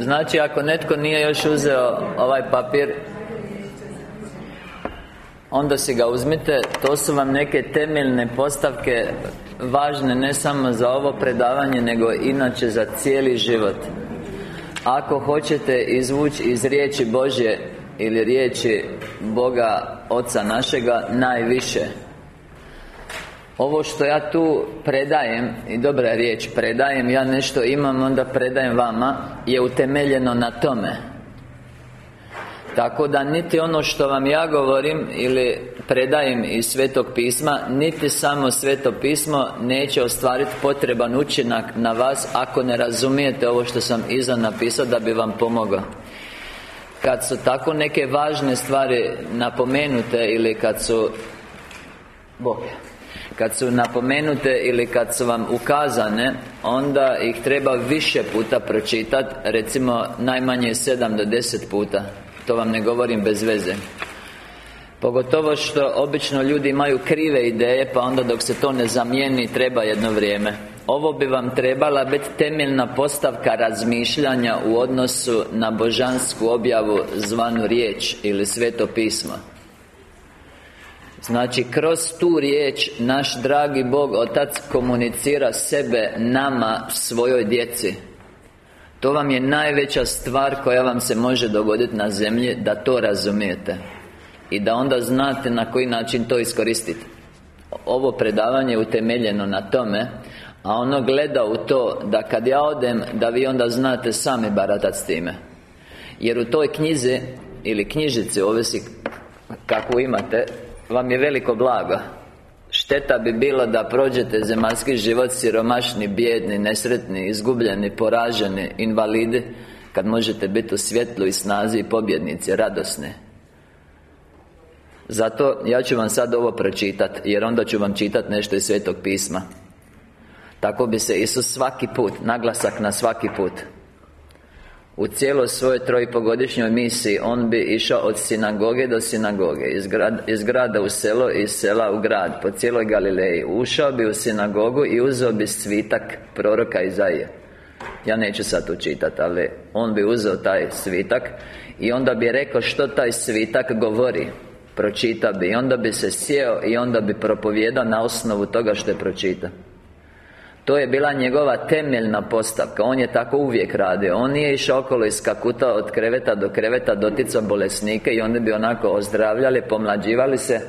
Znači, ako netko nije još uzeo ovaj papir Onda si ga uzmite. To su vam neke temeljne postavke Važne ne samo za ovo predavanje Nego inače za cijeli život. Ako hoćete izvući iz riječi Božje Ili riječi Boga Oca našega Najviše ovo što ja tu predajem I dobra riječ predajem Ja nešto imam Onda predajem vama Je utemeljeno na tome. Tako da niti ono što vam ja govorim Ili predajem iz Svetog pisma Niti samo Sveto pismo Neće ostvariti potreban učinak na vas Ako ne razumijete ovo što sam iza napisao Da bi vam pomogao. Kad su tako neke važne stvari napomenute Ili kad su Bog kad su napomenute ili kad su vam ukazane Onda ih treba više puta pročitati Recimo najmanje 7 do 10 puta. To vam ne govorim bez veze. Pogotovo što obično ljudi imaju krive ideje Pa onda dok se to ne zamijeni treba jedno vrijeme. Ovo bi vam trebala biti temeljna postavka razmišljanja U odnosu na božansku objavu zvanu riječ ili sveto pismo Znači, kroz tu riječ Naš dragi Bog Otac komunicira sebe nama, svojoj djeci. To vam je najveća stvar koja vam se može dogoditi na zemlji Da to razumijete. I da onda znate na koji način to iskoristiti. Ovo predavanje je utemeljeno na tome A ono gleda u to Da kad ja odem Da vi onda znate sami baratati s time. Jer u toj knjizi Ili knjižici, ovisi kako imate vam je veliko blago. Šteta bi bilo da prođete zemaljski život siromašni, bijedni, nesretni, izgubljeni, poraženi, invalidi Kad možete biti u svjetlu i snazi i pobjednici, radosne. Zato ja ću vam sad ovo pročitati Jer onda ću vam čitati nešto iz Svetog pisma. Tako bi se Isus svaki put, naglasak na svaki put u cijeloj svojoj trojpogodišnjoj misiji On bi išao od sinagoge do sinagoge iz, iz grada u selo i iz sela u grad Po cijeloj Galileji. Ušao bi u sinagogu i uzeo bi svitak proroka Izaije. Ja neću sad učitati, ali On bi uzeo taj svitak I onda bi rekao što taj svitak govori. Pročita bi. I onda bi se sjeo I onda bi propovjedao na osnovu toga što je pročitao to je bila njegova temeljna postavka. On je tako uvijek radio. On nije išao okolo iskakutao od kreveta do kreveta Doticao bolesnike I oni bi onako ozdravljali, pomlađivali se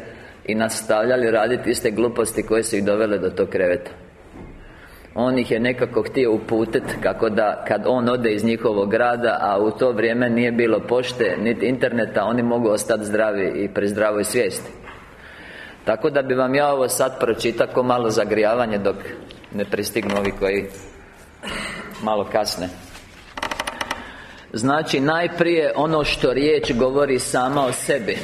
I nastavljali raditi iste gluposti koje su ih dovele do tog kreveta. On ih je nekako htio uputiti Kako da kad on ode iz njihovog grada A u to vrijeme nije bilo pošte Niti interneta Oni mogu ostati zdravi i pri zdravoj svijesti. Tako da bi vam ja ovo sad pročitao malo zagrijavanje dok ne pristignu ovi koji malo kasne. Znači najprije ono što riječ govori sama o sebi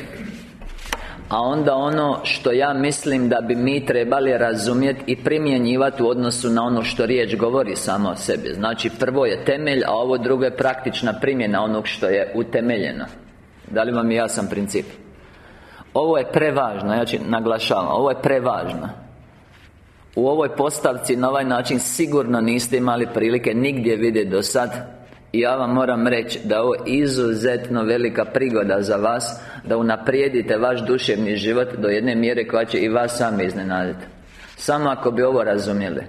a onda ono što ja mislim da bi mi trebali razumjeti i primjenjivati u odnosu na ono što riječ govori sama o sebi. Znači prvo je temelj, a ovo drugo je praktična primjena onog što je utemeljeno. Da li vam je jasan princip? Ovo je prevažno, ja ću naglašavam, ovo je prevažno u ovoj postavci na ovaj način sigurno niste imali prilike nigdje vidjeti do sad. I ja vam moram reći da ovo izuzetno velika prigoda za vas Da unaprijedite vaš duševni život do jedne mjere koja će i vas sami iznenaditi. Samo ako bi ovo razumjeli.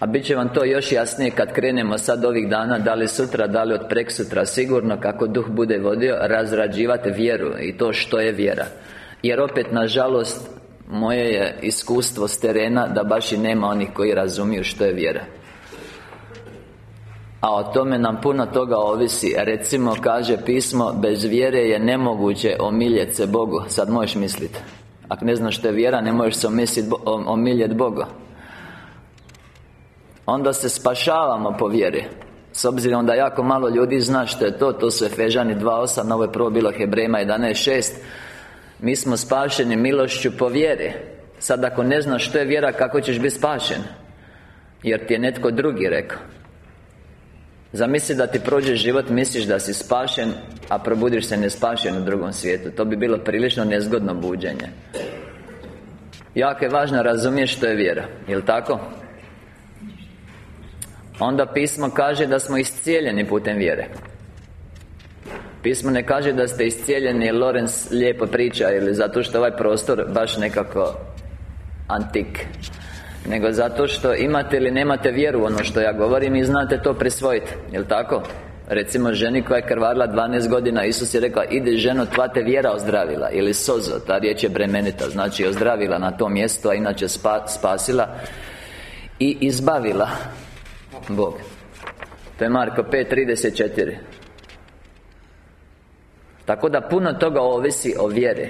A bit će vam to još jasnije kad krenemo sad ovih dana Da li sutra, da li od preksutra Sigurno kako duh bude vodio Razrađivati vjeru I to što je vjera. Jer opet, nažalost moje je iskustvo s terena da baš i nema onih koji razumiju što je vjera. A o tome nam puno toga ovisi. Recimo, kaže pismo Bez vjere je nemoguće omiljeti se Bogu. Sad možeš misliti Ako ne znaš što je vjera, ne možeš se omiljeti Bogu Onda se spašavamo po vjeri. S obzirom da jako malo ljudi zna što je to To su Efežani 2.8 Ovo je prvo bilo Hebrema 11.6 mi smo spašeni milošću po vjeri. Sad ako ne znaš što je vjera, kako ćeš biti spašen? Jer ti je netko drugi rekao. Zamisli da ti prođe život, misliš da si spašen A probudiš se nespašen u drugom svijetu. To bi bilo prilično nezgodno buđenje. Jako je važno razumjeti što je vjera Jel' tako? Onda pismo kaže da smo iscijeljeni putem vjere Pismo ne kaže da ste iscijeljeni Lorenz lijepo priča Ili zato što ovaj prostor baš nekako Antik Nego zato što imate ili nemate vjeru ono što ja govorim I znate to prisvojiti Jel' tako? Recimo ženi koja je krvarila 12 godina Isus je rekao Ide ženo, tva te vjera ozdravila Ili sozo, ta riječ je bremenita Znači ozdravila na tom mjestu A inače spasila I izbavila Bog To je Marko 5.34 Tako da puno toga ovisi o vjeri.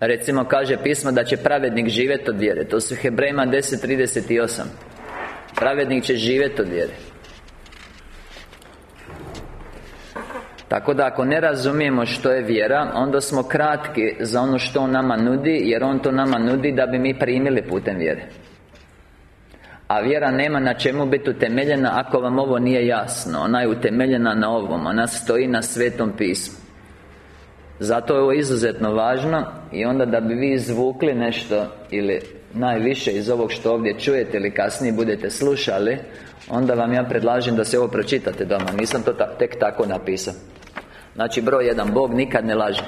Recimo kaže pismo da će pravednik živjeti od vjere. To su Hebrejima 10.38 Pravednik će živjeti od vjere. Tako da ako ne razumijemo što je vjera Onda smo kratki za ono što On nama nudi Jer On to nama nudi da bi mi primili putem vjere a vjera nema na čemu biti utemeljena ako vam ovo nije jasno. Ona je utemeljena na ovom. Ona stoji na Svetom pismu. Zato je ovo izuzetno važno I onda da bi vi izvukli nešto Ili najviše iz ovog što ovdje čujete Ili kasnije budete slušali Onda vam ja predlažem da se ovo pročitate doma. Nisam to tek tako napisao. Znači broj jedan Bog nikad ne laže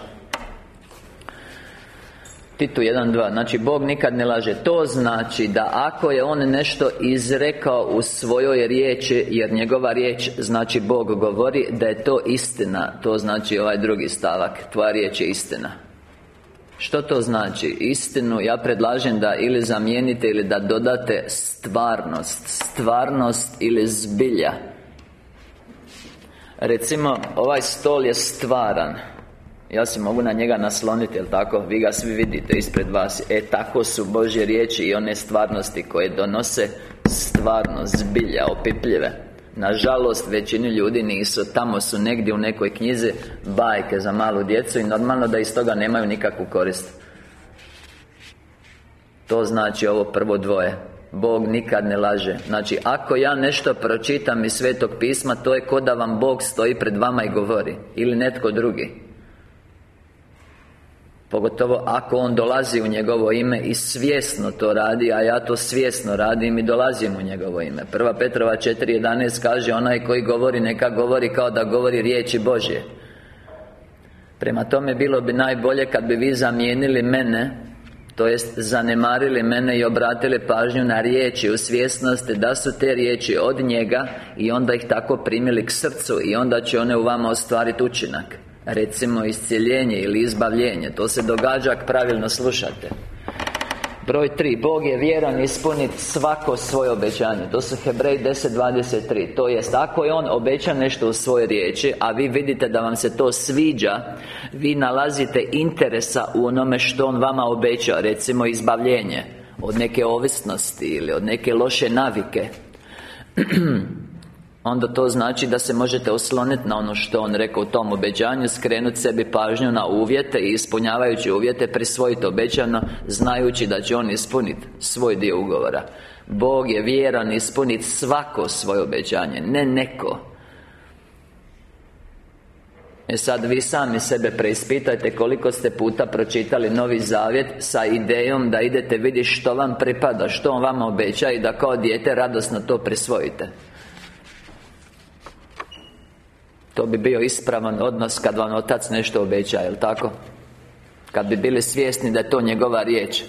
Titu 1.2 Znači Bog nikad ne laže. To znači da ako je On nešto izrekao u svojoj riječi Jer njegova riječ Znači Bog govori Da je to istina. To znači ovaj drugi stavak. Tvoja riječ je istina. Što to znači? Istinu ja predlažem da ili zamijenite ili da dodate stvarnost. Stvarnost ili zbilja. Recimo, ovaj stol je stvaran ja se mogu na njega nasloniti, jel tako? Vi ga svi vidite ispred vas. E, tako su Božje riječi i one stvarnosti koje donose stvarnost, zbilja, opipljive. Nažalost, većini ljudi nisu Tamo su negdje u nekoj knjizi Bajke za malu djecu I normalno da iz toga nemaju nikakvu korist. To znači ovo prvo dvoje. Bog nikad ne laže. Znači, ako ja nešto pročitam iz Svetog pisma To je ko da vam Bog stoji pred vama i govori. Ili netko drugi Pogotovo ako On dolazi u njegovo ime i svjesno to radi A ja to svjesno radim i dolazim u njegovo ime. Prva Petrova 4.11 kaže Onaj koji govori neka govori kao da govori riječi Božje. Prema tome bilo bi najbolje kad bi vi zamijenili mene to jest zanemarili mene i obratili pažnju na riječi u svjesnosti da su te riječi od njega i onda ih tako primili k srcu i onda će one u vama ostvariti učinak Recimo iscjeljenje ili izbavljenje To se događa ako pravilno slušate. Broj 3 Bog je vjeran ispuniti svako svoje obećanje. To su Hebrej 10.23 To jest, ako je On obeća nešto u svojoj riječi A vi vidite da vam se to sviđa Vi nalazite interesa u onome što On vama obeća Recimo izbavljenje Od neke ovisnosti Ili od neke loše navike Onda to znači da se možete osloniti na ono što on rekao u tom obećanju Skrenuti sebi pažnju na uvjete i ispunjavajući uvjete Prisvojiti obećano Znajući da će on ispuniti svoj dio ugovora. Bog je vjeran ispuniti svako svoje obećanje Ne neko. E sad vi sami sebe preispitajte koliko ste puta pročitali Novi Zavjet Sa idejom da idete vidjeti što vam pripada Što on vama obeća I da kao dijete radosno to prisvojite To bi bio ispravan odnos kad vam Otac nešto obeća, jel tako? Kad bi bili svjesni da je to njegova riječ.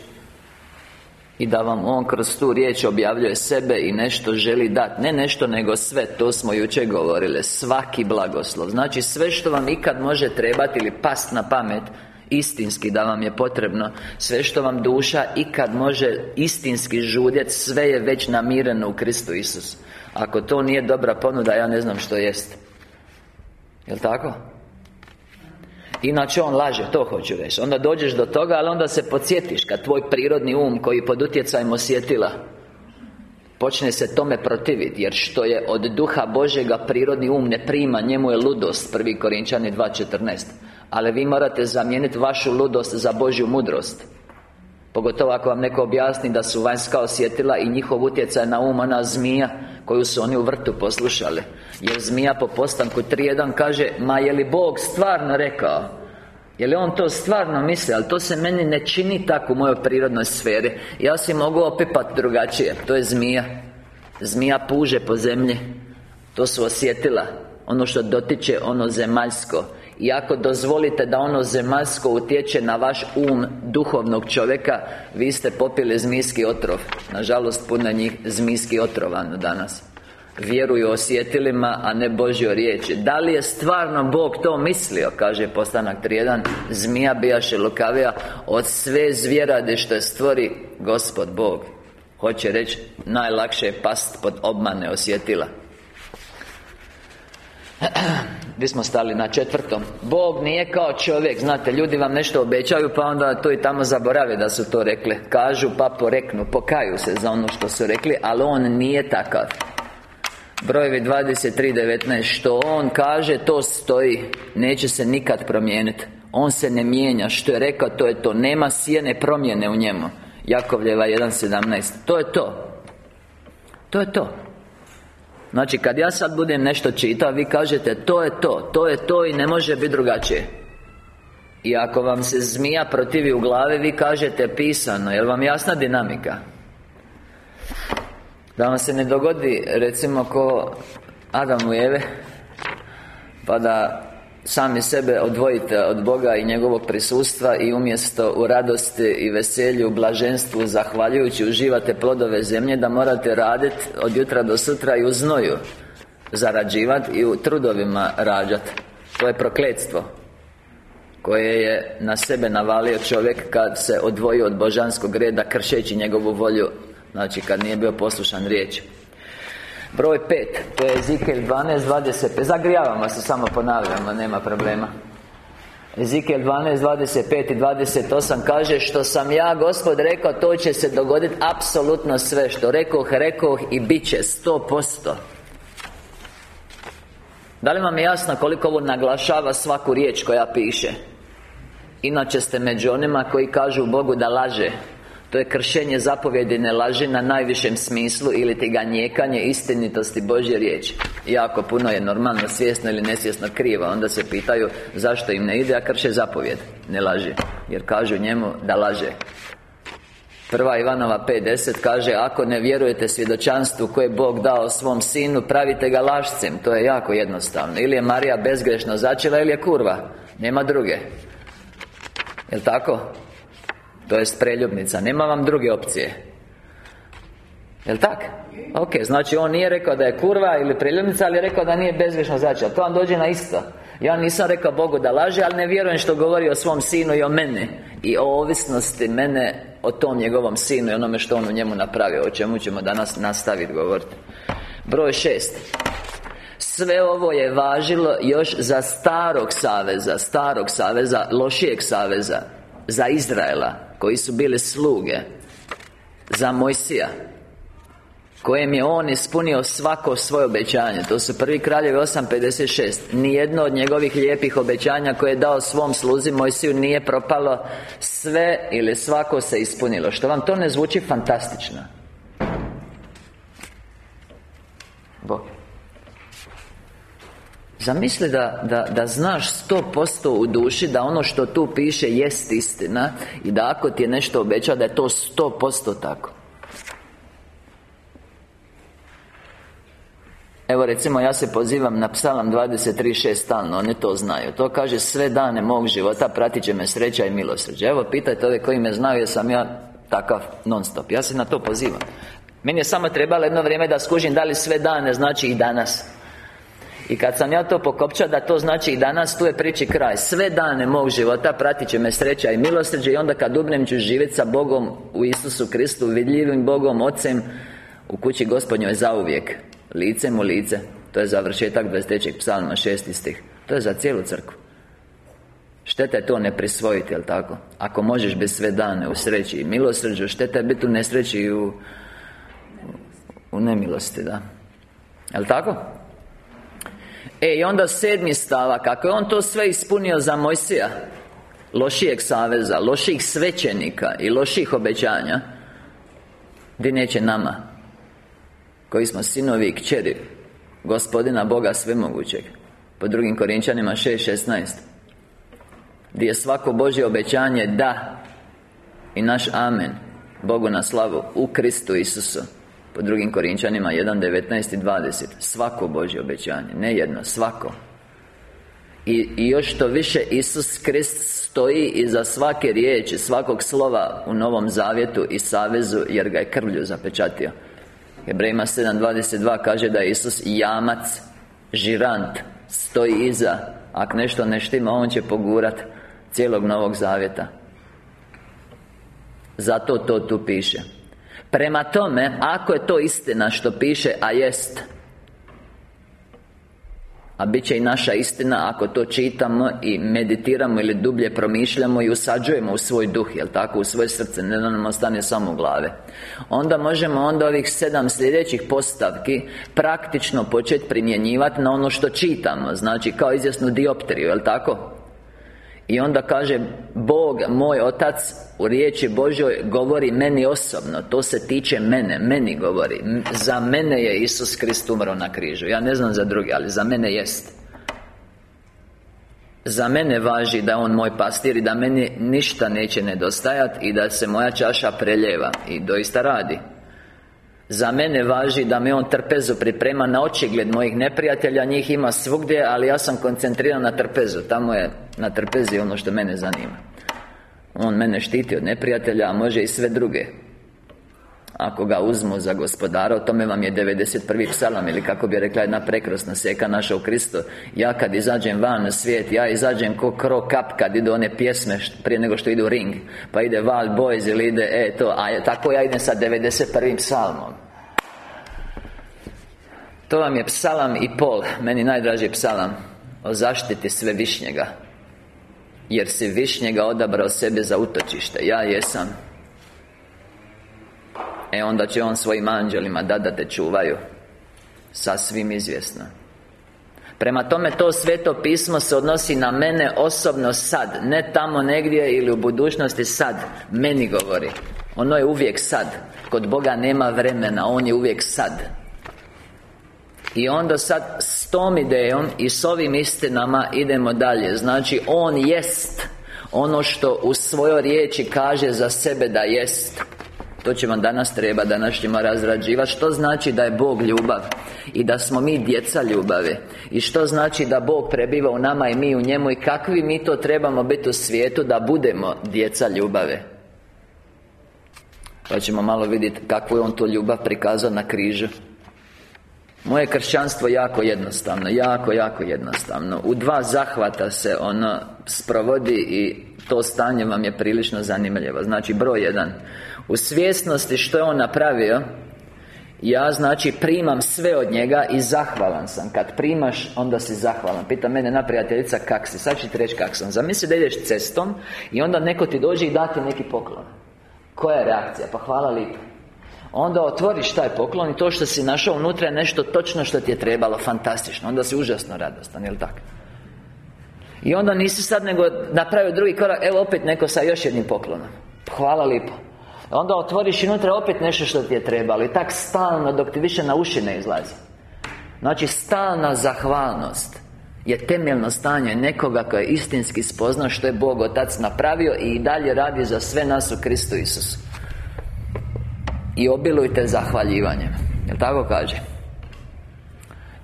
I da vam On kroz tu riječ objavljuje sebe i nešto želi dati Ne nešto, nego sve, to smo jučer govorili Svaki blagoslov. Znači sve što vam ikad može trebati ili past na pamet Istinski da vam je potrebno Sve što vam duša ikad može istinski žudjeti Sve je već namireno u Kristu Isus Ako to nije dobra ponuda, ja ne znam što jest Jel' tako? Inače on laže, to hoću reći. Onda dođeš do toga, ali onda se podsjetiš Kad tvoj prirodni um koji pod utjecajem osjetila Počne se tome protiviti Jer što je od duha Božega prirodni um ne prima Njemu je ludost Prvi Korinčani 2.14 Ali vi morate zamijeniti vašu ludost za Božju mudrost Pogotovo ako vam neko objasni da su vanjska osjetila I njihov utjecaj na um, ona zmija Koju su oni u vrtu poslušali. Jer zmija po postanku 3.1 kaže Ma je li Bog stvarno rekao? Je li on to stvarno misli, ali to se meni ne čini tako u mojoj prirodnoj sferi. Ja si mogu opipati drugačije, to je zmija. Zmija puže po zemlji. To su osjetila. Ono što dotiče ono zemaljsko i ako dozvolite da ono zemaljsko utječe na vaš um duhovnog čovjeka Vi ste popili zmijski otrov. Nažalost, puno njih zmijski otrovan danas. Vjeruju osjetilima, a ne Božjoj riječi. Da li je stvarno Bog to mislio, kaže postanak 3.1 Zmija bijaše lukavija Od sve zvjerade što je stvori Gospod Bog. Hoće reći, najlakše je past pod obmane osjetila Vi smo stali? Na četvrtom. Bog nije kao čovjek. Znate, ljudi vam nešto obećaju Pa onda to i tamo zaborave da su to rekli. Kažu pa poreknu Pokaju se za ono što su rekli Ali On nije takav. Brojevi 23.19 Što On kaže, to stoji. Neće se nikad promijeniti On se ne mijenja. Što je rekao, to je to. Nema sjene promjene u njemu. Jakovljeva 1.17 To je to. To je to Znači, kad ja sad budem nešto čitao, vi kažete To je to, to je to i ne može biti drugačije I ako vam se zmija protivi u glavi, vi kažete pisano Jel vam jasna dinamika? Da vam se ne dogodi, recimo, ko Adamu i Eve Pa da sami sebe odvojite od Boga i njegovog prisustva I umjesto u radosti i veselju, blaženstvu, zahvaljujući uživate plodove zemlje Da morate raditi od jutra do sutra i u znoju Zarađivati i u trudovima rađati To je prokletstvo koje je na sebe navalio čovjek kad se odvojio od božanskog reda kršeći njegovu volju znači kad nije bio poslušan riječi Broj 5, to je Ezekiel 12, 25 Zagrijavamo se, samo ponavljamo, nema problema. Ezekiel 12, 25 i 28 kaže Što sam ja, Gospod, rekao To će se dogoditi apsolutno sve Što rekoh, rekoh i bit će sto posto. Da li vam je jasno koliko ovo naglašava svaku riječ koja piše? Inače ste među onima koji kažu Bogu da laže to je kršenje zapovjedi ne laži na najvišem smislu Ili ti ga njekanje istinitosti Božje riječi. Jako puno je normalno svjesno ili nesvjesno krivo. Onda se pitaju zašto im ne ide, a krše zapovjed Ne laži. Jer kažu njemu da laže. Prva Ivanova 5.10 kaže Ako ne vjerujete svjedočanstvu koje je Bog dao svom sinu Pravite ga lašcem To je jako jednostavno. Ili je Marija bezgrešno začela ili je kurva. Nema druge. Jel' tako? To je preljubnica, nema vam druge opcije. Jel' tak? Ok, znači on nije rekao da je kurva ili preljubnica, ali je rekao da nije bezgrešno začela To vam dođe na isto. Ja nisam rekao Bogu da laže, ali ne vjerujem što govori o svom sinu i o mene. I o ovisnosti mene o tom njegovom sinu i onome što on u njemu napravio O čemu ćemo danas nastaviti govoriti Broj šest. Sve ovo je važilo još za starog saveza Starog saveza, lošijeg saveza Za Izraela koji su bili sluge Za Mojsija Kojem je on ispunio svako svoje obećanje. To su prvi kraljevi 8.56 Nijedno od njegovih lijepih obećanja koje je dao svom sluzi Mojsiju nije propalo. Sve ili svako se ispunilo. Što vam to ne zvuči fantastično? Bog Zamisli da, da, da znaš sto posto u duši Da ono što tu piše jest istina I da ako ti je nešto obećao Da je to sto posto tako. Evo recimo ja se pozivam na psalam 23.6 stalno Oni to znaju. To kaže sve dane mog života Pratit će me sreća i milosrđe. Evo pitajte ove koji me znaju Jer sam ja takav non stop Ja se na to pozivam. Meni je samo trebalo jedno vrijeme da skužim Da li sve dane znači i danas i kad sam ja to pokopčao da to znači i danas tu je priči kraj Sve dane mog života pratit će me sreća i milosrđe I onda kad ubnem ću živjeti sa Bogom u Isusu Kristu Vidljivim Bogom, Ocem U kući Gospodnjoj zauvijek Licem u lice To je završetak 23. psalma 6. stih To je za cijelu crkvu Šteta to ne prisvojiti, jel tako? Ako možeš biti sve dane u sreći i milosrđu Šteta je biti u nesreći i u, u nemilosti, da Jel' tako? E, i onda sedmi stavak Ako je on to sve ispunio za Mojsija Lošijeg saveza, loših svećenika i loših obećanja Di neće nama Koji smo sinovi i kćeri Gospodina Boga svemogućeg Po drugim Korinčanima 6.16 Gdje je svako Božje obećanje da I naš amen Bogu na slavu U Kristu Isusu Po drugim Korinčanima 1, 19 i 20 Svako Božje obećanje Ne jedno, svako. I, I još što više Isus Krist stoji iza svake riječi Svakog slova u Novom Zavjetu i Savezu Jer ga je krvlju zapečatio. Hebrejima 7.22 kaže da je Isus jamac Žirant Stoji iza. Ako nešto ne štima, On će pogurat Cijelog Novog Zavjeta. Zato to tu piše Prema tome, ako je to istina što piše, a jest a bit će i naša istina ako to čitamo i meditiramo ili dublje promišljamo i usađujemo u svoj duh, jel tako, u svoje srce, ne da nam ostane samo u glave Onda možemo onda ovih sedam sljedećih postavki praktično početi primjenjivati na ono što čitamo Znači kao izvjesnu dioptriju, jel tako? I onda kaže Bog, moj Otac u riječi Božoj govori meni osobno To se tiče mene, meni govori. Za mene je Isus Krist umro na križu. Ja ne znam za druge, ali za mene jest. Za mene važi da On moj pastir I da meni ništa neće nedostajati I da se moja čaša preljeva I doista radi za mene važi da me on trpezu priprema na očigled mojih neprijatelja Njih ima svugdje, ali ja sam koncentriran na trpezu. Tamo je na trpezi ono što mene zanima. On mene štiti od neprijatelja, a može i sve druge Ako ga uzmu za gospodara, o tome vam je 91. psalam Ili kako bi rekla jedna prekrosna seka naša u Kristu Ja kad izađem van na svijet, ja izađem ko kro kap kad idu one pjesme prije nego što idu ring Pa ide Val Boys ili ide, e to, a tako ja idem sa 91. psalmom To vam je psalam i pol, meni najdraži psalam O zaštiti sve višnjega jer si višnjega odabrao sebe za utočište Ja jesam E onda će on svojim anđelima da da te čuvaju. Sasvim izvjesno. Prema tome to sveto pismo se odnosi na mene osobno sad Ne tamo negdje ili u budućnosti sad Meni govori. Ono je uvijek sad. Kod Boga nema vremena On je uvijek sad. I onda sad s tom idejom i s ovim istinama idemo dalje. Znači, On jest Ono što u svojoj riječi kaže za sebe da jest To će vam danas treba, danas ćemo razrađivati Što znači da je Bog ljubav I da smo mi djeca ljubave I što znači da Bog prebiva u nama i mi u njemu? I kakvi mi to trebamo biti u svijetu Da budemo djeca ljubave Pa ćemo malo vidjeti kakvu je On to ljubav prikazao na križu. Moje kršćanstvo jako jednostavno, jako, jako jednostavno. U dva zahvata se ono sprovodi i to stanje vam je prilično zanimljivo. Znači, broj jedan U svjesnosti što je on napravio ja znači primam sve od njega i zahvalan sam. Kad primaš, onda si zahvalan. Pita mene na prijateljica kak si Sad ću ti reći kak sam. Zamisli da ideš cestom I onda neko ti dođe i dati neki poklon. Koja je reakcija? Pa hvala lijepo Onda otvoriš taj poklon i to što si našao unutra je nešto točno što ti je trebalo. Fantastično. Onda si užasno radostan, jel tako? I onda nisi sad nego napravio drugi korak. Evo opet neko sa još jednim poklonom. Hvala lijepo Onda otvoriš unutra opet nešto što ti je trebalo I tak stalno dok ti više na uši ne izlazi. Znači stalna zahvalnost Je temeljno stanje nekoga koji je istinski spoznao što je Bog Otac napravio I dalje radi za sve nas u Kristu Isusu. I obilujte zahvaljivanjem Jel' tako kaže?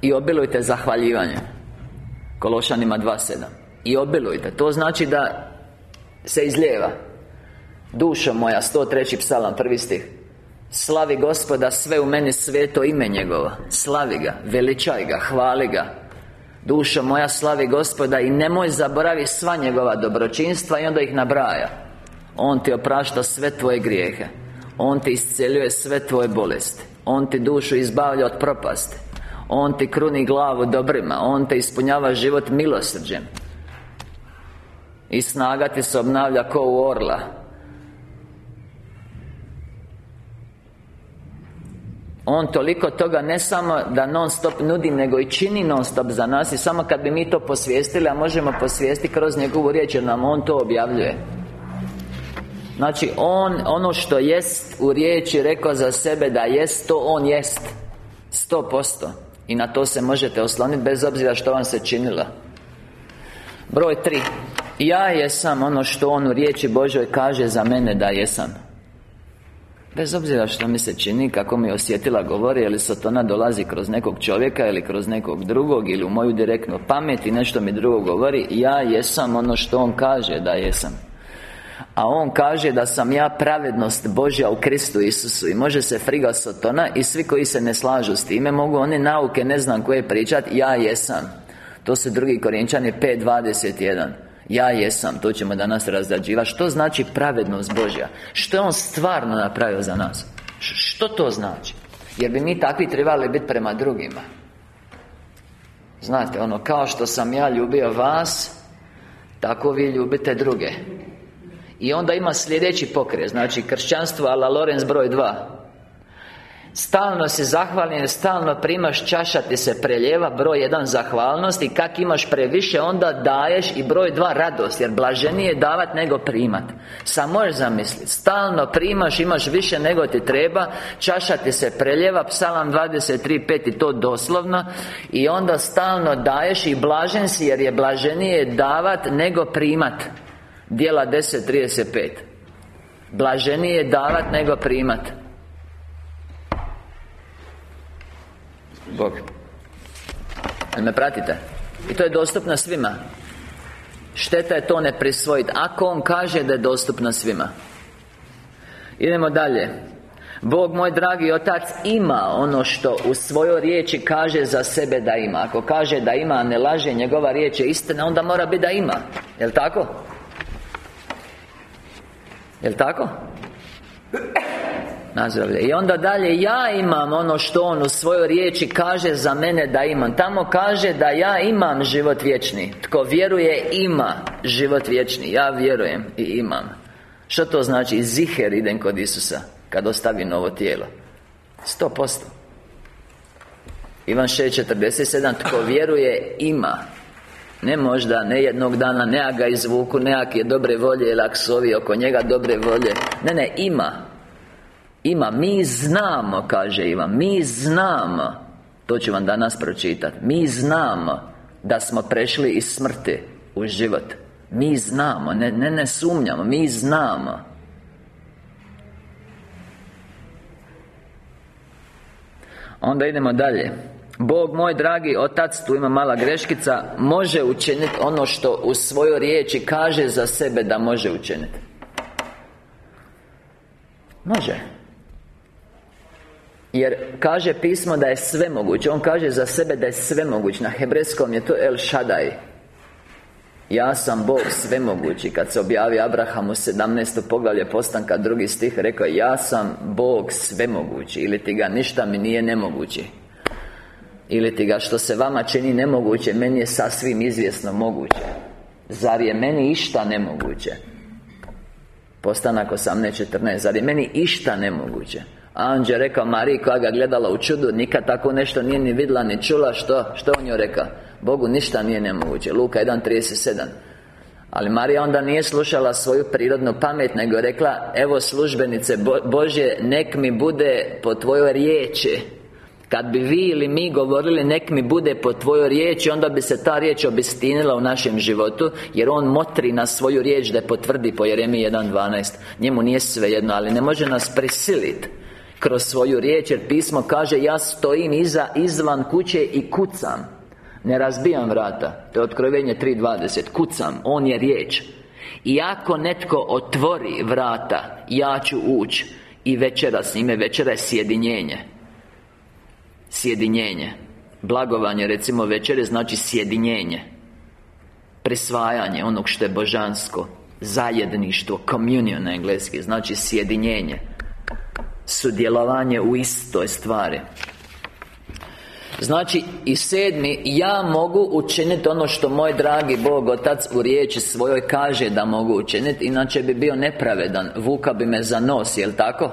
I obilujte zahvaljivanjem Kološanima 2.7 I obilujte To znači da se izlijeva Dušo moja 103. psalam, prvi stih. Slavi gospoda sve u meni sveto ime njegova Slavi ga, veličaj ga, hvali ga. Dušo moja slavi gospoda I nemoj zaboravi sva njegova dobročinstva I onda ih nabraja. On ti oprašta sve tvoje grijehe. On ti isceljuje sve tvoje bolesti. On ti dušu izbavlja od propasti. On ti kruni glavu dobrima. On te ispunjava život milosrđem. I snaga ti se obnavlja ko u orla On toliko toga ne samo da non stop nudi Nego i čini non stop za nas I samo kad bi mi to posvijestili A možemo posvijesti kroz njegovu riječ Jer nam On to objavljuje. Znači, On, ono što jest u riječi rekao za sebe da jest, to On jest Sto posto. I na to se možete osloniti bez obzira što vam se činilo. Broj tri. Ja jesam ono što On u riječi Božoj kaže za mene da jesam Bez obzira što mi se čini, kako mi osjetila govori, ili Satana dolazi kroz nekog čovjeka ili kroz nekog drugog ili u moju direktnu pamet i nešto mi drugo govori Ja jesam ono što on kaže da jesam. A on kaže da sam ja pravednost Božja u Kristu Isusu I može se friga Satana I svi koji se ne slažu s time Mogu one nauke, ne znam koje pričat Ja jesam. To su drugi Korinčani 5.21 ja jesam, to ćemo danas razrađivati Što znači pravednost Božja? Što je On stvarno napravio za nas? Što to znači? Jer bi mi takvi trebali biti prema drugima Znate, ono, kao što sam ja ljubio vas Tako vi ljubite druge I onda ima sljedeći pokret Znači, kršćanstvo ala Lorenz broj 2 Stalno si zahvaljen, stalno primaš čaša ti se preljeva Broj jedan zahvalnost I kak imaš previše onda daješ I broj dva radost Jer blaženije je davat nego primat. Sam možeš zamisliti Stalno primaš, imaš više nego ti treba Čaša ti se preljeva Psalam 23.5 i to doslovno I onda stalno daješ I blažen si jer je blaženije davat nego primat. Dijela 10.35 Blaženije je davat nego primat Bog. Me pratite? I to je dostupno svima. Šteta je to ne prisvojiti Ako On kaže da je dostupno svima. Idemo dalje. Bog moj dragi Otac ima ono što u svojoj riječi kaže za sebe da ima. Ako kaže da ima, ne laže njegova riječ je istina Onda mora biti da ima. Jel' tako? Jel' tako? Nazdravlje I onda dalje Ja imam ono što On u svojoj riječi kaže za mene da imam. Tamo kaže da ja imam život vječni. Tko vjeruje ima život vječni. Ja vjerujem i imam. Što to znači? Ziher idem kod Isusa Kad ostavi novo tijelo. Sto posto. Ivan 6.47 Tko vjeruje ima. Ne možda, ne jednog dana, ne ga izvuku, ne je dobre volje ili aksovi oko njega dobre volje. Ne, ne, ima ima, mi znamo, kaže Ivan Mi znamo To ću vam danas pročitati Mi znamo Da smo prešli iz smrti u život. Mi znamo, ne, ne, ne sumnjamo Mi znamo. Onda idemo dalje. Bog moj dragi Otac, tu ima mala greškica Može učiniti ono što u svojoj riječi kaže za sebe da može učiniti Može jer kaže pismo da je sve moguće On kaže za sebe da je sve moguće Na hebrejskom je to El Shaddai. Ja sam Bog svemogući. Kad se objavi Abrahamu 17. poglavlje postanka Drugi stih rekao Ja sam Bog svemogući. Ili ti ga ništa mi nije nemoguće. Ili ti ga što se vama čini nemoguće Meni je sasvim izvjesno moguće. Zar je meni išta nemoguće? Postanak 18.14 Zar je meni išta nemoguće Anđe rekao Mariji koja ga gledala u čudu Nikad tako nešto nije ni vidjela ni čula Što? Što on joj rekao? Bogu ništa nije nemoguće Luka 1.37 ali Marija onda nije slušala svoju prirodnu pamet Nego je rekla Evo službenice Božje Nek mi bude po tvojoj riječi Kad bi vi ili mi govorili Nek mi bude po tvojoj riječi Onda bi se ta riječ obistinila u našem životu Jer On motri na svoju riječ Da potvrdi po Jeremiji 1.12 Njemu nije svejedno Ali ne može nas prisiliti kroz svoju riječ Jer pismo kaže Ja stojim iza, izvan kuće i kucam. Ne razbijam vrata. To je otkrovenje 3.20 Kucam, on je riječ. I ako netko otvori vrata Ja ću ući I večera s njime Večera je sjedinjenje. Sjedinjenje. Blagovanje, recimo večere znači sjedinjenje. Presvajanje onog što je božansko. Zajedništvo, communion na engleski Znači sjedinjenje sudjelovanje u istoj stvari. Znači, i sedmi, ja mogu učiniti ono što moj dragi Bog Otac u riječi svojoj kaže da mogu učiniti Inače bi bio nepravedan, vuka bi me za nos, jel tako?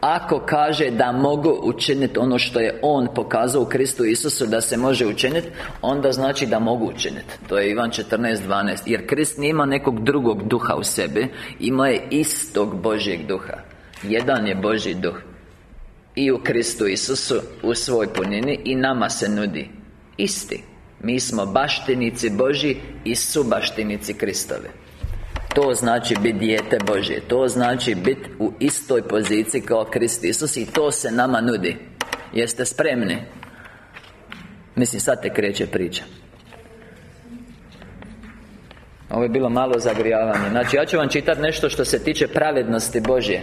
Ako kaže da mogu učiniti ono što je On pokazao u Kristu Isusu da se može učiniti Onda znači da mogu učiniti. To je Ivan 14.12 Jer Krist nije nekog drugog duha u sebi Ima je istog Božjeg duha jedan je Boži duh. I u Kristu Isusu U svoj punini I nama se nudi. Isti. Mi smo baštinici Boži I subaštinici Kristove. To znači biti dijete Božje. To znači biti u istoj poziciji kao Krist Isus I to se nama nudi. Jeste spremni? Mislim, sad te kreće priča. Ovo je bilo malo zagrijavanje. Znači, ja ću vam čitati nešto što se tiče pravednosti Božje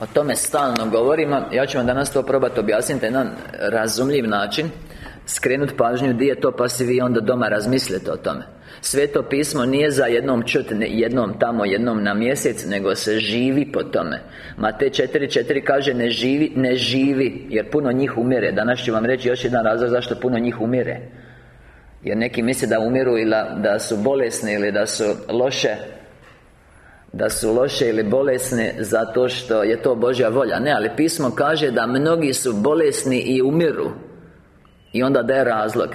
O tome stalno govorimo. Ja ću vam danas to probati objasniti na jedan razumljiv način. Skrenuti pažnju gdje je to pa si vi onda doma razmislite o tome. Sveto pismo nije za jednom čut, jednom tamo, jednom na mjesec Nego se živi po tome. Matej 4.4 kaže ne živi, ne živi Jer puno njih umire. Danas ću vam reći još jedan razlog zašto puno njih umire. Jer neki misle da umiru ili da su bolesni ili da su loše da su loše ili bolesni zato što je to Božja volja. Ne, ali pismo kaže da mnogi su bolesni i umiru. I onda daje razlog.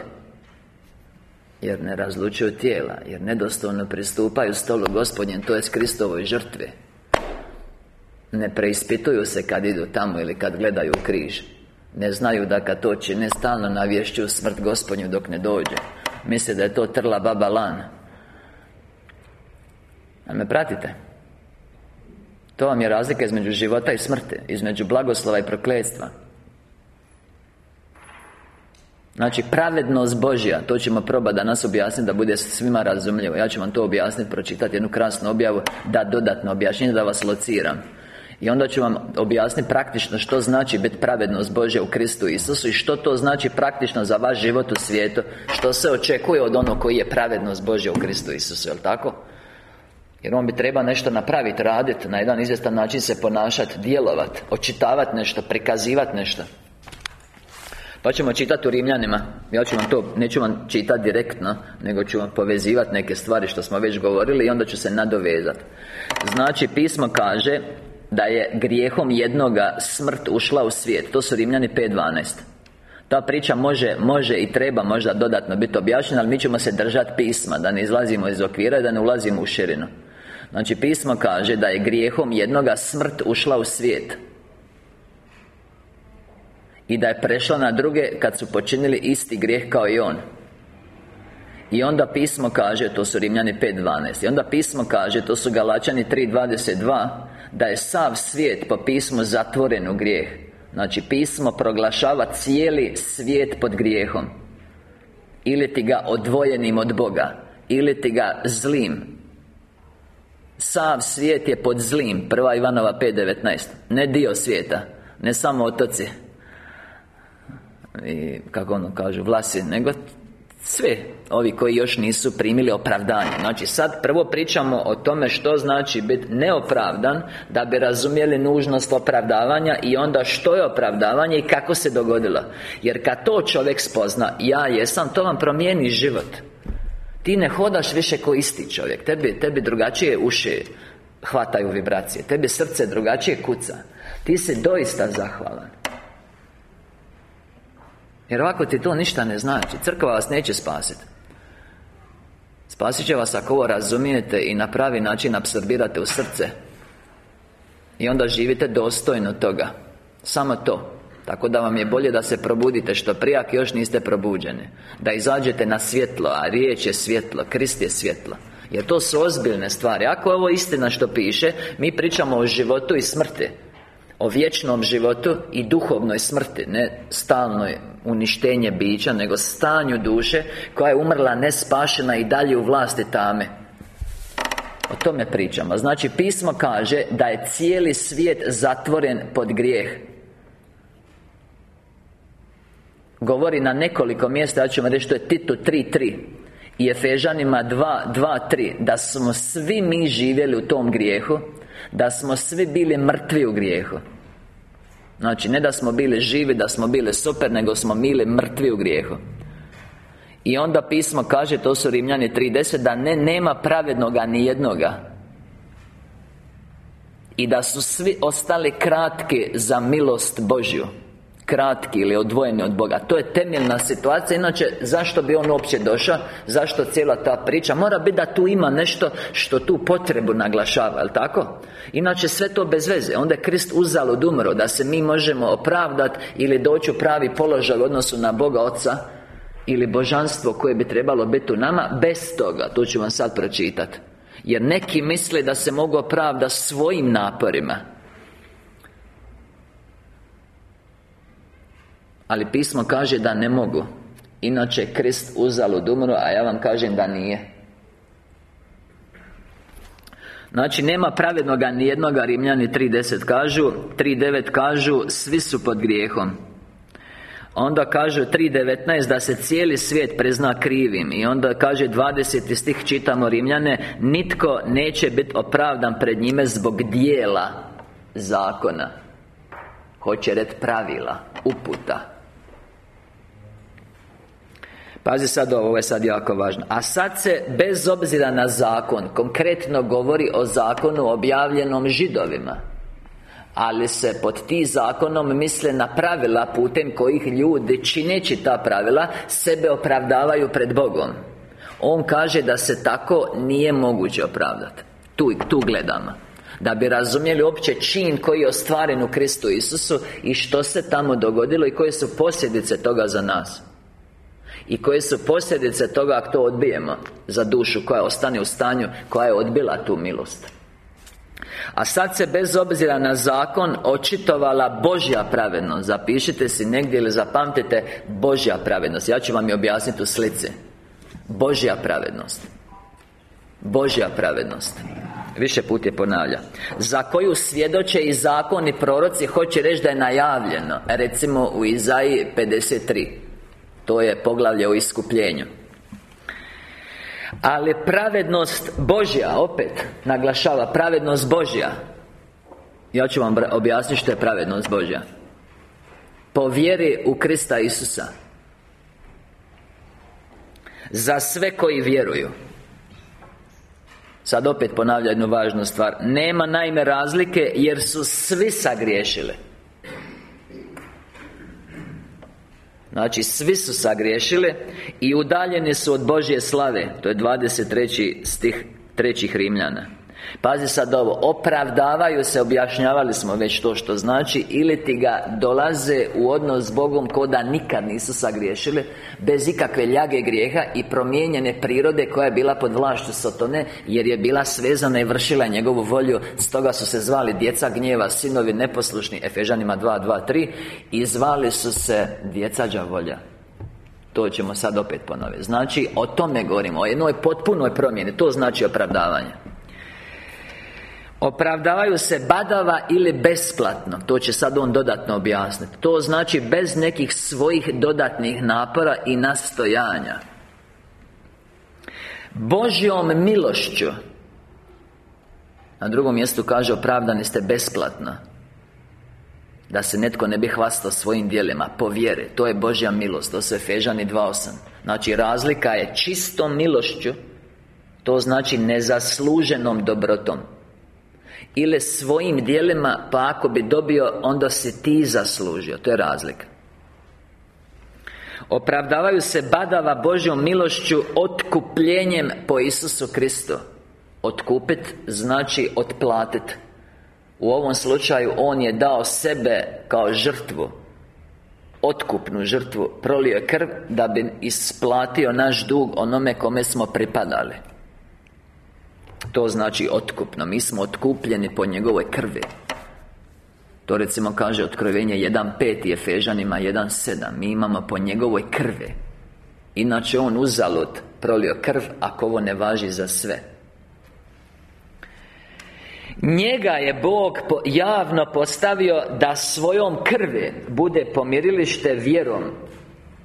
Jer ne razlučuju tijela Jer nedostojno pristupaju stolu gospodnjem To je s Kristovoj žrtve Ne preispituju se kad idu tamo ili kad gledaju križ. Ne znaju da kad to čine stalno navješću smrt gospodnju dok ne dođe. Misle da je to trla baba lan A me pratite? To vam je razlika između života i smrti Između blagoslova i prokletstva. Znači, pravednost Božja To ćemo probati danas objasniti da bude svima razumljivo. Ja ću vam to objasniti, pročitati jednu krasnu objavu Da dodatno objašnjenje, da vas lociram. I onda ću vam objasniti praktično što znači biti pravednost Božja u Kristu Isusu I što to znači praktično za vaš život u svijetu Što se očekuje od onog koji je pravednost Božja u Kristu Isusu, jel tako? Jer on bi trebao nešto napraviti, raditi Na jedan izvjestan način se ponašati, djelovati Očitavati nešto, prikazivati nešto. Pa ćemo čitati u Rimljanima. Ja ću vam to, neću vam čitati direktno Nego ću vam povezivati neke stvari što smo već govorili I onda ću se nadovezati Znači, pismo kaže Da je grijehom jednoga smrt ušla u svijet. To su Rimljani 5.12 ta priča može, može i treba možda dodatno biti objašnjena Ali mi ćemo se držati pisma Da ne izlazimo iz okvira i da ne ulazimo u širinu Znači pismo kaže da je grijehom jednoga smrt ušla u svijet. I da je prešla na druge kad su počinili isti grijeh kao i on. I onda pismo kaže, to su Rimljani 5.12 I onda pismo kaže, to su Galačani 3.22 Da je sav svijet po pismu zatvoren u grijeh. Znači, pismo proglašava cijeli svijet pod grijehom. Ili ti ga odvojenim od Boga Ili ti ga zlim Sav svijet je pod zlim. Prva Ivanova 5.19 Ne dio svijeta. Ne samo otoci. I kako ono kažu Vlasi Nego sve Ovi koji još nisu primili opravdanje. Znači sad prvo pričamo o tome što znači biti neopravdan Da bi razumjeli nužnost opravdavanja I onda što je opravdavanje i kako se dogodilo. Jer kad to čovjek spozna Ja jesam, to vam promijeni život ti ne hodaš više ko isti čovjek. Tebi, tebi drugačije uši hvataju vibracije. Tebi srce drugačije kuca. Ti si doista zahvalan. Jer ovako ti to ništa ne znači. Crkva vas neće spasiti Spasit će vas ako ovo razumijete I na pravi način apsorbirate u srce. I onda živite dostojno toga. Samo to tako da vam je bolje da se probudite što prije ako još niste probuđeni. Da izađete na svjetlo, a riječ je svjetlo, Krist je svjetlo. Jer to su ozbiljne stvari. Ako je ovo istina što piše Mi pričamo o životu i smrti. O vječnom životu i duhovnoj smrti Ne stalnoj uništenje bića Nego stanju duše Koja je umrla nespašena i dalje u vlasti tame. O tome pričamo. Znači, pismo kaže da je cijeli svijet zatvoren pod grijeh Govori na nekoliko mjesta, ja ću vam reći, to je Titu 3.3 I Efežanima 2.2.3 Da smo svi mi živjeli u tom grijehu Da smo svi bili mrtvi u grijehu. Znači, ne da smo bili živi, da smo bili super Nego smo bili mrtvi u grijehu. I onda pismo kaže, to su Rimljani 3.10 Da ne, nema pravednoga ni jednoga. I da su svi ostali kratki za milost Božju kratki ili odvojeni od Boga To je temeljna situacija Inače, zašto bi on uopće došao? Zašto cijela ta priča? Mora biti da tu ima nešto što tu potrebu naglašava, jel tako? Inače, sve to bez veze Onda je Krist uzalud umro Da se mi možemo opravdati Ili doći u pravi položaj u odnosu na Boga Oca Ili božanstvo koje bi trebalo biti u nama Bez toga, to ću vam sad pročitati Jer neki misle da se mogu opravdati svojim naporima Ali pismo kaže da ne mogu. Inače Krist uzalud umro, a ja vam kažem da nije. Znači, nema pravednoga ni jednoga Rimljani 3.10 kažu 3.9 kažu Svi su pod grijehom. Onda kaže 3.19 da se cijeli svijet prezna krivim. I onda kaže 20. stih čitamo Rimljane Nitko neće biti opravdan pred njime zbog dijela Zakona. Hoće red pravila Uputa Pazi sad ovo, ovo je sad jako važno. A sad se, bez obzira na zakon Konkretno govori o zakonu objavljenom židovima. Ali se pod ti zakonom misle na pravila putem kojih ljudi čineći ta pravila sebe opravdavaju pred Bogom. On kaže da se tako nije moguće opravdati tu, tu gledamo. Da bi razumjeli uopće čin koji je ostvaren u Kristu Isusu I što se tamo dogodilo i koje su posljedice toga za nas i koje su posljedice toga ako to odbijemo Za dušu koja ostane u stanju Koja je odbila tu milost. A sad se bez obzira na zakon očitovala Božja pravednost. Zapišite si negdje ili zapamtite Božja pravednost. Ja ću vam je objasniti u slici. Božja pravednost. Božja pravednost. Više put je ponavlja. Za koju svjedoče i zakon i proroci Hoće reći da je najavljeno. Recimo u Izaiji 53 To je poglavlje o iskupljenju. Ali pravednost Božja, opet Naglašava, pravednost Božja. Ja ću vam objasniti što je pravednost Božja. Po vjeri u Krista Isusa. Za sve koji vjeruju. Sad opet ponavlja jednu važnu stvar. Nema naime razlike jer su svi sagriješili Znači, svi su sagriješili I udaljeni su od Božje slave To je 23. stih trećih Rimljana Pazi sad ovo Opravdavaju se, objašnjavali smo već to što znači Ili ti ga dolaze u odnos s Bogom Ko da nikad nisu sagriješili Bez ikakve ljage grijeha I promijenjene prirode koja je bila pod vlašću Sotone Jer je bila svezana i vršila njegovu volju. Stoga su se zvali djeca gnjeva Sinovi neposlušni Efežanima 2.2.3 I zvali su se djeca volja to ćemo sad opet ponoviti. Znači, o tome govorimo O jednoj potpunoj promjeni To znači opravdavanje Opravdavaju se badava ili besplatno. To će sad on dodatno objasniti. To znači bez nekih svojih dodatnih napora i nastojanja. Božjom milošću Na drugom mjestu kaže opravdani ste besplatno Da se netko ne bi hvastao svojim dijelima Po vjeri. To je Božja milost To su Efežani 2.8 Znači razlika je čistom milošću To znači nezasluženom dobrotom ili svojim dijelima Pa ako bi dobio Onda si ti zaslužio. To je razlika. Opravdavaju se badava Božjom milošću Otkupljenjem po Isusu Kristu. Otkupit znači otplatit. U ovom slučaju On je dao sebe kao žrtvu. Otkupnu žrtvu. Prolio krv Da bi isplatio naš dug Onome kome smo pripadali to znači otkupno. Mi smo otkupljeni po njegovoj krvi. To recimo kaže Otkrovenje 1.5 i Efežanima 1.7 Mi imamo po njegovoj krvi. Inače on uzalud prolio krv Ako ovo ne važi za sve. Njega je Bog javno postavio Da svojom krvi Bude pomirilište vjerom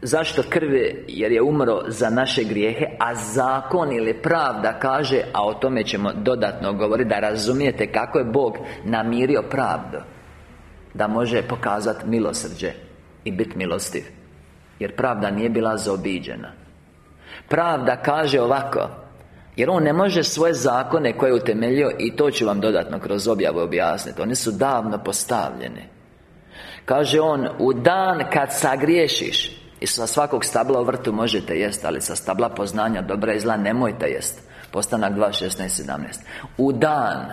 Zašto krvi? Jer je umro za naše grijehe A zakon ili pravda kaže A o tome ćemo dodatno govoriti Da razumijete kako je Bog namirio pravdu Da može pokazati milosrđe I biti milostiv. Jer pravda nije bila zaobiđena. Pravda kaže ovako jer on ne može svoje zakone koje je utemeljio I to ću vam dodatno kroz objavu objasniti Oni su davno postavljeni. Kaže on U dan kad sagriješiš i sa svakog stabla u vrtu možete jest Ali sa stabla poznanja dobra i zla nemojte jest. Postanak 2, 16, 17 U dan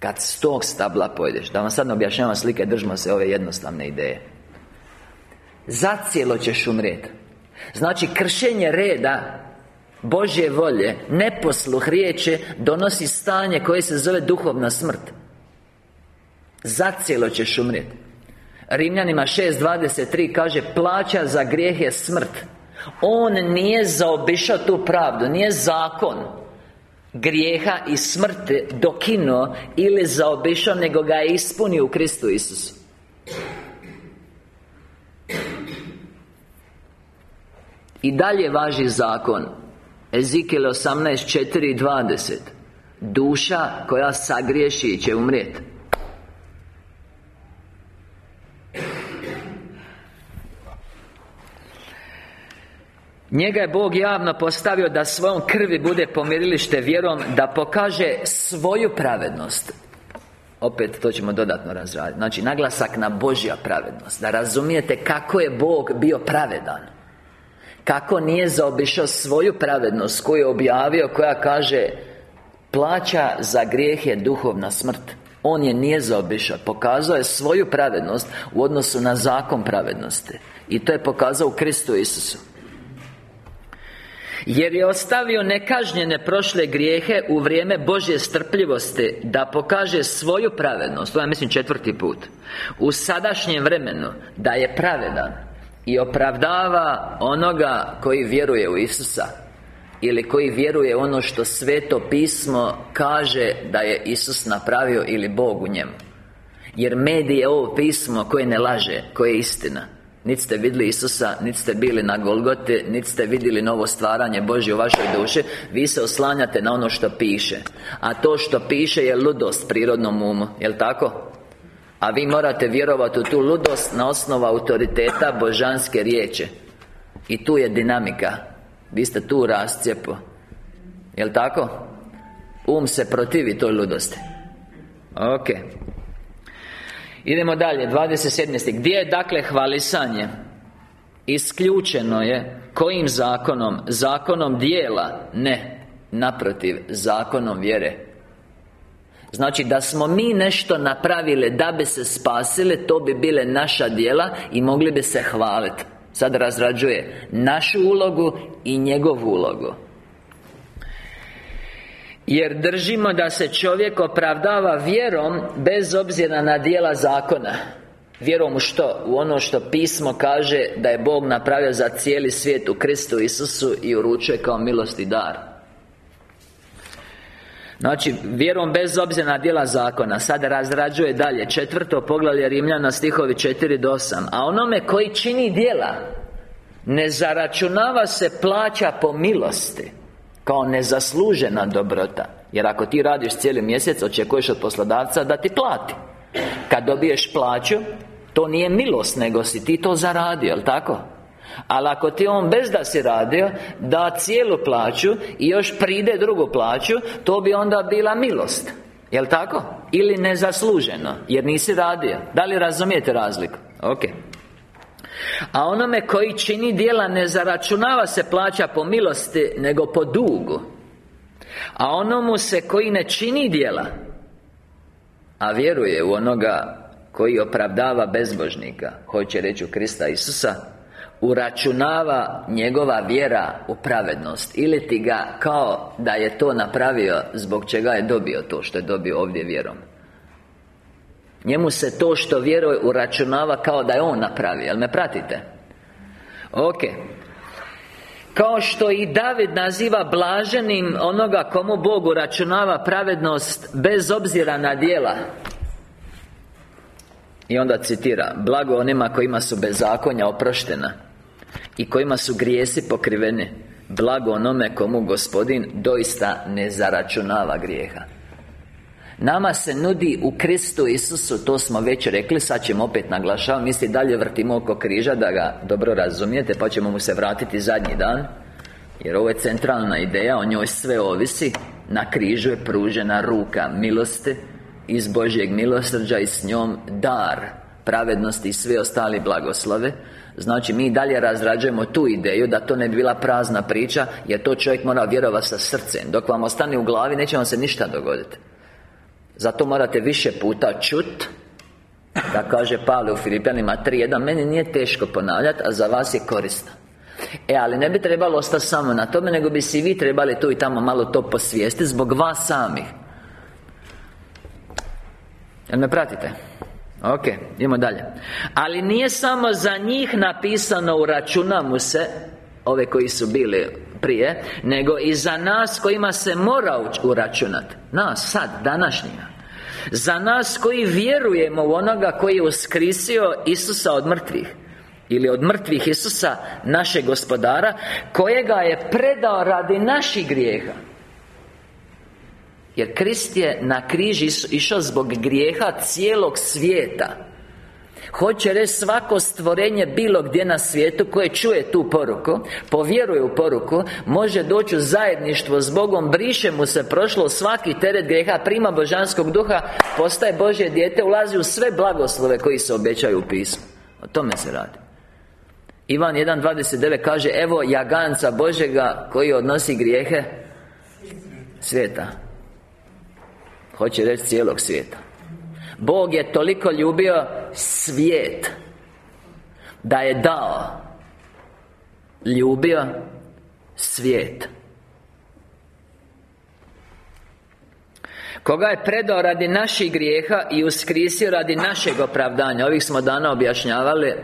Kad s tog stabla pojedeš Da vam sad ne objašnjavam slike Držimo se ove jednostavne ideje. Zacijelo ćeš umrijeti Znači kršenje reda Božje volje Neposluh riječi Donosi stanje koje se zove duhovna smrt. Zacijelo ćeš umrijeti Rimljanima 6.23 kaže Plaća za grijeh je smrt. On nije zaobišao tu pravdu Nije zakon Grijeha i smrti dokinuo Ili zaobišao Nego ga je ispunio u Kristu Isusu. I dalje važi zakon. Ezekiel 18, i 20 Duša koja sagriješi će umrijeti Njega je Bog javno postavio da svojom krvi bude pomirilište vjerom Da pokaže svoju pravednost. Opet to ćemo dodatno razraditi. Znači naglasak na Božja pravednost Da razumijete kako je Bog bio pravedan. Kako nije zaobišao svoju pravednost Koju je objavio Koja kaže Plaća za grijeh je duhovna smrt On je nije zaobišao Pokazao je svoju pravednost U odnosu na zakon pravednosti. I to je pokazao u Kristu Isusu. Jer je ostavio nekažnjene prošle grijehe u vrijeme Božje strpljivosti Da pokaže svoju pravednost. To je mislim četvrti put. U sadašnjem vremenu Da je pravedan I opravdava onoga koji vjeruje u Isusa Ili koji vjeruje ono što Sveto pismo kaže Da je Isus napravio ili Bog u njemu. Jer medij je ovo pismo koje ne laže Koje je istina. Niti ste vidjeli Isusa, niti ste bili na Golgote Niti ste vidjeli novo stvaranje Božje u vašoj duši Vi se oslanjate na ono što piše. A to što piše je ludost prirodnom umu Jel' tako? A vi morate vjerovati u tu ludost na osnovu autoriteta božanske riječi. I tu je dinamika Vi ste tu u rascijepu Jel' tako? Um se protivi toj ludosti Ok Idemo dalje, 27. Gdje je dakle hvalisanje? Isključeno je Kojim zakonom? Zakonom dijela? Ne Naprotiv, zakonom vjere Znači da smo mi nešto napravili da bi se spasili To bi bile naša dijela I mogli bi se hvaliti Sad razrađuje Našu ulogu i njegovu ulogu. Jer držimo da se čovjek opravdava vjerom Bez obzira na dijela zakona. Vjerom u što? U ono što pismo kaže Da je Bog napravio za cijeli svijet u Kristu Isusu I uručuje kao milosti dar Znači, vjerom bez obzira na dijela zakona Sada razrađuje dalje Četvrto poglavlje Rimljana stihovi 4 do 8 A onome koji čini dijela Ne zaračunava se plaća po milosti kao nezaslužena dobrota. Jer ako ti radiš cijeli mjesec Očekuješ od poslodavca da ti plati. Kad dobiješ plaću To nije milost, nego si ti to zaradio, jel tako? Ali ako ti on bez da si radio Da cijelu plaću I još pride drugu plaću To bi onda bila milost Jel' tako? Ili nezasluženo Jer nisi radio Da li razumijete razliku? Ok a onome koji čini dijela ne zaračunava se plaća po milosti Nego po dugu A onomu se koji ne čini dijela A vjeruje u onoga koji opravdava bezbožnika Hoće reći u Krista Isusa Uračunava njegova vjera u pravednost Ili ti ga kao da je to napravio Zbog čega je dobio to što je dobio ovdje vjerom? Njemu se to što vjeruje uračunava kao da je on napravio, jel me pratite? Ok. Kao što i David naziva blaženim onoga komu Bog uračunava pravednost bez obzira na dijela I onda citira Blago onima kojima su bezakonja oproštena I kojima su grijesi pokriveni. Blago onome komu gospodin doista ne zaračunava grijeha. Nama se nudi u Kristu Isusu To smo već rekli, sad ćemo opet naglašavati Mi se dalje vrtimo oko križa Da ga dobro razumijete Pa ćemo mu se vratiti zadnji dan Jer ovo je centralna ideja O njoj sve ovisi. Na križu je pružena ruka milosti Iz Božjeg milosrđa I s njom dar Pravednosti i sve ostali blagoslove Znači mi dalje razrađujemo tu ideju Da to ne bi bila prazna priča Jer to čovjek mora vjerovati sa srcem. Dok vam ostane u glavi Neće vam se ništa dogoditi zato morate više puta čut Da kaže Pavle u Filipijanima 3.1 Meni nije teško ponavljati, a za vas je korisno. E, ali ne bi trebalo ostati samo na tome Nego bi si vi trebali tu i tamo malo to posvijesti Zbog vas samih. Jel me pratite? Ok, idemo dalje. Ali nije samo za njih napisano Uračuna mu se Ove koji su bili prije Nego i za nas kojima se mora uračunati Nas, sad, današnjima. Za nas koji vjerujemo u onoga koji je uskrisio Isusa od mrtvih Ili od mrtvih Isusa, našeg gospodara Kojega je predao radi naših grijeha Jer Krist je na križ išao zbog grijeha cijelog svijeta. Hoće reći svako stvorenje bilo gdje na svijetu koje čuje tu poruku Povjeruje u poruku Može doći u zajedništvo s Bogom Briše mu se prošlo svaki teret grijeha Prima božanskog duha Postaje Božje dijete Ulazi u sve blagoslove koji se obećaju u pismu. O tome se radi. Ivan 1.29 kaže Evo jaganca Božega koji odnosi grijehe Svijeta Hoće reći cijelog svijeta. Bog je toliko ljubio svijet Da je dao Ljubio svijet. Koga je predao radi naših grijeha I uskrisio radi našeg opravdanja? Ovih smo dana objašnjavali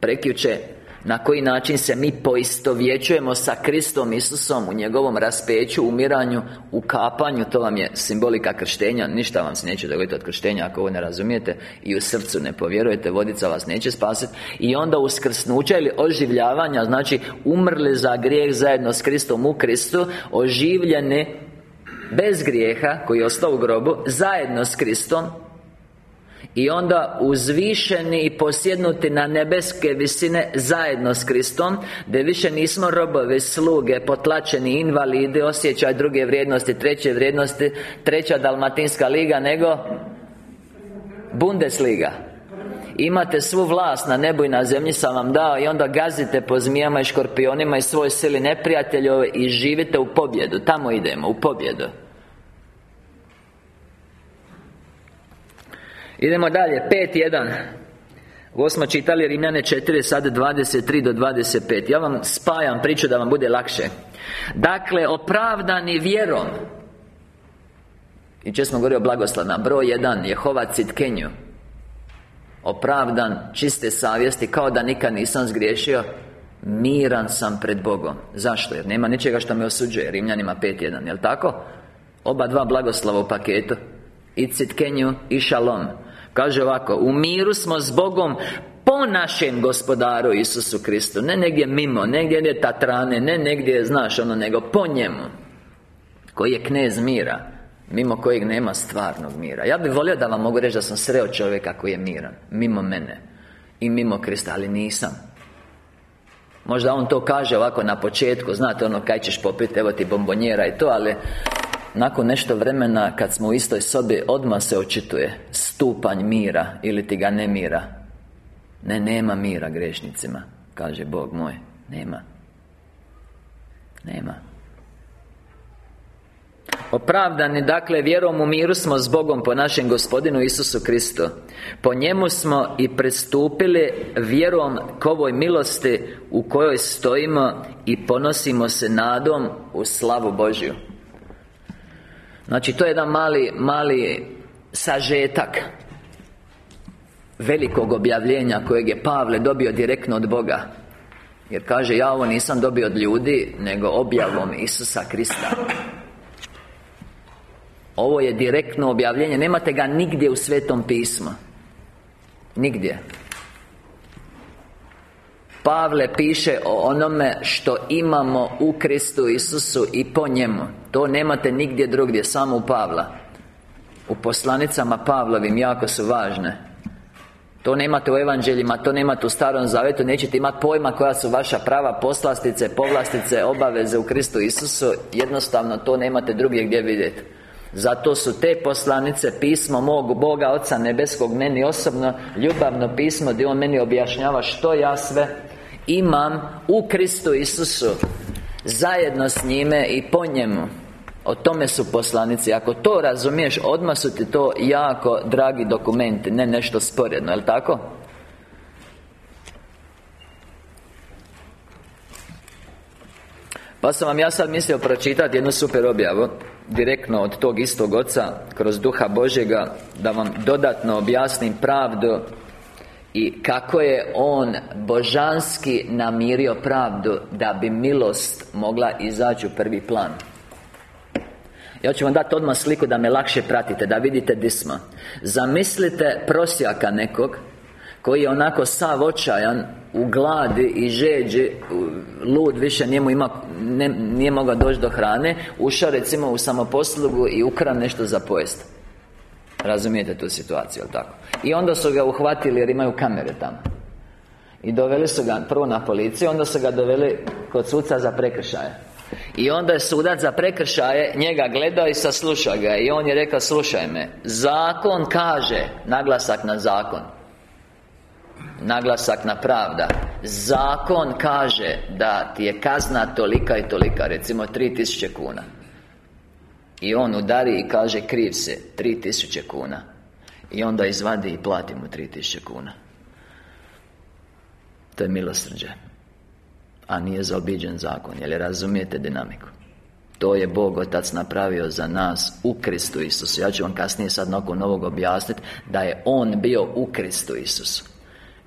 Prekjuče na koji način se mi poistovjećujemo sa Kristom Isusom U njegovom raspeću, umiranju, ukapanju To vam je simbolika krštenja Ništa vam se neće dogoditi od krštenja ako ovo ne razumijete I u srcu ne povjerujete Vodica vas neće spasiti I onda uskrsnuća ili oživljavanja Znači umrli za grijeh zajedno s Kristom u Kristu Oživljeni bez grijeha Koji je ostao u grobu Zajedno s Kristom i onda uzvišeni i posjednuti na nebeske visine zajedno s Kristom Da više nismo robovi, sluge, potlačeni invalidi Osjećaj druge vrijednosti, treće vrijednosti Treća Dalmatinska liga, nego Bundesliga. Imate svu vlast na nebu i na zemlji sam vam dao I onda gazite po zmijama i škorpionima i svoj sili neprijateljove I živite u pobjedu. Tamo idemo, u pobjedu Idemo dalje, 5.1 Ovo smo čitali Rimljane 4, sad 23 do 25 Ja vam spajam priču da vam bude lakše. Dakle, opravdani vjerom. I če smo govorili o blagoslovna Broj 1, Jehova Citkenju. Opravdan, čiste savjesti Kao da nikad nisam zgriješio. Miran sam pred Bogom. Zašto? Jer nema ničega što me osuđuje. Rimljanima 5.1, jel tako? Oba dva blagoslova u paketu. I Citkenju i Šalom Kaže ovako U miru smo s Bogom po našem gospodaru Isusu Kristu. Ne negdje mimo, negdje je tatrane Ne negdje, znaš ono, nego po njemu Koji je knez mira Mimo kojeg nema stvarnog mira. Ja bih volio da vam mogu reći da sam sreo čovjeka koji je miran Mimo mene I mimo Krista, ali nisam. Možda on to kaže ovako na početku Znate ono, kaj ćeš popiti, evo ti bombonjera i to Ali nakon nešto vremena Kad smo u istoj sobi Odmah se očituje. Stupanj mira Ili ti ga ne mira. Ne, nema mira grešnicima Kaže Bog moj. Nema. Nema. Opravdani, dakle, vjerom u miru smo s Bogom po našem Gospodinu Isusu Kristu. Po njemu smo i pristupili vjerom k ovoj milosti U kojoj stojimo I ponosimo se nadom u slavu Božju Znači, to je jedan mali, mali sažetak Velikog objavljenja kojeg je Pavle dobio direktno od Boga. Jer kaže, ja ovo nisam dobio od ljudi Nego objavom Isusa Krista. Ovo je direktno objavljenje. Nemate ga nigdje u Svetom pismu. Nigdje Pavle piše o onome što imamo u Kristu Isusu i po njemu. To nemate nigdje drugdje, samo u Pavla. U poslanicama Pavlovim jako su važne. To nemate u evanđeljima, to nemate u Starom Zavetu Nećete imati pojma koja su vaša prava poslastice, povlastice, obaveze u Kristu Isusu. Jednostavno to nemate drugdje gdje vidjeti zato su te poslanice pismo mog Boga Oca Nebeskog Meni osobno ljubavno pismo Gdje On meni objašnjava što ja sve imam u Kristu Isusu Zajedno s njime i po njemu o tome su poslanici Ako to razumiješ, odmah su ti to jako dragi dokumenti Ne nešto sporedno, jel' tako? Pa sam vam ja sad mislio pročitati jednu super objavu Direktno od tog istog Oca Kroz Duha Božjega Da vam dodatno objasnim pravdu I kako je On božanski namirio pravdu Da bi milost mogla izaći u prvi plan. Ja ću vam dati odmah sliku da me lakše pratite Da vidite di smo. Zamislite prosjaka nekog Koji je onako sav očajan U gladi i žeđi Lud više njemu ima ne, Nije mogao doći do hrane Ušao recimo u samoposlugu I ukra nešto za pojest Razumijete tu situaciju, jel tako? I onda su ga uhvatili jer imaju kamere tamo. I doveli su ga prvo na policiju Onda su ga doveli kod suca za prekršaje. I onda je sudac za prekršaje njega gledao i saslušao ga I on je rekao, slušaj me Zakon kaže Naglasak na zakon Naglasak na pravda Zakon kaže da ti je kazna tolika i tolika Recimo 3000 kuna I on udari i kaže kriv se 3000 kuna. I onda izvadi i plati mu 3000 kuna. To je milosrđe. A nije zaobiđen zakon Jel razumijete dinamiku? To je Bog Otac napravio za nas U Kristu Isusu. Ja ću vam kasnije sad nakon novog objasniti Da je On bio u Kristu Isusu.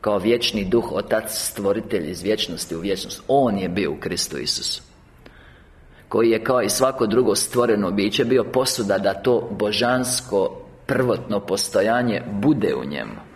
Kao vječni duh Otac stvoritelj iz vječnosti u vječnost On je bio u Kristu Isusu Koji je kao i svako drugo stvoreno biće Bio posuda da to božansko Prvotno postojanje bude u njemu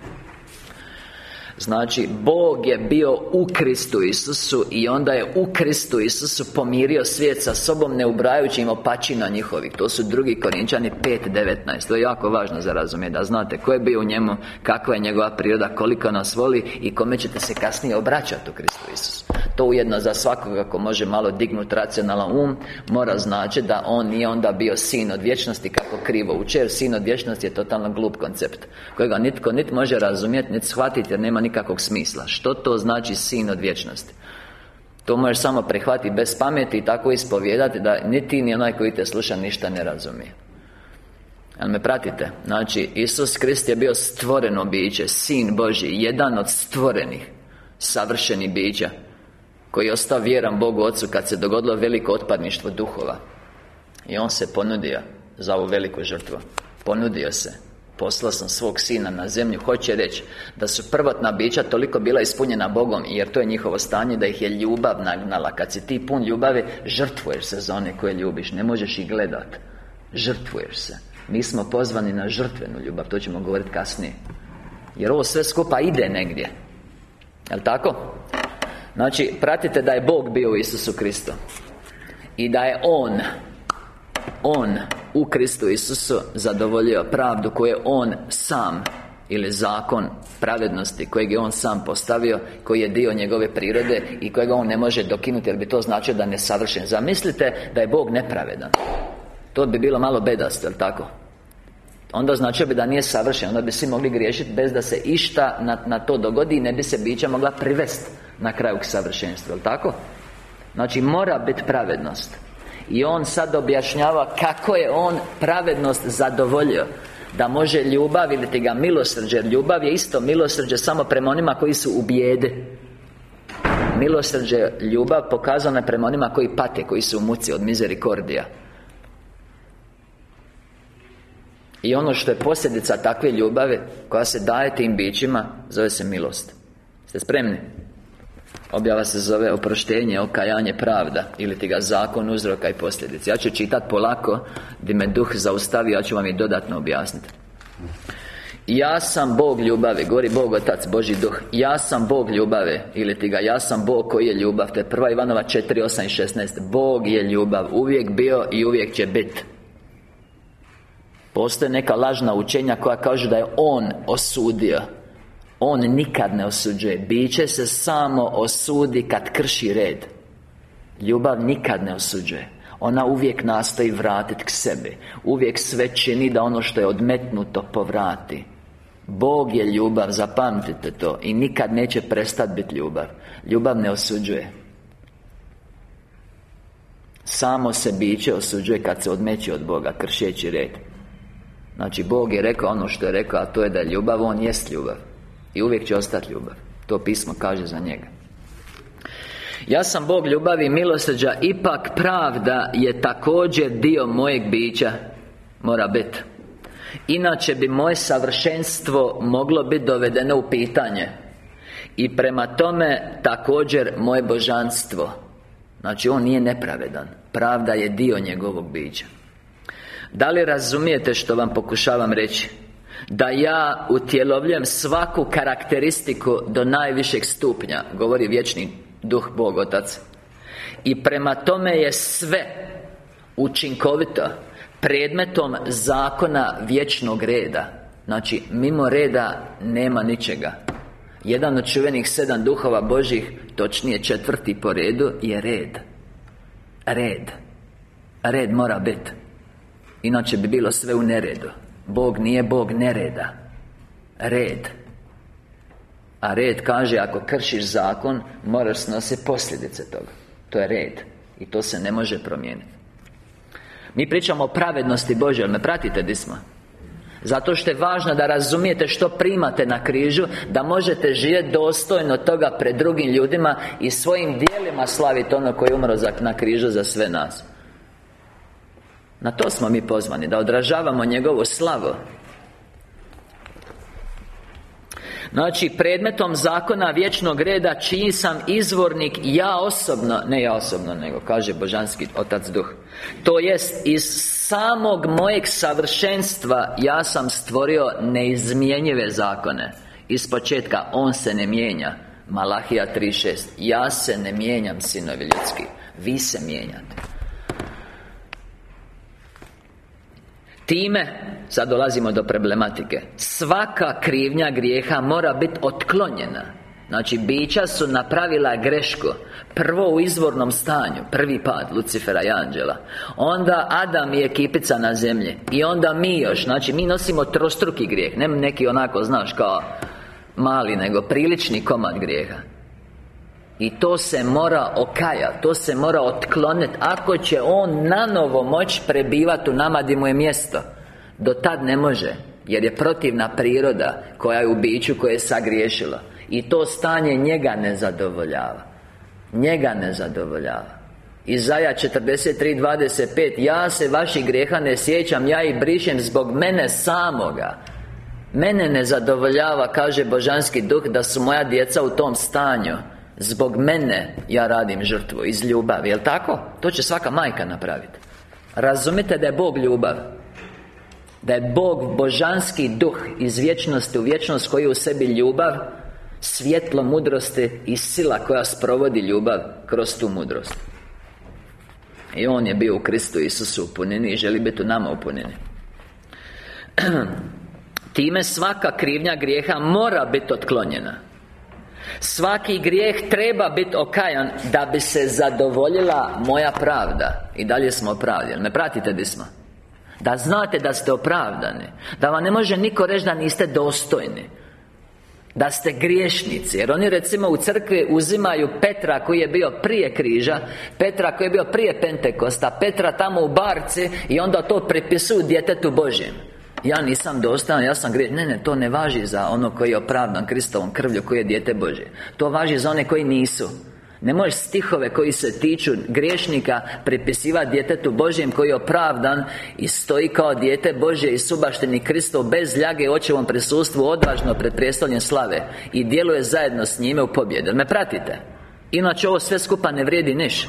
Znači, Bog je bio u Kristu Isusu I onda je u Kristu Isusu pomirio svijet sa sobom Ne ubrajući im opačina njihovih. To su drugi Korinčani 5.19 To je jako važno za razumjeti Da znate ko je bio u njemu Kakva je njegova priroda Koliko nas voli I kome ćete se kasnije obraćati u Kristu Isusu. To ujedno za svakoga ko može malo dignuti racionalan um Mora znači da on nije onda bio sin od vječnosti Kako krivo uče Jer sin od vječnosti je totalno glup koncept Kojega nitko niti može razumjeti Niti shvatiti jer nema nikakvog smisla. Što to znači sin od vječnosti? To možeš samo prihvatiti bez pameti i tako ispovijedati Da niti ni onaj koji te sluša ništa ne razumije. Jel me pratite? Znači, Isus Krist je bio stvoreno biće Sin Boži Jedan od stvorenih Savršenih bića Koji je ostao vjeran Bogu Otcu Kad se dogodilo veliko otpadništvo duhova. I On se ponudio Za ovu veliku žrtvu. Ponudio se Poslao sam svog sina na zemlju Hoće reći da su prvotna bića toliko bila ispunjena Bogom Jer to je njihovo stanje da ih je ljubav nagnala. Kad si ti pun ljubavi Žrtvuješ se za one koje ljubiš Ne možeš ih gledat. Žrtvuješ se. Mi smo pozvani na žrtvenu ljubav To ćemo govoriti kasnije. Jer ovo sve skupa ide negdje. Jel' tako? Znači, pratite da je Bog bio u Isusu Kristu. I da je On on u Kristu Isusu zadovoljio pravdu koju je On sam ili zakon pravednosti kojeg je On sam postavio koji je dio njegove prirode i kojega On ne može dokinuti jer bi to značilo da je nesavršen zamislite da je Bog nepravedan to bi bilo malo bedasto, jel tako? Onda značio bi da nije savršen Onda bi svi mogli griješiti bez da se išta na, na to dogodi I ne bi se bića mogla privesti na kraju k savršenstvu, jel tako? Znači mora biti pravednost i on sad objašnjava kako je on pravednost zadovoljio. Da može ljubav ili ti ga milosrđe ljubav je isto milosrđe samo prema onima koji su u bijede Milosrđe ljubav pokazana prema onima koji pate Koji su u muci od mizerikordija. I ono što je posljedica takve ljubave Koja se daje tim bićima Zove se milost. Ste spremni? Objava se zove oproštenje, okajanje, pravda. Ili ti ga zakon uzroka i posljedice. Ja ću čitat polako Gdje me duh zaustavi Ja ću vam je dodatno objasniti ja sam Bog ljubave Gori Bog Otac, Boži duh. Ja sam Bog ljubave Ili ti ga Ja sam Bog koji je ljubav. To je prva Ivanova 4, 8 i 16 Bog je ljubav Uvijek bio i uvijek će biti Postoje neka lažna učenja koja kažu da je On osudio on nikad ne osuđuje. Biće se samo osudi kad krši red. Ljubav nikad ne osuđuje. Ona uvijek nastoji vratiti k sebi. Uvijek sve čini da ono što je odmetnuto povrati. Bog je ljubav, zapamtite to I nikad neće prestati biti ljubav. Ljubav ne osuđuje. Samo se biće osuđuje kad se odmeće od Boga Kršeći red. Znači Bog je rekao ono što je rekao A to je da je ljubav, On jest ljubav i uvijek će ostati ljubav. To pismo kaže za njega. Ja sam Bog ljubavi i milosrđa Ipak pravda je također dio mojeg bića. Mora biti Inače bi moje savršenstvo moglo biti dovedeno u pitanje. I prema tome također moje božanstvo. Znači on nije nepravedan. Pravda je dio njegovog bića. Da li razumijete što vam pokušavam reći? Da ja utjelovljujem svaku karakteristiku do najvišeg stupnja Govori vječni duh Bog Otac. I prema tome je sve Učinkovito Predmetom zakona vječnog reda. Znači, mimo reda nema ničega. Jedan od čuvenih sedam duhova Božih Točnije četvrti po redu je red. Red. Red mora biti Inače bi bilo sve u neredu Bog nije Bog nereda. Red. A red kaže ako kršiš zakon Moraš snositi posljedice toga. To je red. I to se ne može promijeniti Mi pričamo o pravednosti Božje, me pratite di smo? Zato što je važno da razumijete što primate na križu Da možete živjeti dostojno toga pred drugim ljudima I svojim dijelima slaviti ono koji je umro na križu za sve nas Na to smo mi pozvani Da odražavamo njegovu slavu Znači, predmetom zakona vječnog reda Čiji sam izvornik Ja osobno Ne ja osobno, nego kaže Božanski Otac Duh To jest, iz samog mojeg savršenstva Ja sam stvorio neizmjenjive zakone. Iz početka On se ne mijenja. Malahija 3.6 Ja se ne mijenjam, sinovi ljudski Vi se mijenjate Time, sad dolazimo do problematike. Svaka krivnja grijeha mora biti otklonjena. Znači, bića su napravila grešku. Prvo u izvornom stanju Prvi pad Lucifera i Anđela. Onda Adam i ekipica na zemlji. I onda mi još. Znači, mi nosimo trostruki grijeh. Ne neki onako, znaš, kao Mali, nego prilični komad grijeha i to se mora okajati To se mora otkloniti Ako će On nanovo moći prebivati u nama gdje mu je mjesto Do tad ne može Jer je protivna priroda Koja je u biću koje je sagriješila. I to stanje njega ne zadovoljava. Njega ne zadovoljava. Izaja 43.25 Ja se vaših grijeha ne sjećam Ja ih brišem zbog mene samoga. Mene ne zadovoljava, kaže Božanski duh Da su moja djeca u tom stanju Zbog mene ja radim žrtvu Iz ljubavi, jel tako? To će svaka majka napraviti Razumite da je Bog ljubav? Da je Bog božanski duh Iz vječnosti u vječnost koji je u sebi ljubav Svjetlo mudrosti i sila koja sprovodi ljubav Kroz tu mudrost. I On je bio u Kristu Isusu u I želi biti u nama u punini. Time svaka krivnja grijeha mora biti otklonjena Svaki grijeh treba biti okajan Da bi se zadovoljila moja pravda. I dalje smo opravdani. Ne pratite di smo? Da znate da ste opravdani. Da vam ne može niko reći da niste dostojni. Da ste griješnici. Jer oni recimo u crkvi uzimaju Petra koji je bio prije križa Petra koji je bio prije Pentekosta Petra tamo u barci I onda to pripisuju djetetu Božjem ja nisam dostojan, ja sam grijeh. Ne, ne, to ne važi za ono koji je opravdan Kristovom krvlju, koji je dijete Bože To važi za one koji nisu. Ne možeš stihove koji se tiču griješnika Pripisivati djetetu Božjem koji je opravdan I stoji kao dijete Božje i subašteni Kristov Bez ljage očevom prisustvu Odvažno pred predstavljen slave I djeluje zajedno s njime u pobjedu. Me pratite? Inače ovo sve skupa ne vrijedi niš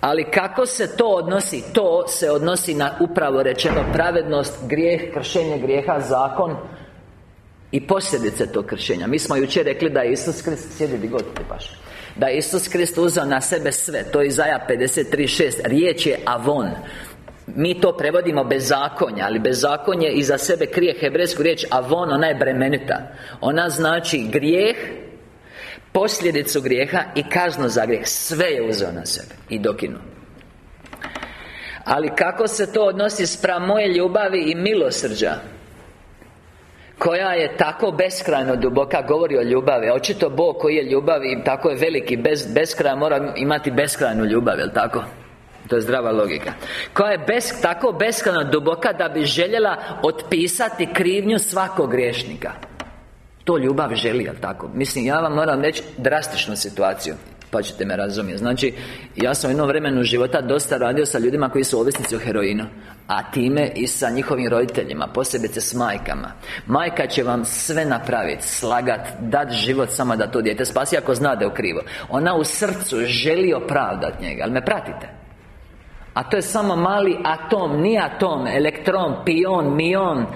Ali kako se to odnosi? To se odnosi na upravo rečeno pravednost, grijeh, kršenje grijeha, zakon I posljedice tog kršenja. Mi smo jučer rekli da je Isus Krist Sjedi di god paše Da je Isus Krist uzeo na sebe sve. To je Izaja 53.6 Riječ je avon. Mi to prevodimo bezakonja Ali bezakonje iza sebe krije hebrejsku riječ Avon, ona je bremenita. Ona znači grijeh Posljedicu grijeha i kaznu za grijeh. Sve je uzeo na sebe I dokinu Ali kako se to odnosi spram moje ljubavi i milosrđa koja je tako beskrajno duboka govori o ljubavi. Očito Bog koji je ljubav i tako je veliki bez, beskraj mora imati beskrajnu ljubav jel tako? To je zdrava logika. Koja je bez, tako beskrajno duboka da bi željela otpisati krivnju svakog griješnika To ljubav želi, jel tako? Mislim, ja vam moram reći drastičnu situaciju pa ćete me razumjeti. Znači, ja sam u jednom vremenu života dosta radio sa ljudima koji su ovisnici o heroinu A time i sa njihovim roditeljima, posebice s majkama. Majka će vam sve napraviti, slagat, dat život samo da to dijete spasi ako zna da je krivo Ona u srcu želi opravdat njega, ali me pratite? A to je samo mali atom, ni atom, elektron, pion, mion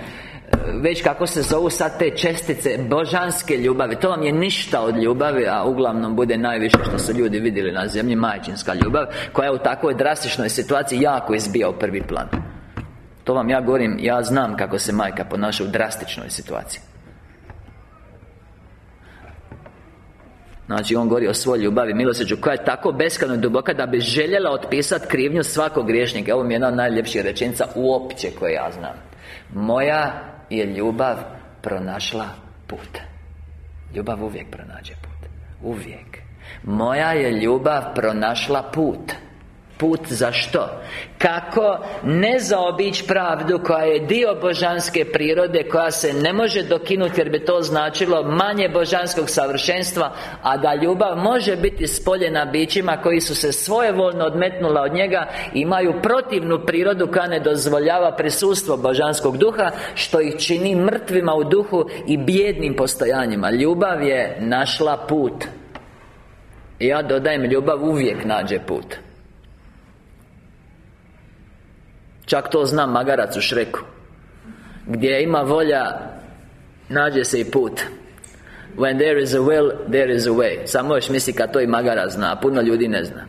već kako se zovu sad te čestice božanske ljubavi. To vam je ništa od ljubavi A uglavnom bude najviše što su ljudi vidjeli na zemlji Majčinska ljubav Koja u takvoj drastičnoj situaciji jako izbija u prvi plan. To vam ja govorim, ja znam kako se majka ponaša u drastičnoj situaciji. Znači, on govori o svojoj ljubavi, milosrđu Koja je tako beskrajno duboka Da bi željela otpisati krivnju svakog griješnika. Ovo mi je jedna od najljepših rečenica Uopće koje ja znam. Moja je ljubav pronašla put. Ljubav uvijek pronađe put. Uvijek. Moja je ljubav pronašla put Put za što? Kako ne zaobići pravdu koja je dio božanske prirode Koja se ne može dokinuti jer bi to značilo manje božanskog savršenstva A da ljubav može biti spoljena bićima koji su se svojevoljno odmetnula od njega Imaju protivnu prirodu koja ne dozvoljava prisustvo božanskog duha Što ih čini mrtvima u duhu i bijednim postojanjima. Ljubav je našla put. Ja dodajem ljubav uvijek nađe put Čak to zna magarac u Šreku. Gdje ima volja Nađe se i put. When there is a will, there is a way. Samo još misli kad to i magarac zna A puno ljudi ne zna.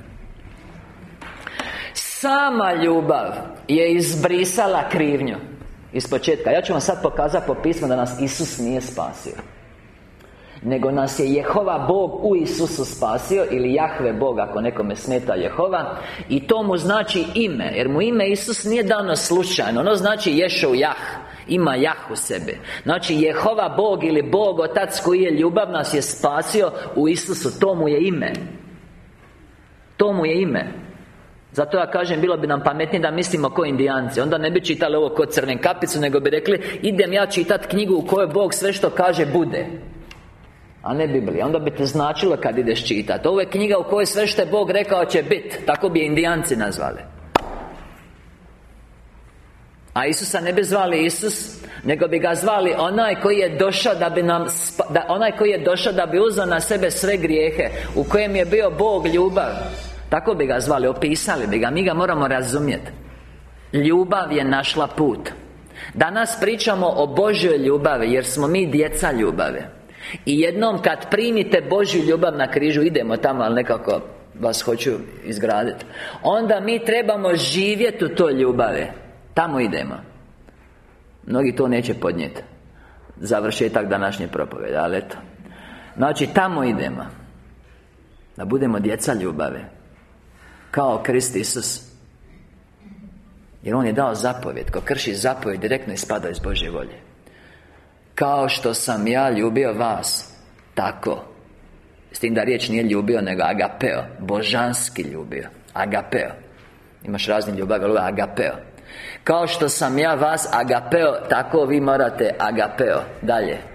Sama ljubav je izbrisala krivnju Iz početka. Ja ću vam sad pokazati po pismu da nas Isus nije spasio nego nas je Jehova Bog u Isusu spasio Ili Jahve Bog ako nekome smeta Jehova. I to mu znači ime Jer mu ime Isus nije dano slučajno. Ono znači Ješov Jah ima Jah u sebi. Znači Jehova Bog ili Bog Otac koji je ljubav nas je spasio U Isusu. To mu je ime. To mu je ime. Zato ja kažem, bilo bi nam pametnije da mislimo ko indijanci. Onda ne bi čitali ovo kod crven kapicu Nego bi rekli, idem ja čitat knjigu u kojoj Bog sve što kaže bude a ne Biblija. Onda bi te značilo kad ideš čitati Ovo je knjiga u kojoj sve što je Bog rekao će biti Tako bi indijanci nazvali. A Isusa ne bi zvali Isus Nego bi ga zvali onaj koji je došao da bi nam da, Onaj koji je došao da bi uzeo na sebe sve grijehe U kojem je bio Bog ljubav. Tako bi ga zvali, opisali bi ga. Mi ga moramo razumjeti Ljubav je našla put. Danas pričamo o Božjoj ljubavi Jer smo mi djeca ljubave i jednom kad primite Božju ljubav na križu Idemo tamo, ali nekako vas hoću izgraditi Onda mi trebamo živjeti u toj ljubavi. Tamo idemo. Mnogi to neće podnijeti Završetak današnje propovede, ali eto. Znači, tamo idemo. Da budemo djeca ljubave Kao Krist Isus. Jer On je dao zapovjed. Ko krši zapovjed direktno ispada iz Božje volje kao što sam ja ljubio vas Tako. S tim da riječ nije ljubio, nego agapeo. Božanski ljubio. Agapeo. Imaš razni ljubav, ali agapeo. Kao što sam ja vas agapeo Tako vi morate agapeo. Dalje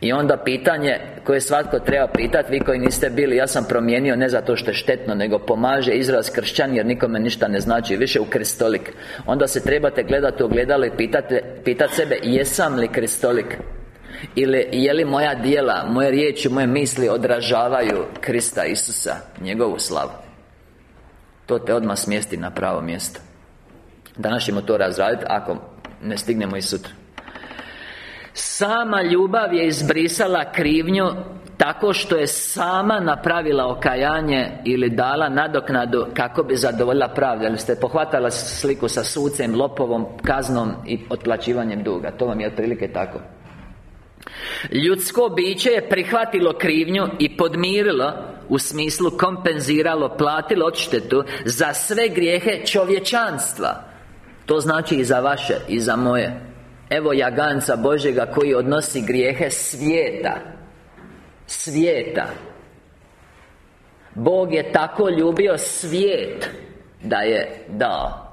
i onda pitanje koje svatko treba pitati Vi koji niste bili, ja sam promijenio ne zato što je štetno Nego pomaže izraz kršćan jer nikome ništa ne znači Više u kristolik Onda se trebate gledati u ogledalo i pitati, pitati sebe Jesam li kristolik? Ili je li moja dijela, moje riječi, moje misli odražavaju Krista Isusa Njegovu slavu? To te odmah smjesti na pravo mjesto. Danas ćemo to razraditi ako ne stignemo i sutra Sama ljubav je izbrisala krivnju Tako što je sama napravila okajanje Ili dala nadoknadu Kako bi zadovoljila pravdu. Jel ste pohvatala sliku sa sucem, lopovom, kaznom I otplaćivanjem duga? To vam je otprilike tako. Ljudsko biće je prihvatilo krivnju I podmirilo U smislu kompenziralo Platilo odštetu Za sve grijehe čovječanstva. To znači i za vaše I za moje Evo jaganca Božjega koji odnosi grijehe svijeta. Svijeta. Bog je tako ljubio svijet Da je dao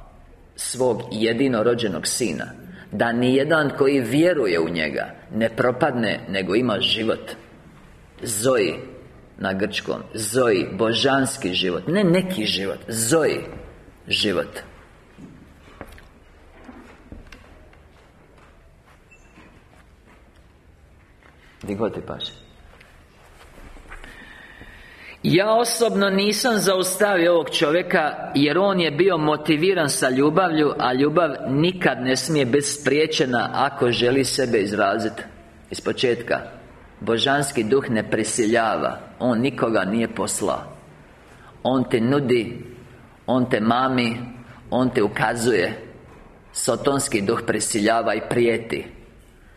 Svog jedinorođenog Sina Da nijedan koji vjeruje u njega Ne propadne, nego ima život. Zoji Na grčkom Zoji, božanski život Ne neki život, Zoji Život Gdje god ti ja osobno nisam zaustavio ovog čovjeka Jer on je bio motiviran sa ljubavlju A ljubav nikad ne smije biti spriječena Ako želi sebe izraziti. Iz početka Božanski duh ne prisiljava On nikoga nije poslao. On te nudi On te mami On te ukazuje. Sotonski duh prisiljava i prijeti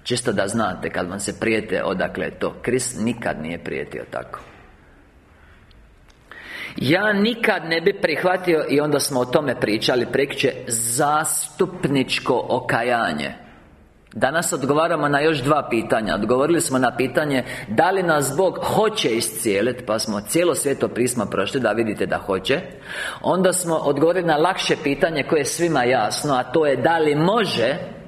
Čisto da znate, kad vam se prijete odakle je to. Krist nikad nije prijetio tako. Ja nikad ne bi prihvatio I onda smo o tome pričali prekće Zastupničko okajanje. Danas odgovaramo na još dva pitanja. Odgovorili smo na pitanje Da li nas Bog hoće iscijeliti Pa smo cijelo sveto pismo prošli Da vidite da hoće. Onda smo odgovorili na lakše pitanje Koje je svima jasno A to je da li može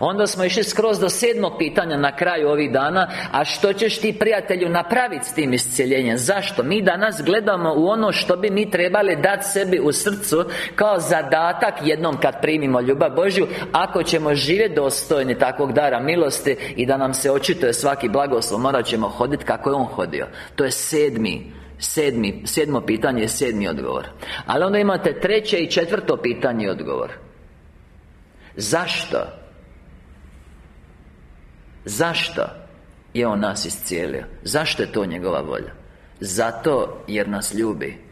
Onda smo išli skroz do sedmog pitanja na kraju ovih dana A što ćeš ti prijatelju napraviti s tim iscijeljenjem? Zašto? Mi danas gledamo u ono što bi mi trebali dati sebi u srcu Kao zadatak jednom kad primimo ljubav Božju Ako ćemo živjeti dostojni takvog dara milosti I da nam se očituje svaki blagoslov Morat ćemo hoditi kako je On hodio To je sedmi Sedmi, sedmo pitanje je sedmi odgovor Ali onda imate treće i četvrto pitanje odgovor Zašto? Zašto je On nas iscijelio? Zašto je to njegova volja? Zato jer nas ljubi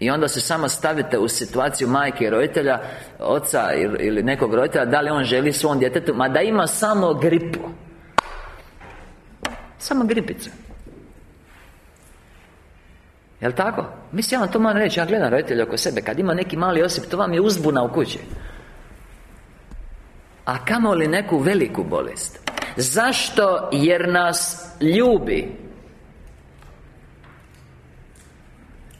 i onda se samo stavite u situaciju majke i roditelja Oca ili nekog roditelja Da li on želi svom djetetu Ma da ima samo gripu Samo gripicu Jel' tako? Mislim, ja vam to moram reći Ja gledam roditelja oko sebe Kad ima neki mali osip To vam je uzbuna u kući a kamoli neku veliku bolest. Zašto? Jer nas ljubi.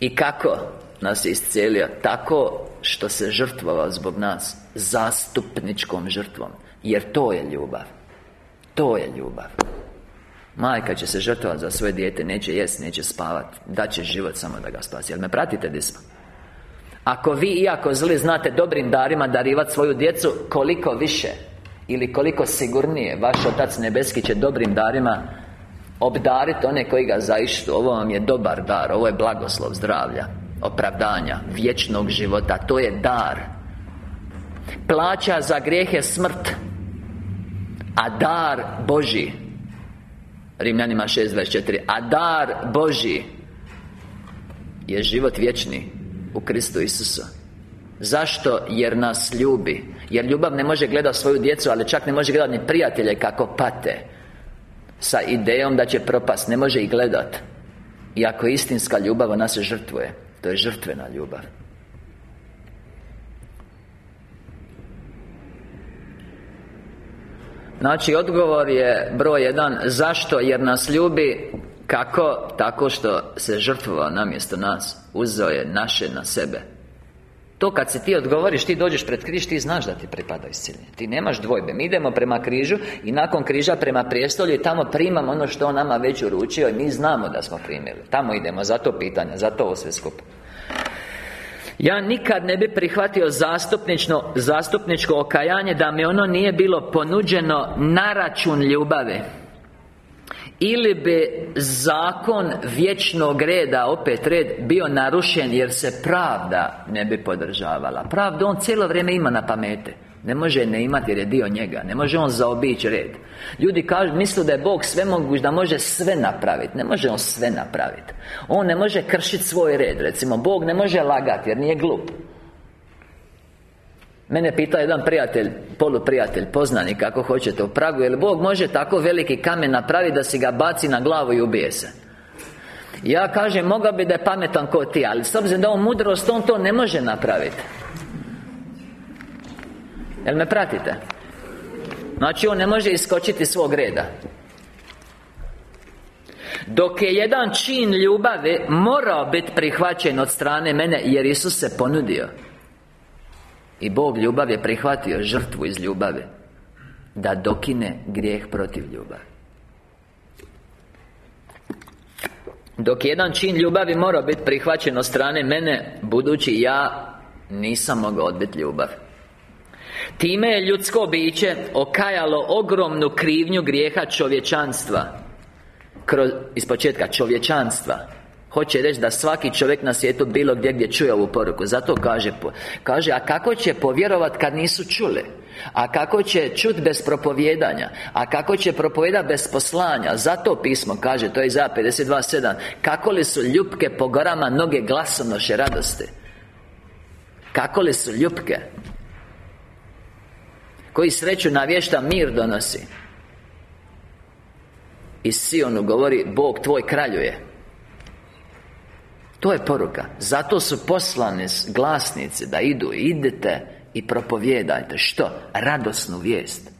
I kako nas je iscijelio? Tako što se žrtvovao zbog nas Zastupničkom žrtvom. Jer to je ljubav. To je ljubav. Majka će se žrtvovati za svoje dijete Neće jest, neće spavati Daće život samo da ga spasi. Jel me pratite di smo? Ako vi, iako zli, znate dobrim darima darivati svoju djecu Koliko više Ili koliko sigurnije Vaš Otac Nebeski će dobrim darima Obdariti one koji ga zaištu. Ovo vam je dobar dar Ovo je blagoslov zdravlja Opravdanja Vječnog života. To je dar. Plaća za grijeh je smrt A dar Boži Rimljanima 6.24 A dar Boži Je život vječni U Kristu Isusu. Zašto? Jer nas ljubi. Jer ljubav ne može gledati svoju djecu Ali čak ne može gledati ni prijatelje kako pate. Sa idejom da će propast Ne može ih gledat. I ako je istinska ljubav, ona se žrtvuje. To je žrtvena ljubav. Znači, odgovor je broj jedan Zašto? Jer nas ljubi Kako? Tako što se žrtvovao namjesto nas Uzeo je naše na sebe. To kad se ti odgovoriš, ti dođeš pred križ, ti znaš da ti pripada isciljenje Ti nemaš dvojbe. Mi idemo prema križu i nakon križa prema prijestolju I tamo primamo ono što on nama već uručio I mi znamo da smo primili. Tamo idemo, za to pitanje, za to sve skupo ja nikad ne bi prihvatio zastupnično, zastupničko okajanje Da mi ono nije bilo ponuđeno na račun ljubave ili bi zakon vječnog reda, opet red, bio narušen jer se pravda ne bi podržavala. Pravdu on cijelo vrijeme ima na pamete Ne može ne imati jer je dio njega. Ne može on zaobići red. Ljudi kažu, misle da je Bog sve moguć, da može sve napraviti Ne može on sve napraviti On ne može kršiti svoj red Recimo, Bog ne može lagati jer nije glup Mene pita jedan prijatelj, poluprijatelj, poznanik, kako hoćete u Pragu Jel Bog može tako veliki kamen napraviti da si ga baci na glavu i ubije se? Ja kažem, mogao bi da je pametan ko ti Ali s obzirom da on mudrost, on to ne može napraviti Jel me pratite? Znači, on ne može iskočiti svog reda dok je jedan čin ljubavi morao biti prihvaćen od strane mene Jer Isus se ponudio I Bog ljubav je prihvatio žrtvu iz ljubavi Da dokine grijeh protiv ljubavi. Dok jedan čin ljubavi mora biti prihvaćen od strane mene Budući ja nisam mogao odbiti ljubav. Time je ljudsko biće okajalo ogromnu krivnju grijeha čovječanstva Kroz, iz početka čovječanstva Hoće reći da svaki čovjek na svijetu bilo gdje gdje čuje ovu poruku. Zato kaže Kaže, a kako će povjerovat kad nisu čuli A kako će čut bez propovjedanja? A kako će propovijedati bez poslanja? Zato pismo kaže, to je za 52.7 Kako li su ljupke po gorama noge glasonoše radosti? Kako li su ljupke? Koji sreću navješta mir donosi? I Sionu govori Bog tvoj kraljuje to je poruka. Zato su poslani glasnici da idu Idete i propovijedajte Što? Radosnu vijest.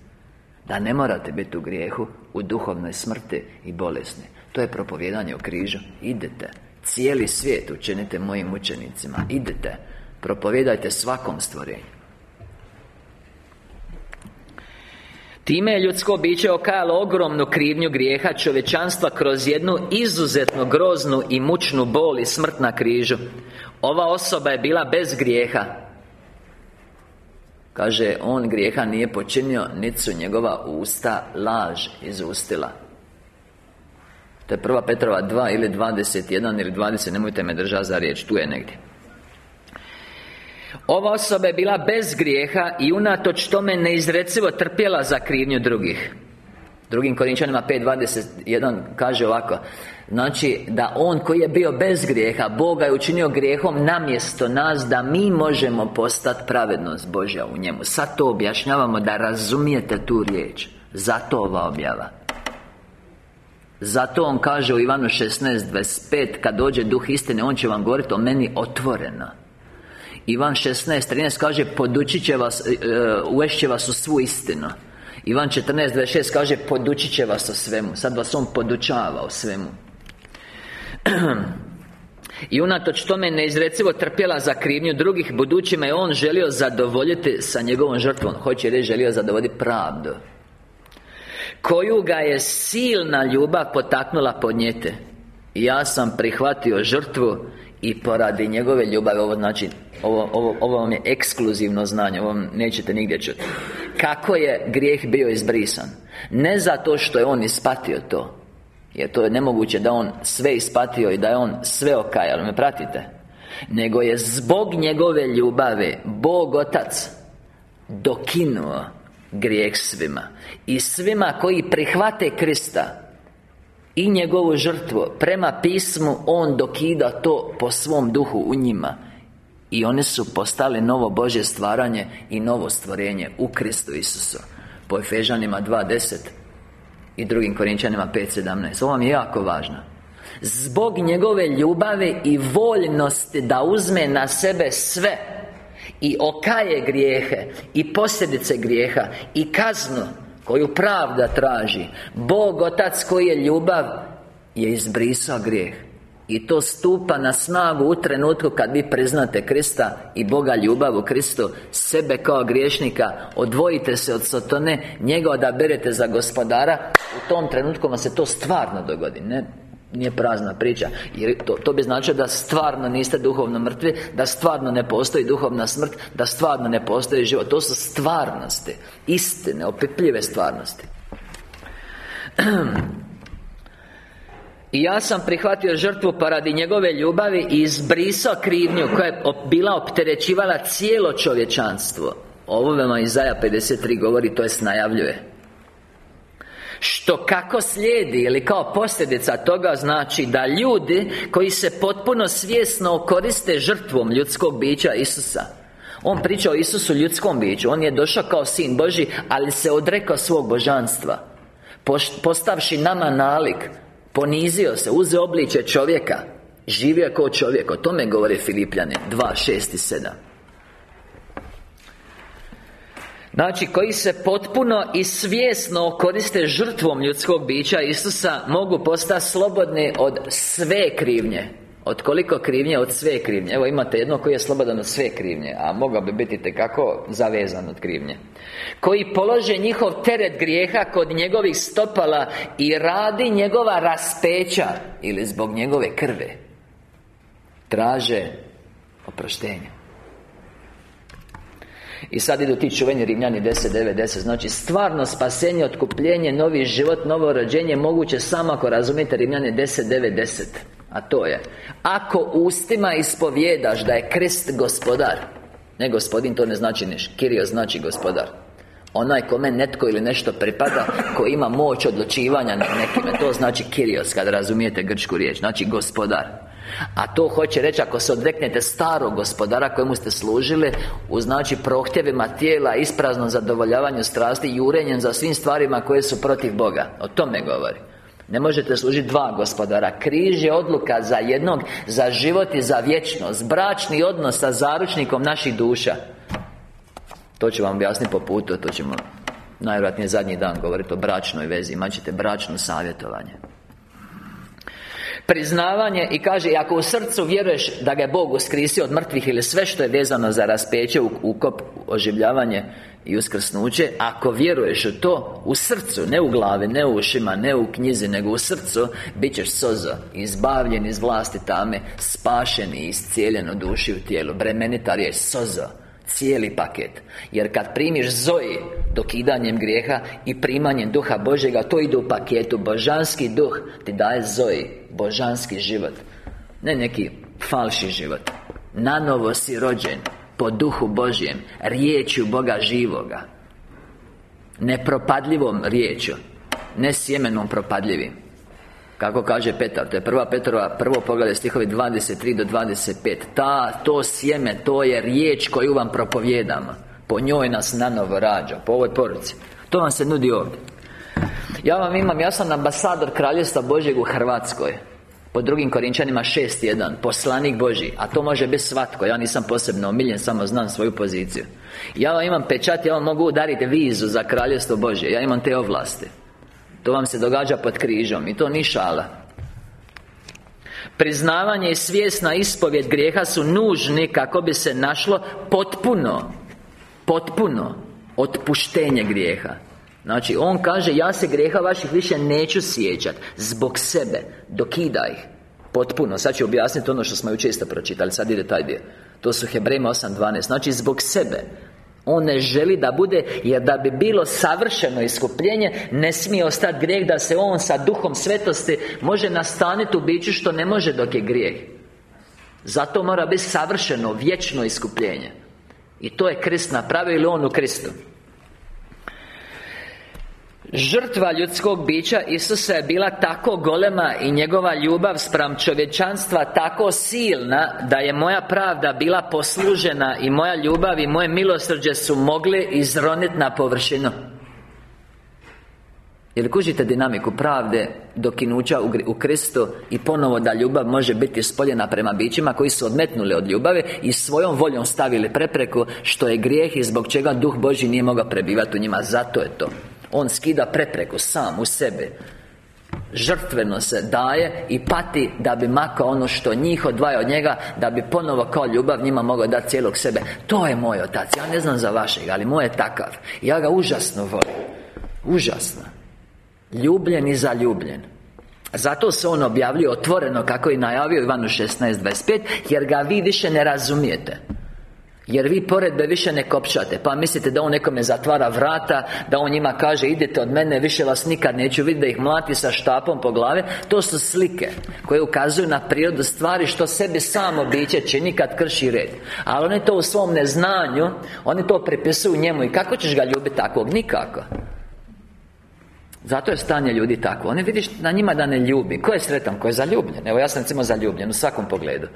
Da ne morate biti u grijehu U duhovnoj smrti i bolesni. To je propovijedanje o križu. Idete Cijeli svijet učinite mojim učenicima. Idete Propovijedajte svakom stvorenju Time je ljudsko biće okajalo ogromnu krivnju grijeha čovječanstva kroz jednu izuzetno groznu i mučnu bol i smrt na križu. Ova osoba je bila bez grijeha. Kaže, on grijeha nije počinio, niti su njegova usta laž izustila. To je prva Petrova 2 ili 21 ili 20, nemojte me držati za riječ, tu je negdje ova osoba je bila bez grijeha i unatoč tome neizrecivo trpjela za krivnju drugih. Drugim Korinčanima 5.21 kaže ovako Znači, da On koji je bio bez grijeha Boga je učinio grijehom namjesto nas Da mi možemo postati pravednost Božja u njemu. Sad to objašnjavamo da razumijete tu riječ. Zato ova objava. Zato on kaže u Ivanu 16.25 Kad dođe duh istine On će vam govoriti o meni otvoreno Ivan 16.13 kaže Podučit će vas, e, e, uvešće vas u svu istinu. Ivan 14.26 kaže Podučit će vas o svemu. Sad vas on podučava o svemu. I unatoč tome neizrecivo trpjela za krivnju drugih Budućima je on želio zadovoljiti sa njegovom žrtvom. Hoće reći želio zadovoljiti pravdu. Koju ga je silna ljubav potaknula podnijete Ja sam prihvatio žrtvu I poradi njegove ljubavi Ovo znači ovo, ovo, ovo vam je ekskluzivno znanje Ovo nećete nigdje čuti. Kako je grijeh bio izbrisan? Ne zato što je on ispatio to Jer to je nemoguće da on sve ispatio I da je on sve okajal Me pratite Nego je zbog njegove ljubave Bog Otac Dokinuo grijeh svima. I svima koji prihvate Krista I njegovu žrtvu Prema pismu On dokida to po svom duhu u njima i oni su postali novo Božje stvaranje I novo stvorenje U Kristu Isusu. Po Efežanima 2.10 I drugim Korinčanima 5.17 Ovo vam je jako važno. Zbog njegove ljubave i voljnosti Da uzme na sebe sve I okaje grijehe I posljedice grijeha I kaznu Koju pravda traži Bog Otac koji je ljubav Je izbrisao grijeh i to stupa na snagu u trenutku kad vi priznate Krista I Boga ljubav u Kristu Sebe kao griješnika Odvojite se od Sotone Njega odaberete za gospodara U tom trenutku vam se to stvarno dogodi Ne nije prazna priča. Jer to, to bi značilo da stvarno niste duhovno mrtvi Da stvarno ne postoji duhovna smrt Da stvarno ne postoji život. To su stvarnosti Istine, opipljive stvarnosti I ja sam prihvatio žrtvu pa radi njegove ljubavi I izbrisao krivnju Koja je bila opterećivala cijelo čovječanstvo. Ovo vama Izaja 53 govori, to jest najavljuje. Što kako slijedi ili kao posljedica toga znači da ljudi koji se potpuno svjesno koriste žrtvom ljudskog bića Isusa On priča o Isusu ljudskom biću On je došao kao Sin Boži Ali se odrekao svog božanstva Postavši nama nalik Ponizio se, uzeo obličje čovjeka. Živio kao čovjek, o tome govore Filipljani 2, 6 i 7 Znači, koji se potpuno i svjesno koriste žrtvom ljudskog bića Isusa Mogu postati slobodni od sve krivnje Od koliko krivnje? Od sve krivnje. Evo imate jedno koji je slobodan od sve krivnje A mogao bi biti tekako zavezan od krivnje. Koji polože njihov teret grijeha kod njegovih stopala I radi njegova raspeća Ili zbog njegove krve. Traže oproštenje. I sad idu ti čuveni Rimljani 10.9.10 Znači stvarno spasenje, otkupljenje, novi život, novo rođenje Moguće samo ako razumijete Rimljani 10.9.10 A to je Ako ustima ispovjedaš da je krist gospodar Ne gospodin, to ne znači niš Kirio znači gospodar. Onaj kome netko ili nešto pripada Ko ima moć odlučivanja na nekime To znači Kirios, kad razumijete grčku riječ Znači gospodar. A to hoće reći ako se odreknete starog gospodara kojemu ste služili U znači prohtjevima tijela Ispraznom zadovoljavanju strasti Jurenjem za svim stvarima koje su protiv Boga. O tome govori ne možete služiti dva gospodara. Križ je odluka za jednog Za život i za vječnost. Bračni odnos sa zaručnikom naših duša. To ću vam objasniti po putu To ćemo najvjerojatnije zadnji dan govoriti o bračnoj vezi. Imat ćete bračno savjetovanje Priznavanje i kaže Ako u srcu vjeruješ da ga je Bog uskrisio od mrtvih Ili sve što je vezano za raspeće, ukop, oživljavanje i uskrsnuće Ako vjeruješ u to U srcu, ne u glavi, ne u ušima, ne u knjizi Nego u srcu Bit ćeš sozo Izbavljen iz vlasti tame Spašen i iscijeljen u duši u tijelu. Bremenita riječ sozo Cijeli paket. Jer kad primiš zoji Dokidanjem grijeha I primanjem duha Božjega To ide u paketu. Božanski duh ti daje zoji Božanski život. Ne neki falši život. Nanovo si rođen Po duhu Božjem Riječju Boga živoga. Nepropadljivom riječju Ne sjemenom propadljivim kako kaže Petar, to je prva Petrova Prvo poglede stihovi 23 do 25 Ta, to sjeme, to je riječ koju vam propovjedam. Po njoj nas nanovo rađa Po ovoj poruci. To vam se nudi ovdje. Ja vam imam, ja sam ambasador Kraljevstva Božjeg u Hrvatskoj. Po drugim Korinčanima 6.1 Poslanik Boži A to može biti svatko Ja nisam posebno omiljen Samo znam svoju poziciju. Ja vam imam pečat Ja vam mogu udariti vizu za Kraljevstvo Božje Ja imam te ovlasti To vam se događa pod križom I to ni šala. Priznavanje i svjesna ispovjed grijeha su nužni Kako bi se našlo potpuno Potpuno Otpuštenje grijeha. Znači, on kaže Ja se grijeha vaših više neću sjećati Zbog sebe. Dokida ih. Potpuno. Sad ću objasniti ono što smo jučer isto pročitali. Sad ide taj dio. To su Hebrejima 8.12 Znači, zbog sebe on ne želi da bude Jer da bi bilo savršeno iskupljenje Ne smije ostati grijeh Da se on sa duhom svetosti Može nastaniti u biću što ne može dok je grijeh. Zato mora biti savršeno, vječno iskupljenje. I to je Krist napravio ili On u Kristu Žrtva ljudskog bića Isusa je bila tako golema I njegova ljubav spram čovječanstva tako silna Da je moja pravda bila poslužena I moja ljubav i moje milosrđe su mogle izroniti na površinu. Jer kužite dinamiku pravde Dokinuća u Kristu I ponovo da ljubav može biti spoljena prema bićima Koji su odmetnuli od ljubave I svojom voljom stavili prepreku Što je grijeh i zbog čega Duh Boži nije mogao prebivati u njima? Zato je to on skida prepreku sam u sebe Žrtveno se daje i pati da bi makao ono što njih odvaja od njega Da bi ponovo kao ljubav njima mogao dati cijelog sebe. To je moj otac, ja ne znam za vašeg, ali moj je takav. Ja ga užasno volim. Užasno. Ljubljen i zaljubljen. Zato se on objavljuje otvoreno kako je najavio Ivanu 16.25 Jer ga vi više ne razumijete jer vi poredbe više ne kopčate Pa mislite da on nekome zatvara vrata Da on njima kaže Idete od mene, više vas nikad neću vidjeti Da ih mlati sa štapom po glave To su slike Koje ukazuju na prirodu stvari Što sebi samo biće čini kad krši red Ali oni to u svom neznanju Oni to pripisuju njemu I kako ćeš ga ljubiti takvog? Nikako zato je stanje ljudi tako Oni vidiš na njima da ne ljubi Ko je sretan? Ko je zaljubljen? Evo ja sam recimo zaljubljen u svakom pogledu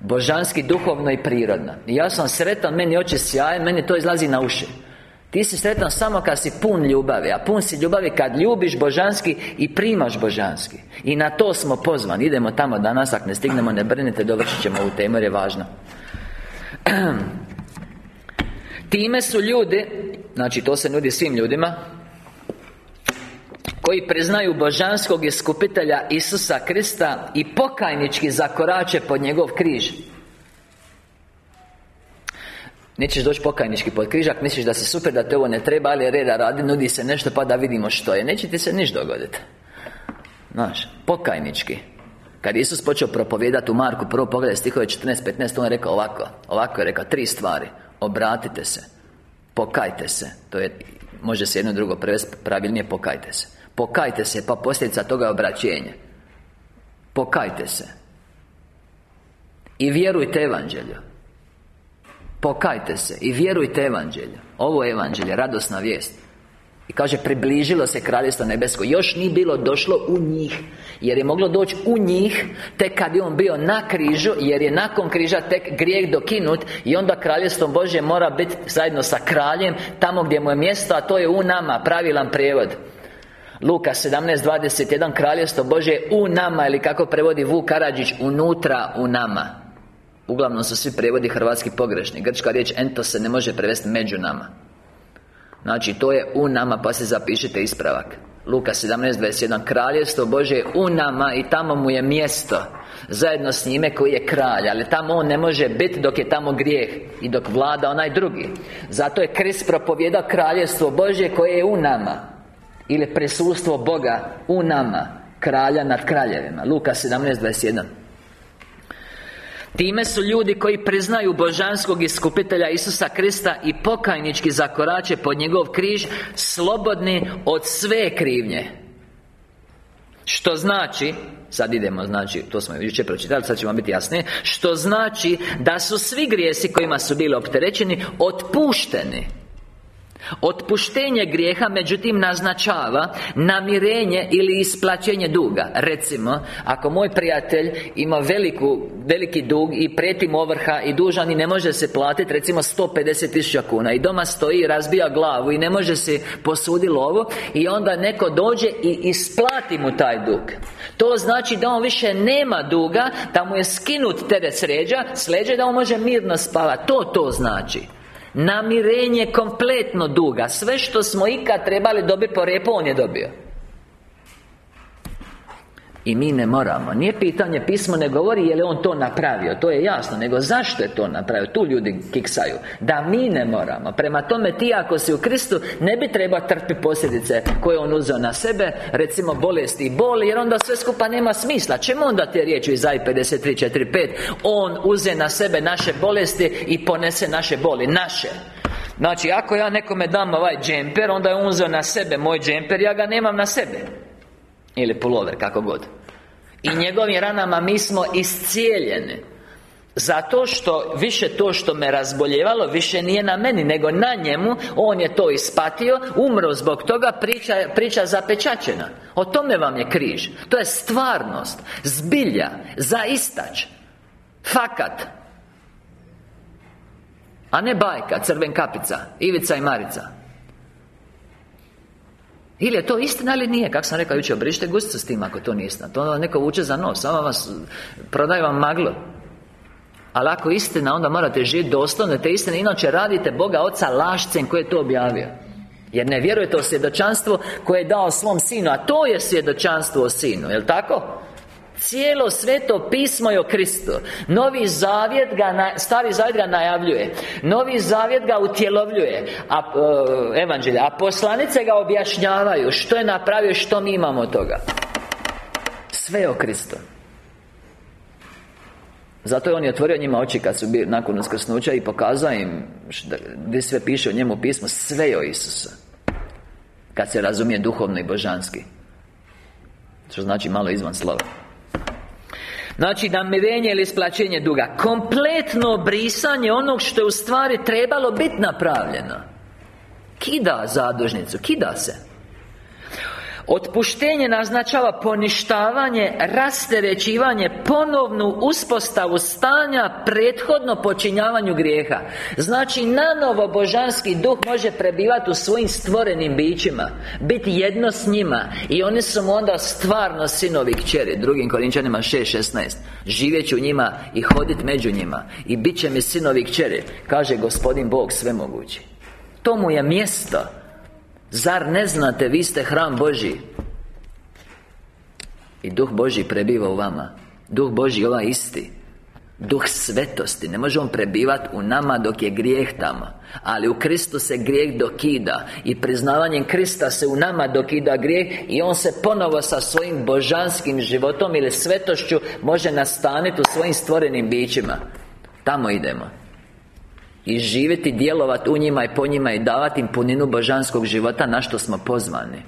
Božanski, duhovno i prirodno. I ja sam sretan, meni oči sjaje, meni to izlazi na uši. Ti si sretan samo kad si pun ljubavi A pun si ljubavi kad ljubiš božanski I primaš božanski. I na to smo pozvani. Idemo tamo danas, ako ne stignemo, ne brinite Dovršit ćemo ovu temu jer je važno Time su ljudi Znači to se nudi svim ljudima Koji priznaju božanskog iskupitelja Isusa Krista I pokajnički zakorače pod njegov križ. Nećeš doći pokajnički pod križak Misliš da se super, da te ovo ne treba Ali reda radi, nudi se nešto pa da vidimo što je. Neće ti se niš dogoditi. Znaš, pokajnički. Kad Isus počeo propovijedati u Marku Prvo pogleda stihove 14-15 On je rekao ovako Ovako je rekao tri stvari. Obratite se Pokajte se. To je Može se jedno drugo prevesti pravilnije Pokajte se Pokajte se Pa posljedica toga je obraćenje. Pokajte se. I vjerujte evanđelju. Pokajte se i vjerujte evanđelju. Ovo je evanđelje, radosna vijest. I kaže, približilo se kraljestvo nebesko. Još nije bilo došlo u njih Jer je moglo doći u njih Tek kad je on bio na križu Jer je nakon križa tek grijeh dokinut I onda kraljestvo Božje mora biti zajedno sa kraljem Tamo gdje mu je mjesto, a to je u nama Pravilan prijevod Luka 17.21 Kraljestvo Božje u nama Ili kako prevodi Vuk Karadžić Unutra u nama. Uglavnom su svi prevodi hrvatski pogrešni. Grčka riječ ento se ne može prevesti među nama. Znači, to je u nama, pa se zapišite ispravak. Luka 17.21 Kraljevstvo Bože je u nama i tamo mu je mjesto Zajedno s njime koji je kralj Ali tamo on ne može biti dok je tamo grijeh I dok vlada onaj drugi. Zato je Krist propovjeda Kraljevstvo Bože koje je u nama Ili prisustvo Boga u nama Kralja nad kraljevima. Luka 17.21 Time su ljudi koji priznaju božanskog iskupitelja Isusa Krista I pokajnički zakorače pod njegov križ Slobodni od sve krivnje. Što znači Sad idemo, znači, to smo jučer pročitali, sad ćemo biti jasnije Što znači da su svi grijesi kojima su bili opterećeni Otpušteni Otpuštenje grijeha međutim naznačava Namirenje ili isplaćenje duga. Recimo Ako moj prijatelj ima veliku, veliki dug I pretim ovrha i dužan I ne može se platiti recimo 150 tisuća kuna I doma stoji i razbija glavu I ne može se posuditi lovu I onda neko dođe i isplati mu taj dug. To znači da on više nema duga Da mu je skinut teret sređa Sleđe da on može mirno spavati To to znači Namirenje kompletno duga. Sve što smo ikad trebali dobiti po repu, on je dobio i mi ne moramo. Nije pitanje, pismo ne govori je li on to napravio. To je jasno, nego zašto je to napravio? Tu ljudi kiksaju. Da mi ne moramo. Prema tome ti ako si u Kristu Ne bi trebao trpiti posljedice Koje on uzeo na sebe Recimo bolesti i boli Jer onda sve skupa nema smisla. Čemu onda te riječi iz 53, 4, 5 On uze na sebe naše bolesti I ponese naše boli Naše. Znači, ako ja nekome dam ovaj džemper Onda je on uzeo na sebe moj džemper Ja ga nemam na sebe ili pulover, kako god. I njegovim ranama mi smo iscijeljeni. Zato što više to što me razboljevalo Više nije na meni nego na njemu. On je to ispatio Umro zbog toga Priča, priča zapečačena O tome vam je križ. To je stvarnost Zbilja Zaistač Fakat. A ne bajka Crven kapica Ivica i Marica ili je to istina ili nije Kako sam rekao jučer Obrište gusticu s tim ako to nije istina. To neko vuče za nos Samo vas Prodaje vam maglo Ali ako istina Onda morate živjeti doslovno te istine Inače radite Boga Oca lašcem Koji je to objavio. Jer ne vjerujete u svjedočanstvo Koje je dao svom sinu A to je svjedočanstvo o sinu Jel' tako? Cijelo sveto pismo je o Kristu. Novi zavjet ga, stari zavjet ga najavljuje. Novi zavjet ga utjelovljuje. A, e, Evanđelja A poslanice ga objašnjavaju Što je napravio, što mi imamo toga. Sve o Kristu. Zato je on i otvorio njima oči kad su bili nakon uskrsnuća I pokazao im Gdje sve piše o njemu pismo Sve je o Isusu. Kad se razumije duhovno i božanski. Što znači malo izvan slova Znači namirenje ili isplaćenje duga. Kompletno brisanje onog što je u stvari trebalo biti napravljeno. Kida zadužnicu, kida se Otpuštenje naznačava poništavanje, rasterećivanje, ponovnu uspostavu stanja prethodno počinjavanju grijeha. Znači, nanovo božanski duh može prebivati u svojim stvorenim bićima Biti jedno s njima. I oni su mu onda stvarno sinovi kćeri Drugim Korinčanima 6.16 Živjet ću njima i hodit među njima I bit će mi sinovi kćeri Kaže gospodin Bog svemogući. To mu je mjesto Zar ne znate, vi ste hram Božji? I Duh Boži prebiva u vama. Duh Boži ovaj isti. Duh svetosti. Ne može on prebivati u nama dok je grijeh tamo. Ali u Kristu se grijeh dokida I priznavanjem Krista se u nama dokida grijeh I on se ponovo sa svojim božanskim životom Ili svetošću Može nastaniti u svojim stvorenim bićima. Tamo idemo i živjeti, djelovati u njima i po njima I davati im puninu božanskog života Na što smo pozvani.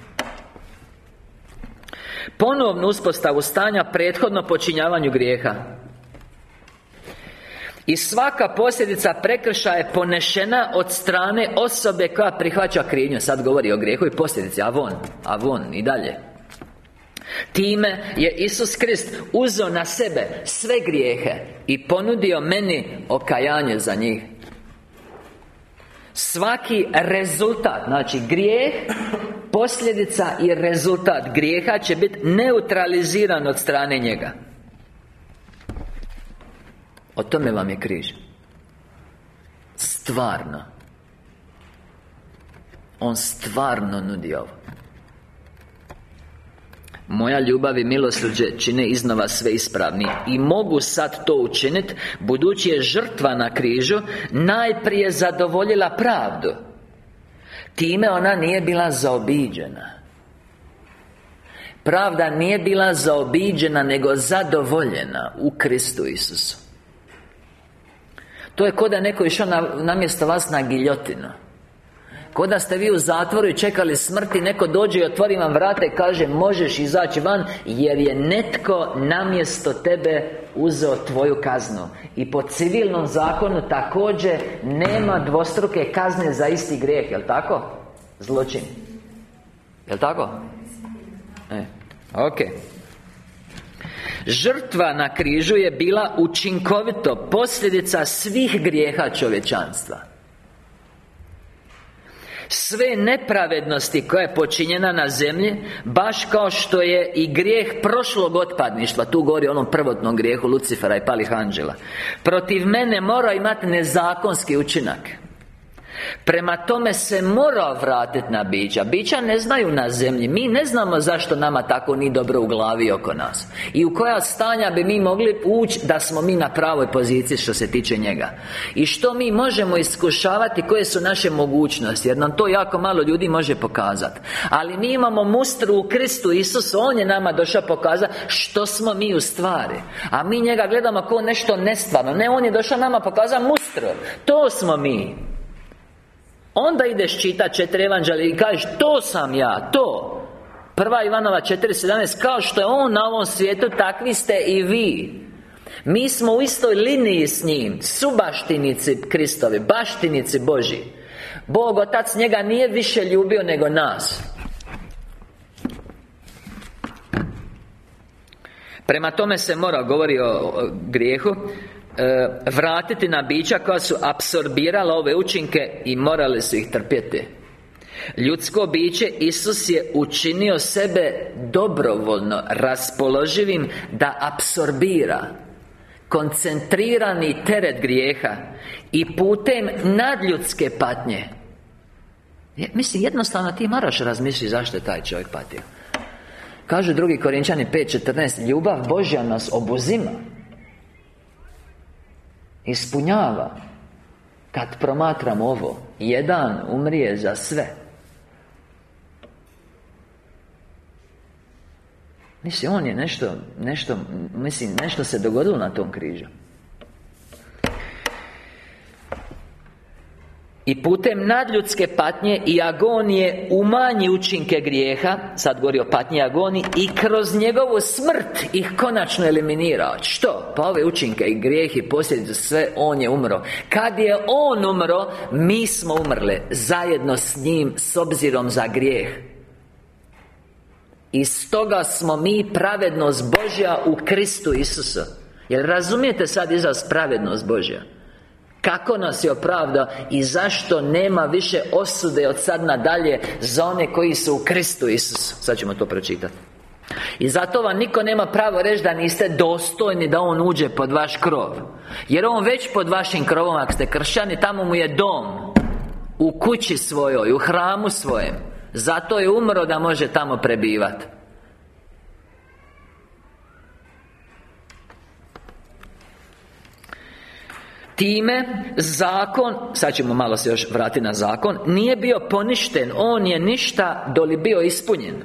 Ponovnu uspostavu stanja prethodno počinjavanju grijeha. I svaka posljedica prekršaja je ponešena od strane osobe koja prihvaća krivnju. Sad govori o grijehu i posljedici Avon, avon i dalje. Time je Isus Krist uzeo na sebe sve grijehe I ponudio meni okajanje za njih Svaki rezultat, znači grijeh Posljedica i rezultat grijeha će biti neutraliziran od strane njega. O tome vam je križ. Stvarno. On stvarno nudi ovo moja ljubav i milosrđe čine iznova sve ispravni I mogu sad to učiniti Budući je žrtva na križu Najprije zadovoljila pravdu. Time ona nije bila zaobiđena. Pravda nije bila zaobiđena Nego zadovoljena U Kristu Isusu. To je kod da neko išao na, namjesto vas na giljotinu Kod da ste vi u zatvoru i čekali smrti Neko dođe i otvori vam vrate i kaže Možeš izaći van Jer je netko namjesto tebe uzeo tvoju kaznu I po civilnom zakonu također Nema dvostruke kazne za isti grijeh Jel' tako? Zločin Jel' tako? E, ok Žrtva na križu je bila učinkovito Posljedica svih grijeha čovječanstva sve nepravednosti koja je počinjena na zemlji Baš kao što je i grijeh prošlog otpadništva Tu govori o onom prvotnom grijehu Lucifera i palih anđela. Protiv mene mora imati nezakonski učinak Prema tome se mora vratiti na bića. Bića ne znaju na zemlji. Mi ne znamo zašto nama tako ni dobro u glavi oko nas. I u koja stanja bi mi mogli ući Da smo mi na pravoj poziciji što se tiče njega. I što mi možemo iskušavati Koje su naše mogućnosti? Jer nam to jako malo ljudi može pokazati Ali mi imamo mustru u Kristu Isus On je nama došao pokazati Što smo mi u stvari. A mi njega gledamo kao nešto nestvarno. Ne, On je došao nama pokazati mustru. To smo mi Onda ideš čitati četiri evanđelja i kažeš To sam ja, to. Prva Ivanova 4.17 Kao što je On na ovom svijetu Takvi ste i vi. Mi smo u istoj liniji s njim Subaštinici Kristovi Baštinici Boži Bog Otac njega nije više ljubio nego nas. Prema tome se mora govori o grijehu E, vratiti na bića koja su apsorbirala ove učinke i morali su ih trpjeti. Ljudsko biće Isus je učinio sebe dobrovoljno raspoloživim da apsorbira koncentrirani teret grijeha i putem nadljudske patnje. Mislim, jednostavno ti moraš razmisliti zašto je taj čovjek patio. Kaže drugi Korinčani 5.14 Ljubav Božja nas obuzima Ispunjava. Kad promatram ovo Jedan umrije za sve. Mislim, on je nešto, nešto, mislim, nešto se dogodilo na tom križu I putem nadljudske patnje i agonije umanji učinke grijeha Sad govori o patnji i agoniji I kroz njegovu smrt ih konačno eliminira Što? Pa ove učinke i grijeh i posljedice sve On je umro Kad je On umro Mi smo umrle Zajedno s njim S obzirom za grijeh I stoga smo mi pravednost Božja u Kristu Isusu Jel razumijete sad izraz pravednost Božja? Kako nas je opravda i zašto nema više osude od sad nadalje Za one koji su u Kristu Isusu? Sad ćemo to pročitati. I zato vam niko nema pravo reći da niste dostojni da On uđe pod vaš krov. Jer On već pod vašim krovom ako ste kršćani Tamo mu je dom. U kući svojoj, u hramu svojem. Zato je umro da može tamo prebivati Time zakon, sad ćemo malo se još vratiti na zakon Nije bio poništen, on je ništa doli bio ispunjen.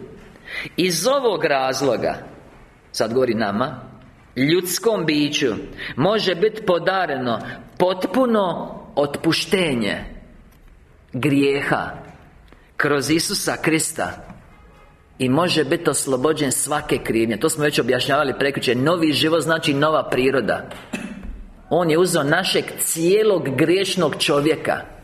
Iz ovog razloga Sad govori nama Ljudskom biću Može biti podareno Potpuno otpuštenje Grijeha Kroz Isusa Krista i može biti oslobođen svake krivnje. To smo već objašnjavali prekjučer Novi život znači nova priroda On je uzeo našeg cijelog griješnog čovjeka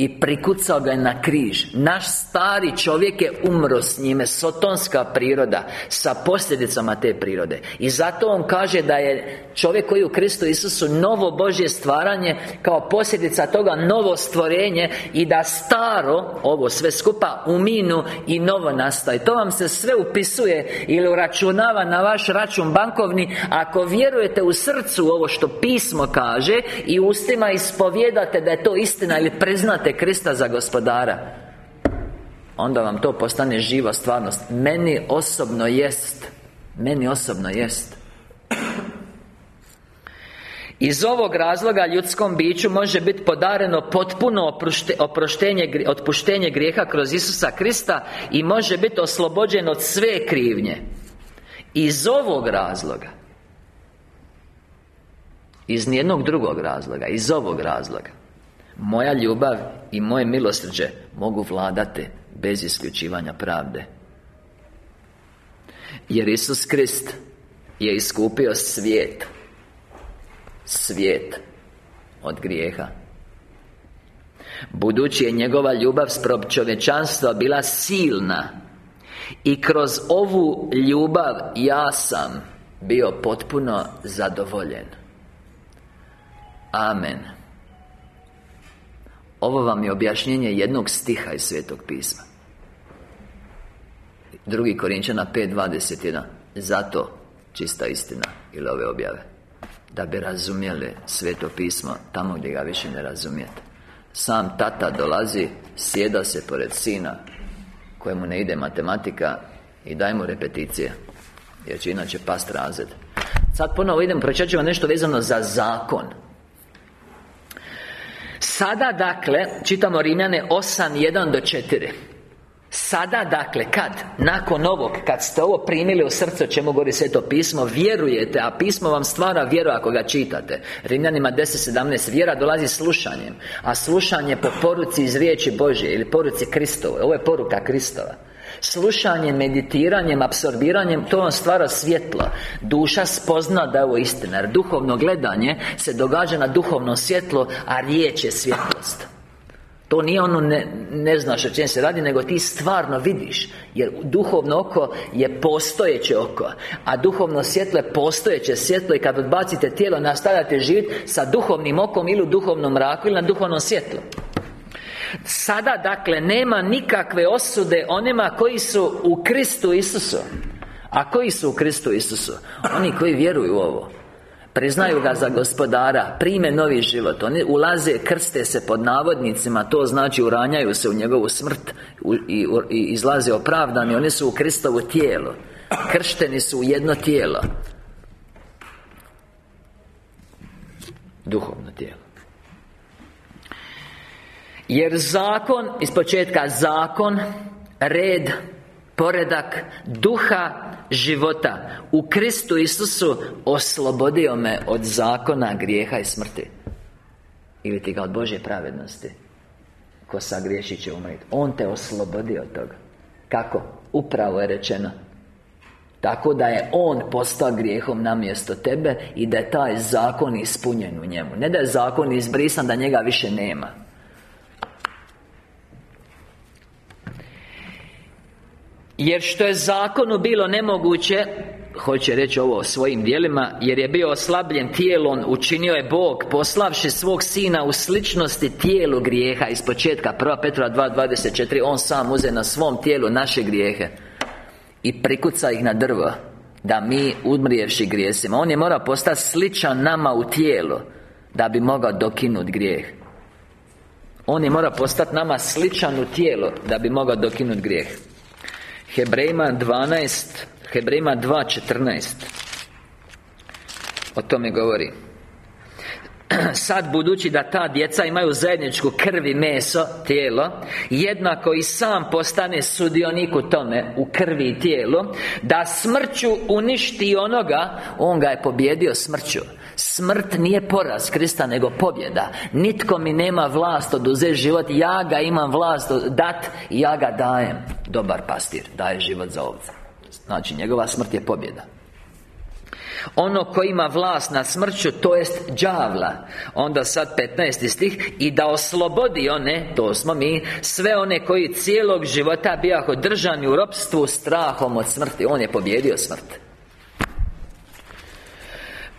i prikucao ga je na križ. Naš stari čovjek je umro s njime. Sotonska priroda Sa posljedicama te prirode. I zato on kaže da je čovjek koji u Kristu Isusu Novo Božje stvaranje Kao posljedica toga novo stvorenje I da staro Ovo sve skupa uminu I novo nastaje. To vam se sve upisuje Ili uračunava na vaš račun bankovni. Ako vjerujete u srcu ovo što pismo kaže I ustima ispovjedate da je to istina Ili priznate Krista za gospodara Onda vam to postane živa stvarnost. Meni osobno jest Meni osobno jest. Iz ovog razloga ljudskom biću može biti podareno potpuno oproštenje, otpuštenje grijeha kroz Isusa Krista I može biti oslobođen od sve krivnje. Iz ovog razloga Iz nijednog drugog razloga Iz ovog razloga moja ljubav i moje milosrđe mogu vladati bez isključivanja pravde. Jer Isus Krist je iskupio svijet Svijet od grijeha. Budući je njegova ljubav sprop čovječanstva bila silna I kroz ovu ljubav ja sam bio potpuno zadovoljen. Amen ovo vam je objašnjenje jednog stiha iz Svetog pisma. Drugi Korinčana 5.21 Zato čista istina ili ove objave. Da bi razumjeli Sveto pismo Tamo gdje ga više ne razumijete. Sam tata dolazi Sjeda se pored sina Kojemu ne ide matematika I daj mu repeticije Jer će inače past razred. Sad ponovo idem, pročet ću nešto vezano za zakon Sada dakle, čitamo Rimljane 8.1 do 4 Sada dakle, kad? Nakon ovog, kad ste ovo primili u srce o čemu govori Sveto pismo Vjerujete, a pismo vam stvara vjeru ako ga čitate. Rimljanima 10.17 Vjera dolazi slušanjem A slušanje po poruci iz riječi Božje Ili poruci Kristove. Ovo je poruka Kristova Slušanjem, meditiranjem, apsorbiranjem To vam stvara svjetlo. Duša spozna da je ovo istina Jer duhovno gledanje se događa na duhovnom svjetlo A riječ je svjetlost. To nije ono ne, ne znaš o čem se radi Nego ti stvarno vidiš Jer duhovno oko je postojeće oko A duhovno svjetlo je postojeće svjetlo I kad odbacite tijelo nastavljate živjeti Sa duhovnim okom ili u duhovnom mraku Ili na duhovnom svjetlu Sada, dakle, nema nikakve osude onima koji su u Kristu Isusu. A koji su u Kristu Isusu? Oni koji vjeruju u ovo. Priznaju ga za gospodara Prime novi život. Oni ulaze, krste se pod navodnicima To znači uranjaju se u njegovu smrt I, i izlaze opravdani. Oni su u Kristovu tijelo. Kršteni su u jedno tijelo. Duhovno tijelo jer zakon, iz početka zakon Red Poredak Duha života. U Kristu Isusu Oslobodio me od zakona grijeha i smrti. Ili ti ga od Božje pravednosti. Ko sagriješi će umriti On te oslobodio od toga. Kako? Upravo je rečeno. Tako da je On postao grijehom na mjesto tebe I da je taj zakon ispunjen u njemu. Ne da je zakon izbrisan, da njega više nema Jer što je zakonu bilo nemoguće Hoće reći ovo svojim dijelima Jer je bio oslabljen tijelom Učinio je Bog Poslavši svog Sina u sličnosti tijelu grijeha Iz početka 1. Petra 2.24 On sam uze na svom tijelu naše grijehe I prikuca ih na drvo Da mi umrijevši grijesima On je morao postati sličan nama u tijelu Da bi mogao dokinuti grijeh On je mora postati nama sličan u tijelo Da bi mogao dokinuti grijeh Hebrejima 12 Hebrejima 2.14 O tome govori. Sad budući da ta djeca imaju zajedničku krvi meso, tijelo Jednako i sam postane sudionik u tome U krvi i tijelu Da smrću uništi onoga On ga je pobjedio smrću Smrt nije poraz Krista, nego pobjeda. Nitko mi nema vlast oduzeti život. Ja ga imam vlast dat i ja ga dajem. Dobar pastir, daje život za ovce Znači, njegova smrt je pobjeda. Ono koji ima vlast nad smrću, to jest đavla. Onda sad 15. stih I da oslobodi one, to smo mi Sve one koji cijelog života bijaho držani u ropstvu strahom od smrti. On je pobjedio smrt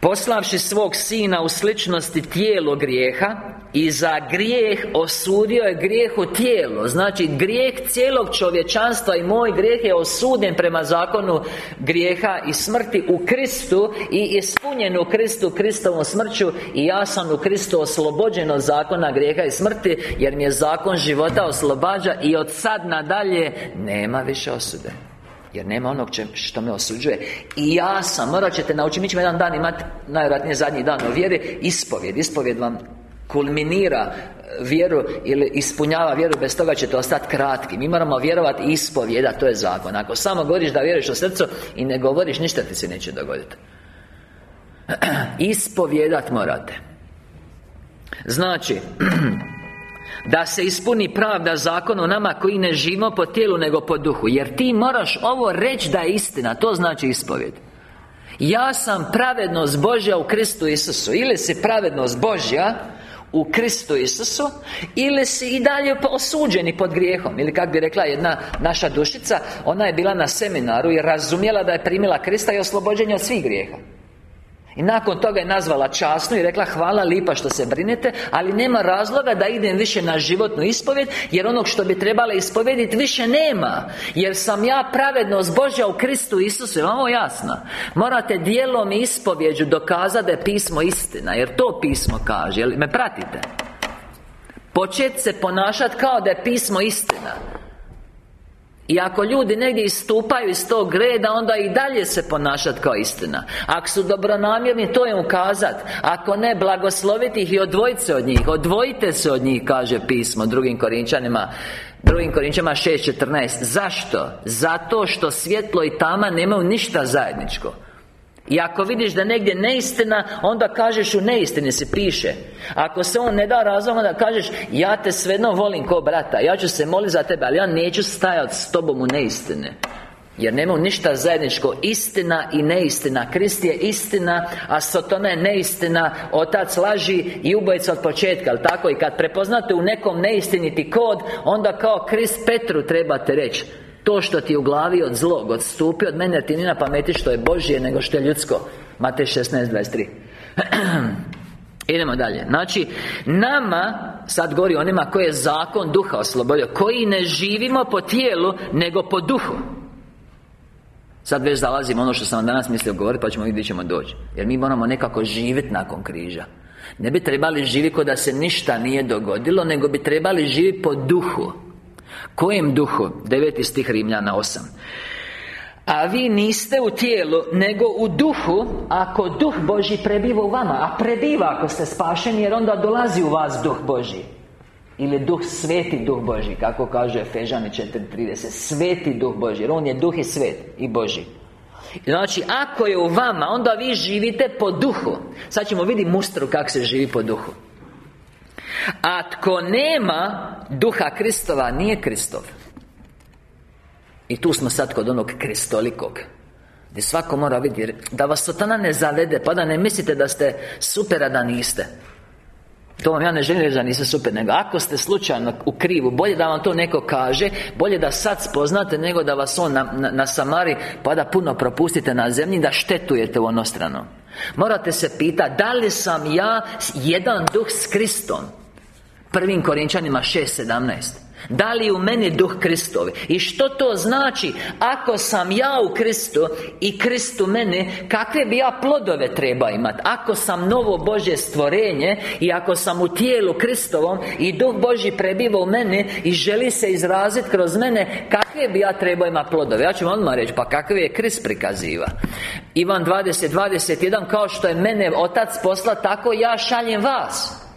Poslavši svog sina u sličnosti tijelo grijeha I za grijeh osudio je grijeh u tijelo. Znači grijeh cijelog čovječanstva i moj grijeh je osuden prema zakonu grijeha i smrti u Kristu I ispunjen u Kristu Kristovom smrću I ja sam u Kristu oslobođen od zakona grijeha i smrti Jer mi je zakon života oslobađa I od sad nadalje nema više osude jer nema onog što me osuđuje. I ja sam, morat ćete naučiti Mi ćemo jedan dan imati, najvjerojatnije zadnji dan o vjeri. Ispovjed, ispovjed vam kulminira e, vjeru ili ispunjava vjeru Bez toga ćete ostati kratki. Mi moramo vjerovati ispovjeda, to je zakon. Ako samo govoriš da vjeruješ u srcu I ne govoriš, ništa ti se neće dogoditi Ispovjedat morate. Znači Da se ispuni pravda zakon o nama koji ne živimo po tijelu nego po duhu. Jer ti moraš ovo reći da je istina To znači ispovjed. Ja sam pravednost Božja u Kristu Isusu. Ili si pravednost Božja u Kristu Isusu Ili si i dalje osuđeni pod grijehom. Ili kako bi rekla jedna naša dušica Ona je bila na seminaru i razumjela da je primila Krista i oslobođenje od svih grijeha i nakon toga je nazvala časnu i rekla Hvala lipa što se brinete Ali nema razloga da idem više na životnu ispovjed Jer onog što bi trebala ispovjediti više nema Jer sam ja pravednost Božja u Kristu Isusu. Je ovo jasno? Morate dijelom ispovjeđu dokazati da je pismo istina Jer to pismo kaže Jel me pratite? Početi se ponašati kao da je pismo istina i ako ljudi negdje istupaju iz tog reda Onda i dalje se ponašati kao istina. Ako su dobronamjerni, to je ukazat. Ako ne, blagosloviti ih i odvojiti se od njih. Odvojite se od njih, kaže pismo drugim Korinčanima Drugim Korinčanima 6.14 Zašto? Zato što svjetlo i tama nemaju ništa zajedničko i ako vidiš da negdje neistina Onda kažeš u neistini se piše. Ako se on ne da razlog Onda kažeš Ja te svejedno volim ko brata Ja ću se moliti za tebe Ali ja neću stajati s tobom u neistine. Jer nema ništa zajedničko Istina i neistina. Krist je istina A Sotona je neistina. Otac laži i ubojica od početka Ali tako? I kad prepoznate u nekom neistiniti kod Onda kao Krist Petru trebate reći to što ti u glavi od zlog odstupi od mene ti ni pameti što je Božje nego što je ljudsko. Matej 16.23 Idemo dalje. Znači, nama Sad govori onima koji je zakon duha oslobodio Koji ne živimo po tijelu Nego po duhu. Sad već zalazimo ono što sam danas mislio govoriti Pa ćemo vidjeti ćemo doći. Jer mi moramo nekako živjeti nakon križa. Ne bi trebali živjeti kod da se ništa nije dogodilo Nego bi trebali živjeti po duhu Kojem duhu? Deveti stih Rimljana 8 a vi niste u tijelu, nego u duhu Ako duh Boži prebiva u vama A prebiva ako ste spašeni Jer onda dolazi u vas duh Boži Ili duh sveti duh Boži Kako kaže Efežani 4.30 Sveti duh Boži Jer on je duh i svet I Boži Znači, ako je u vama Onda vi živite po duhu. Sad ćemo vidjeti mustru kako se živi po duhu a tko nema Duha Kristova nije Kristov. I tu smo sad kod onog kristolikog Gdje svako mora vidjeti Da vas satana ne zavede Pa da ne mislite da ste super, a da niste. To vam ja ne želim reći da niste super Nego ako ste slučajno u krivu Bolje da vam to neko kaže Bolje da sad spoznate Nego da vas on na, na, na Samari Pa da puno propustite na zemlji Da štetujete u onostrano Morate se pitati Da li sam ja jedan duh s Kristom Prvim Korinčanima 6.17 Da li u meni duh Kristovi I što to znači Ako sam ja u Kristu I Kristu mene Kakve bi ja plodove treba imati Ako sam novo Božje stvorenje I ako sam u tijelu Kristovom I duh Božji prebiva u mene I želi se izraziti kroz mene Kakve bi ja trebao imati plodove? Ja ću vam odmah reći Pa kakve je Krist prikaziva. Ivan 20, 21 Kao što je mene Otac posla Tako ja šaljem vas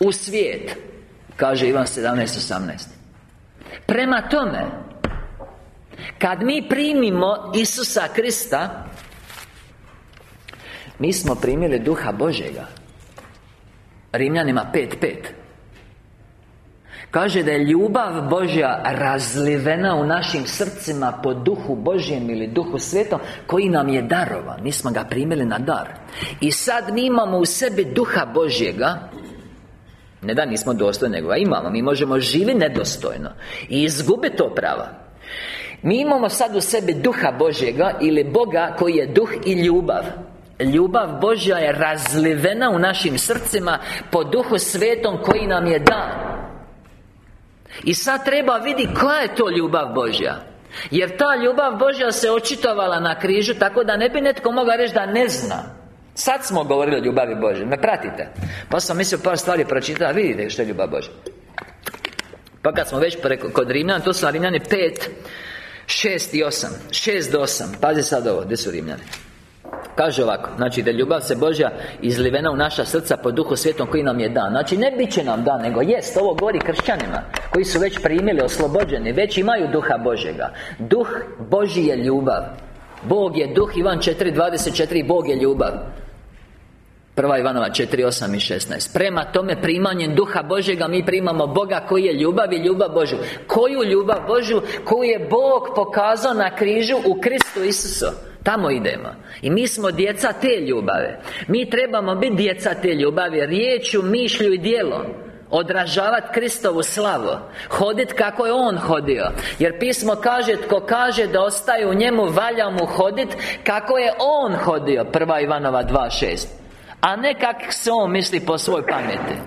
U svijet Kaže Ivan 17.18 Prema tome Kad mi primimo Isusa Krista Mi smo primili Duha Božega Rimljanima 5.5 Kaže da je ljubav Božja razlivena u našim srcima po duhu Božjem ili duhu svetom Koji nam je darovan. Mi smo ga primili na dar. I sad mi imamo u sebi duha Božjega ne da nismo dostojni, nego ga imamo. Mi možemo živjeti nedostojno I izgubiti to prava Mi imamo sad u sebi duha Božjega Ili Boga koji je duh i ljubav. Ljubav Božja je razlivena u našim srcima Po duhu svetom koji nam je dan. I sad treba vidi koja je to ljubav Božja. Jer ta ljubav Božja se očitovala na križu Tako da ne bi netko mogao reći da ne zna Sad smo govorili o ljubavi Bože Me pratite? Pa sam mislio par stvari pročitati Vidite što je ljubav Bože Pa kad smo već preko, kod Rimljana To su Rimljani 5 6 i 8 6 do 8 Pazi sad ovo Gdje su Rimljani. Kaže ovako Znači da ljubav se Božja izlivena u naša srca Po duhu svijetom koji nam je dan. Znači ne bit će nam dan Nego jest Ovo govori kršćanima Koji su već primili Oslobođeni Već imaju duha Božjega. Duh Božji je ljubav. Bog je duh Ivan 4.24 Bog je ljubav Prva Ivanova 4, 8 i 16 Prema tome primanjem Duha Božjega Mi primamo Boga koji je ljubav i ljubav Božju. Koju ljubav Božju Koju je Bog pokazao na križu u Kristu Isusu? Tamo idemo. I mi smo djeca te ljubave. Mi trebamo biti djeca te ljubavi. Riječu, mišlju i djelom. Odražavati Kristovu slavu. Hodit kako je On hodio. Jer pismo kaže Tko kaže da ostaje u njemu Valja mu hodit Kako je On hodio. Prva Ivanova 2.6 a ne kak se on misli po svoj pameti.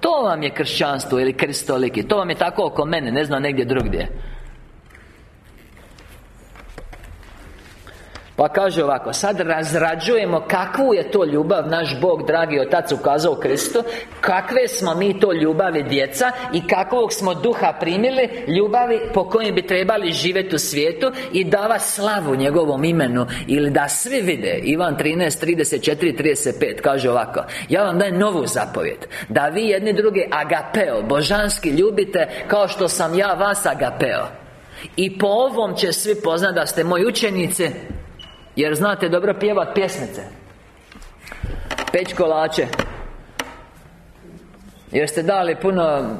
To vam je kršćanstvo ili kristoliki. To vam je tako oko mene, ne znam negdje drugdje Pa kaže ovako Sad razrađujemo kakvu je to ljubav Naš Bog, dragi Otac ukazao Kristu Kakve smo mi to ljubavi djeca I kakvog smo duha primili Ljubavi po kojim bi trebali živjeti u svijetu I dava slavu njegovom imenu Ili da svi vide Ivan 13, 34, 35 Kaže ovako Ja vam dajem novu zapovjed Da vi jedni drugi agapeo Božanski ljubite Kao što sam ja vas agapeo. I po ovom će svi poznati da ste moji učenici jer znate dobro pjevat pjesmice. Peć kolače. Jer ste dali puno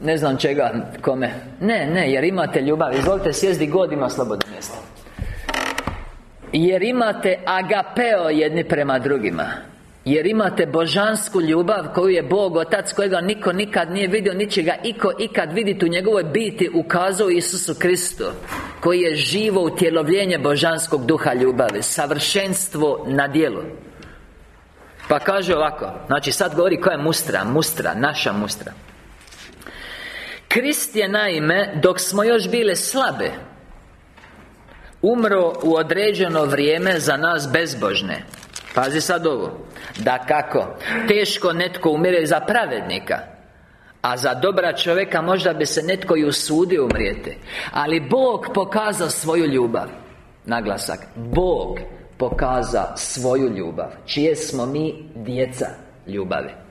Ne znam čega kome? Ne, ne, jer imate ljubav. Izvolite sjezdi god ima slobodno mjesto. Jer imate agapeo jedni prema drugima jer imate božansku ljubav koju je Bog Otac kojega niko nikad nije vidio Niči ga iko ikad vidjeti u njegovoj biti ukazao Isusu Kristu Koji je živo utjelovljenje božanskog duha ljubavi Savršenstvo na dijelu Pa kaže ovako Znači sad govori koja je mustra Mustra, naša mustra. Krist je naime Dok smo još bile slabe Umro u određeno vrijeme za nas bezbožne Pazi sad ovo. Da kako Teško netko umire za pravednika a za dobra čovjeka možda bi se netko i usudio umrijeti. Ali Bog pokaza svoju ljubav. Naglasak Bog pokaza svoju ljubav. Čije smo mi djeca ljubavi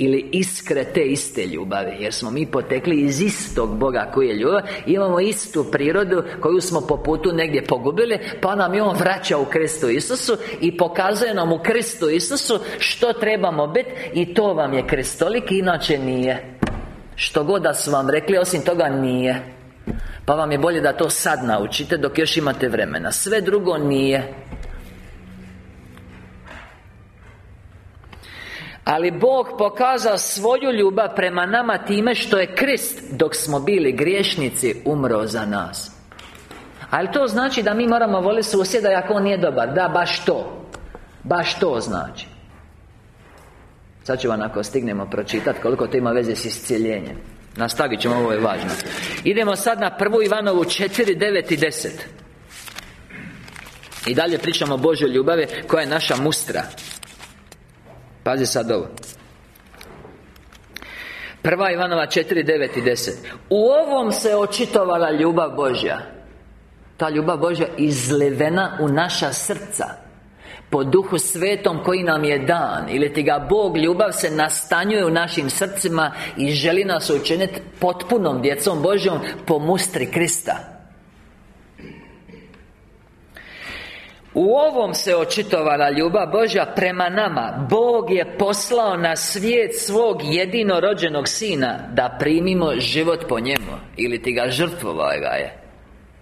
ili iskre te iste ljubavi Jer smo mi potekli iz istog Boga koji je ljubav Imamo istu prirodu koju smo po putu negdje pogubili Pa nam je On vraća u Kristu Isusu I pokazuje nam u Kristu Isusu Što trebamo biti I to vam je kristolik Inače nije. Što god da su vam rekli Osim toga nije. Pa vam je bolje da to sad naučite Dok još imate vremena. Sve drugo nije Ali Bog pokazao svoju ljubav prema nama time što je Krist Dok smo bili griješnici umro za nas. Ali to znači da mi moramo voliti susjeda ako on nije dobar? Da, baš to. Baš to znači. Sad ću vam ako stignemo pročitati koliko to ima veze s iscijeljenjem. Nastavit ćemo, ovo je važno. Idemo sad na prvu Ivanovu 4, 9 i 10 I dalje pričamo o Božoj ljubavi Koja je naša mustra Pazi sad ovo. Prva Ivanova 4, 9 i 10 U ovom se očitovala ljubav Božja. Ta ljubav Božja izlevena u naša srca. Po duhu svetom koji nam je dan Ili ti ga Bog ljubav se nastanjuje u našim srcima I želi nas učiniti potpunom djecom Božjom Po mustri Krista U ovom se očitovala ljubav Božja prema nama. Bog je poslao na svijet svog jedinorođenog Sina Da primimo život po njemu. Ili ti ga žrtvovao ga je.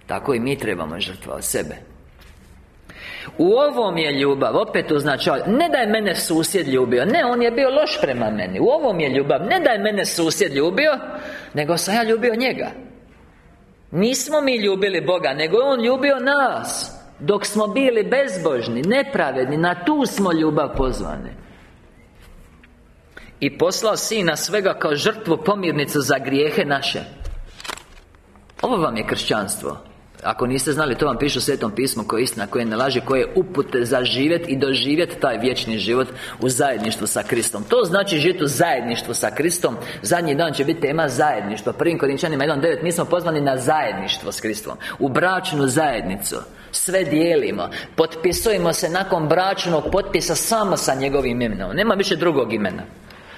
Tako i mi trebamo žrtvovati sebe. U ovom je ljubav, opet označava Ne da je mene susjed ljubio. Ne, on je bio loš prema meni. U ovom je ljubav. Ne da je mene susjed ljubio Nego sam ja ljubio njega. Nismo mi ljubili Boga Nego je On ljubio nas Dok smo bili bezbožni, nepravedni Na tu smo ljubav pozvani I poslao Sina svega kao žrtvu pomirnicu za grijehe naše. Ovo vam je kršćanstvo. Ako niste znali, to vam piše u Svetom pismu koje je istina, koje ne laže, koje je upute za živjet i doživjeti taj vječni život u zajedništvu sa Kristom. To znači živjeti u zajedništvu sa Kristom. Zadnji dan će biti tema zajedništvo. Prvim Korinčanima 1.9 Mi smo pozvani na zajedništvo s Kristom. U bračnu zajednicu Sve dijelimo. Potpisujemo se nakon bračnog potpisa samo sa njegovim imenom. Nema više drugog imena.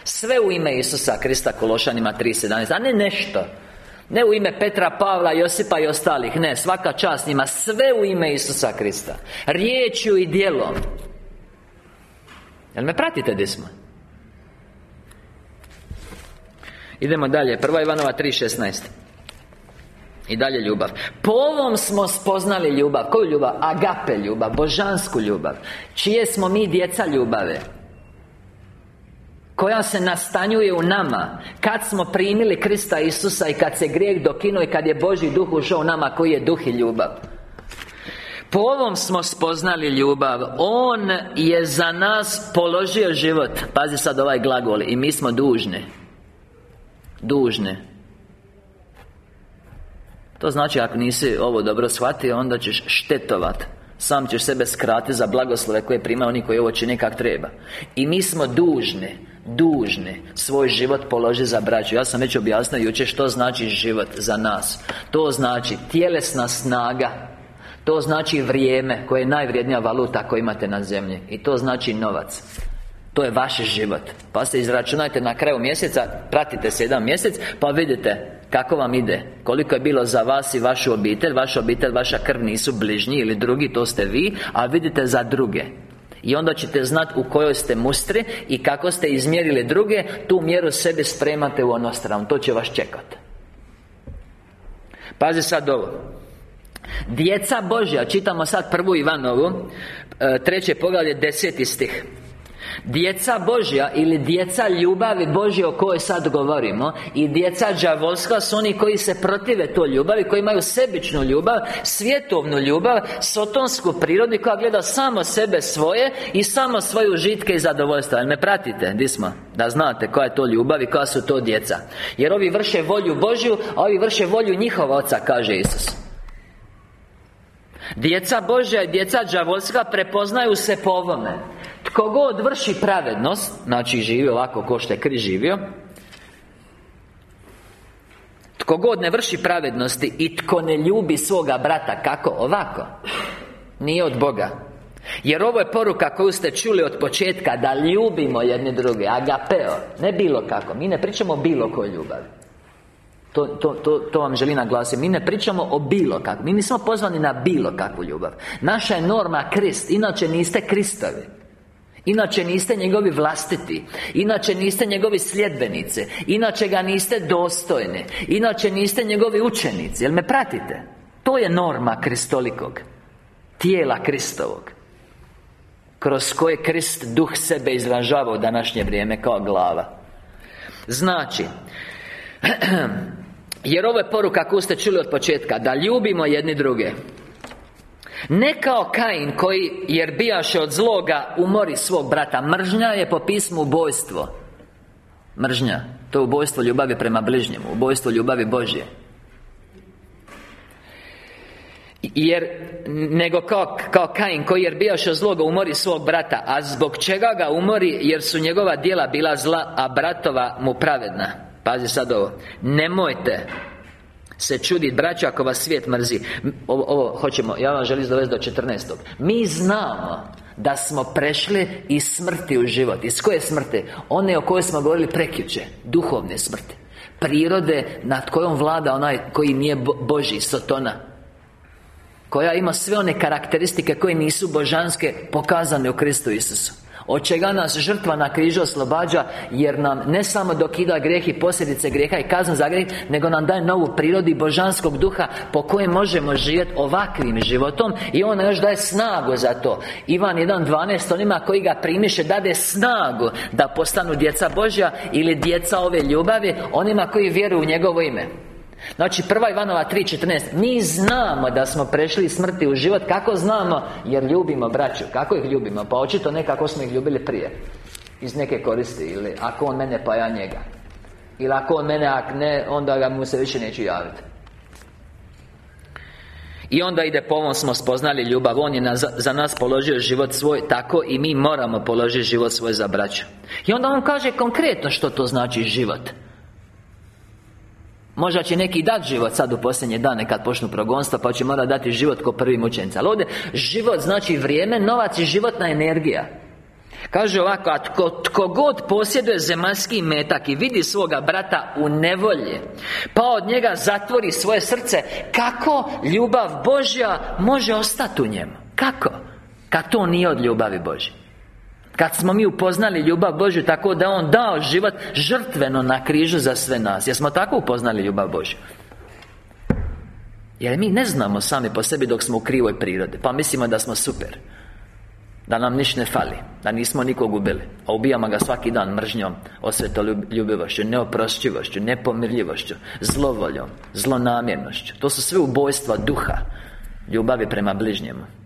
Sve u ime Isusa Krista Kološanima 3.17 A ne nešto. Ne u ime Petra, Pavla, Josipa i ostalih. Ne, svaka čast njima. Sve u ime Isusa Krista. Riječju i djelom. Jel me pratite gdje smo? Idemo dalje. Prva Ivanova 3.16 i dalje ljubav. Po ovom smo spoznali ljubav. Koju ljubav? Agape ljubav Božansku ljubav. Čije smo mi djeca ljubave? Koja se nastanjuje u nama. Kad smo primili Krista Isusa I kad se grijeh dokinuo I kad je Boži duh ušao u nama Koji je duh i ljubav? Po ovom smo spoznali ljubav. On je za nas položio život. Pazi sad ovaj glagol. I mi smo dužni Dužni To znači ako nisi ovo dobro shvatio Onda ćeš štetovat. Sam ćeš sebe skrati za blagoslove koje prima oni koji ovo čine kak treba. I mi smo dužni Dužni svoj život položi za braću. Ja sam već objasnio jučer što znači život za nas. To znači tjelesna snaga. To znači vrijeme koje je najvrijednija valuta koju imate na zemlji. I to znači novac. To je vaš život. Pa se izračunajte na kraju mjeseca Pratite se jedan mjesec Pa vidite kako vam ide? Koliko je bilo za vas i vašu obitelj? Vaša obitelj, vaša krv nisu bližnji ili drugi To ste vi A vidite za druge. I onda ćete znati u kojoj ste mustri I kako ste izmjerili druge Tu mjeru sebi spremate u onostranu. To će vas čekati Pazi sad ovo. Djeca Božja Čitamo sad prvu Ivanovu e, Treće poglavlje deseti stih Djeca Božja ili djeca ljubavi Božje o kojoj sad govorimo I djeca đavolska su oni koji se protive toj ljubavi Koji imaju sebičnu ljubav Svjetovnu ljubav Sotonsku prirodu koja gleda samo sebe svoje I samo svoje užitke i zadovoljstva Jel me pratite? Di smo? Da znate koja je to ljubav i koja su to djeca Jer ovi vrše volju Božju A ovi vrše volju njihova oca kaže Isus Djeca Božja i djeca đavolska prepoznaju se po ovome Tko god vrši pravednost Znači živi ovako ko što je kri živio Tko god ne vrši pravednosti I tko ne ljubi svoga brata Kako? Ovako Nije od Boga. Jer ovo je poruka koju ste čuli od početka Da ljubimo jedni druge Agapeo Ne bilo kako. Mi ne pričamo bilo kojoj ljubavi. To, to, to, to vam želim naglasiti. Mi ne pričamo o bilo kakvom Mi nismo pozvani na bilo kakvu ljubav. Naša je norma Krist Inače niste Kristovi Inače niste njegovi vlastiti. Inače niste njegovi sljedbenice Inače ga niste dostojni. Inače niste njegovi učenici. Jel me pratite? To je norma kristolikog. Tijela Kristovog. Kroz koje Krist duh sebe izražava u današnje vrijeme kao glava. Znači Jer ovo je poruka koju ste čuli od početka Da ljubimo jedni druge ne kao Kain koji, jer bijaše od zloga, umori svog brata. Mržnja je po pismu ubojstvo. Mržnja To je ubojstvo ljubavi prema bližnjemu Ubojstvo ljubavi Božje. Jer nego kao, kao Kain koji je bio što zloga umori svog brata. A zbog čega ga umori? Jer su njegova djela bila zla a bratova mu pravedna. Pazi sad ovo. Nemojte se čudi braća ako vas svijet mrzi. Ovo, ovo hoćemo ja vam želim dovesti do 14. mi znamo da smo prešli iz smrti u život. Iz koje smrti? One o kojoj smo govorili prekjuče Duhovne smrti. Prirode nad kojom vlada onaj koji nije Boži, Sotona. Koja ima sve one karakteristike koje nisu božanske pokazane u Kristu Isusu od čega nas žrtva na križu oslobađa Jer nam ne samo dokida grijeh i posljedice grijeha i kaznu za grijeh Nego nam daje novu prirodu božanskog duha Po kojem možemo živjeti ovakvim životom. I on još daje snagu za to. Ivan 1.12 Onima koji ga primiše dade snagu Da postanu djeca Božja Ili djeca ove ljubavi Onima koji vjeruju u njegovo ime Znači prva Ivanova 3.14 Mi znamo da smo prešli smrti u život Kako znamo? Jer ljubimo braću Kako ih ljubimo? Pa očito ne kako smo ih ljubili prije. Iz neke koristi Ili ako on mene pa ja njega. Ili ako on mene, ak ne Onda ga mu se više neću javiti i onda ide po ovom smo spoznali ljubav. On je za nas položio život svoj Tako i mi moramo položiti život svoj za braću. I onda on kaže konkretno što to znači život Možda će neki dati život sad u posljednje dane kad počnu progonstva Pa će morati dati život ko prvi mučenica Ali ovdje život znači vrijeme, novac i životna energija Kaže ovako, a tko, tko god posjeduje zemaljski metak i vidi svoga brata u nevolje Pa od njega zatvori svoje srce Kako ljubav Božja može ostati u njemu? Kako? Kad to nije od ljubavi Božje kad smo mi upoznali ljubav Božju Tako da On dao život žrtveno na križu za sve nas. Jer smo tako upoznali ljubav Božju? Jer mi ne znamo sami po sebi dok smo u krivoj prirodi Pa mislimo da smo super Da nam ništa ne fali Da nismo nikog ubili A ubijamo ga svaki dan mržnjom Osvetoljubivošću Neoprošćivošću Nepomirljivošću Zlovoljom Zlonamjernošću. To su sve ubojstva duha Ljubavi prema bližnjemu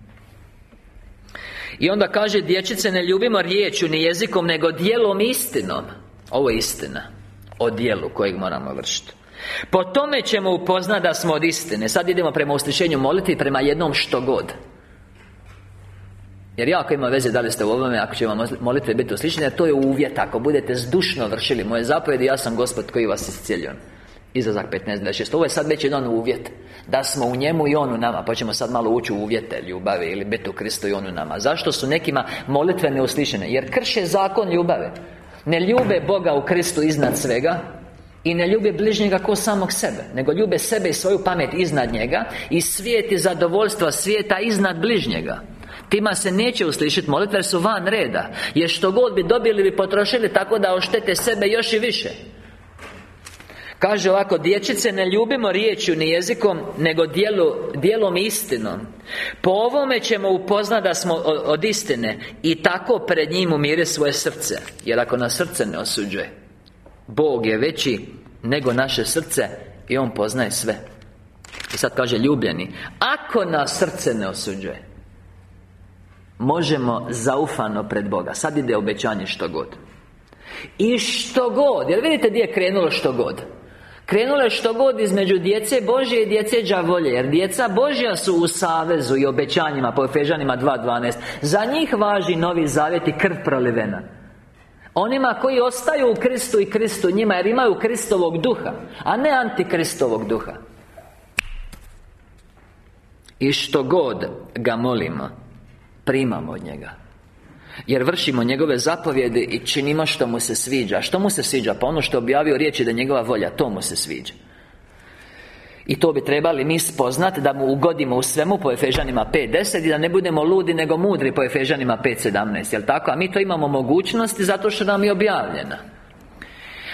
i onda kaže Dječice ne ljubimo riječju ni jezikom Nego dijelom istinom. Ovo je istina. O dijelu kojeg moramo vršiti. Po tome ćemo upoznati da smo od istine. Sad idemo prema uslišenju moliti Prema jednom što god. Jer jako ima veze da li ste u ovome Ako će vam molitve biti uslišene to je uvjet. Ako budete zdušno vršili moje zapovjedi Ja sam Gospod koji vas iscijelio Izazak 15.26 Ovo je sad već jedan uvjet Da smo u njemu i on u nama. Pa ćemo sad malo ući u uvjete ljubavi Ili biti u Kristu i on u nama. Zašto su nekima molitve neuslišene? Jer krše zakon ljubave. Ne ljube Boga u Kristu iznad svega i ne ljube bližnjega ko samog sebe Nego ljube sebe i svoju pamet iznad njega I svijet i zadovoljstva svijeta iznad bližnjega. Tima se neće uslišiti molitve jer su van reda. Jer što god bi dobili bi potrošili tako da oštete sebe još i više Kaže ovako Dječice ne ljubimo riječju ni jezikom Nego dijelu, dijelom istinom. Po ovome ćemo upoznati da smo od istine I tako pred njim umire svoje srce Jer ako nas srce ne osuđuje Bog je veći nego naše srce I On poznaje sve. I sad kaže ljubljeni Ako nas srce ne osuđuje Možemo zaufano pred Boga. Sad ide obećanje što god. I što god Jer vidite gdje je krenulo što god Krenulo je što god između djece Božje i djece đavolje Jer djeca Božja su u savezu i obećanjima Po Efežanima 2.12 Za njih važi novi zavjet i krv prolivena. Onima koji ostaju u Kristu i Kristu njima Jer imaju Kristovog duha A ne antikristovog duha. I što god ga molimo Primamo od njega jer vršimo njegove zapovjede i činimo što mu se sviđa Što mu se sviđa? Pa ono što objavio riječi da je njegova volja To mu se sviđa i to bi trebali mi spoznati da mu ugodimo u svemu po Efežanima 5.10 I da ne budemo ludi nego mudri po Efežanima 5.17 Jel' tako? A mi to imamo mogućnosti zato što nam je objavljena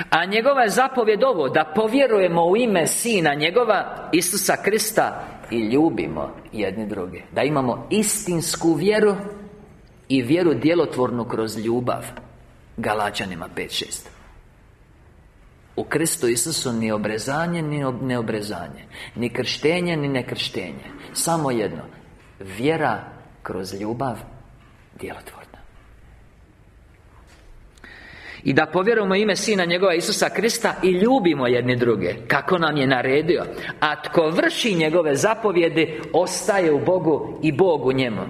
A njegova je zapovjed ovo Da povjerujemo u ime Sina njegova Isusa Krista I ljubimo jedni druge Da imamo istinsku vjeru i vjeru djelotvornu kroz ljubav Galačanima 5.6 U Kristu Isusu ni obrezanje, ni neobrezanje Ni krštenje, ni nekrštenje. Samo jedno Vjera kroz ljubav djelotvorna. I da povjerujemo ime Sina njegova Isusa Krista I ljubimo jedni druge Kako nam je naredio. A tko vrši njegove zapovjede Ostaje u Bogu i Bog u njemu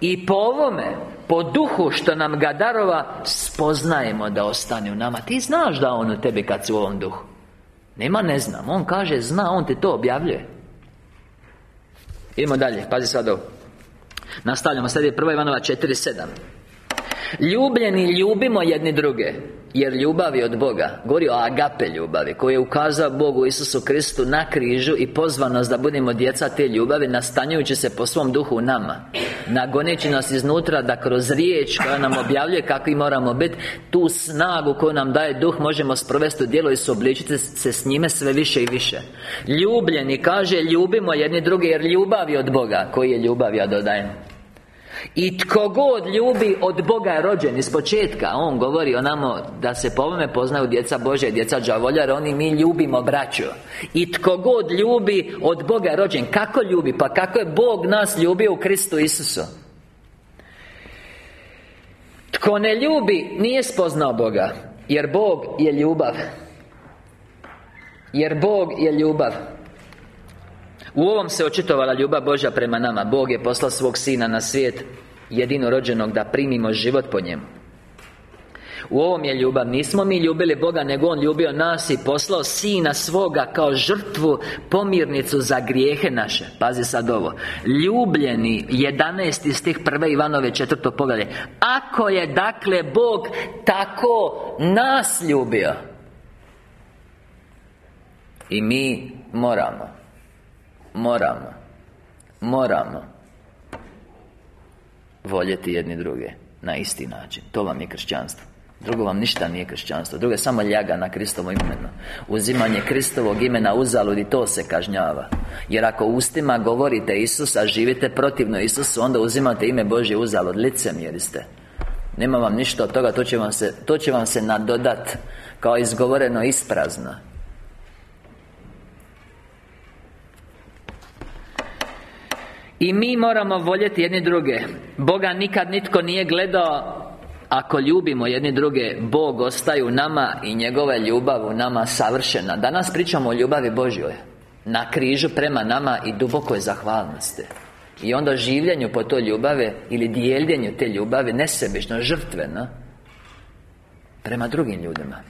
I po ovome Po duhu što nam ga darova Spoznajemo da ostane u nama. Ti znaš da on u tebi kad si u ovom duhu. Nema ne znam. On kaže zna, on ti to objavljuje. Idemo dalje, pazi sad ovo. Nastavljamo, sad je 1 Ivanova 4.7 Ljubljeni ljubimo jedni druge Jer ljubav je od Boga Govori o agape ljubavi Koji je ukazao Bogu Isusu Kristu na križu I pozvao nas da budemo djeca te ljubavi Nastanjujući se po svom duhu u nama. Nagoneći nas iznutra da kroz riječ Koja nam objavljuje kakvi moramo biti Tu snagu koju nam daje duh Možemo sprovesti u djelo i suobličiti se s njime sve više i više. Ljubljeni kaže ljubimo jedni druge Jer ljubav je od Boga Koji je ljubav ja dodajem i tko god ljubi od Boga je rođen iz početka On govori o nama da se po ovome poznaju djeca Bože i djeca đavoljara Oni mi ljubimo braću I tko god ljubi od Boga je rođen Kako ljubi? Pa kako je Bog nas ljubio u Kristu Isusu? Tko ne ljubi nije spoznao Boga Jer Bog je ljubav. Jer Bog je ljubav u ovom se očitovala ljubav Božja prema nama. Bog je poslao svog Sina na svijet Jedinorođenog da primimo život po njemu. U ovom je ljubav. Nismo mi ljubili Boga Nego On ljubio nas i poslao Sina svoga Kao žrtvu Pomirnicu za grijehe naše. Pazi sad ovo. Ljubljeni 11. stih prve Ivanove četvrto poglavlje. Ako je dakle Bog Tako nas ljubio I mi moramo Moramo Moramo Voljeti jedni druge Na isti način. To vam je kršćanstvo. Drugo vam ništa nije kršćanstvo. Drugo je samo ljaga na Kristovo imeno. Uzimanje Kristovog imena uzalud i to se kažnjava. Jer ako ustima govorite Isusa Živite protivno Isusu Onda uzimate ime Božje uzalud. Licemjeri ste. Nema vam ništa od toga To će vam se, to će vam se nadodat Kao izgovoreno isprazno I mi moramo voljeti jedni druge. Boga nikad nitko nije gledao Ako ljubimo jedni druge Bog ostaje u nama I njegova ljubav u nama savršena. Danas pričamo o ljubavi Božjoj. Na križu prema nama i dubokoj zahvalnosti. I onda življenju po toj ljubave Ili dijeljenju te ljubavi Nesebično, žrtveno Prema drugim ljudima.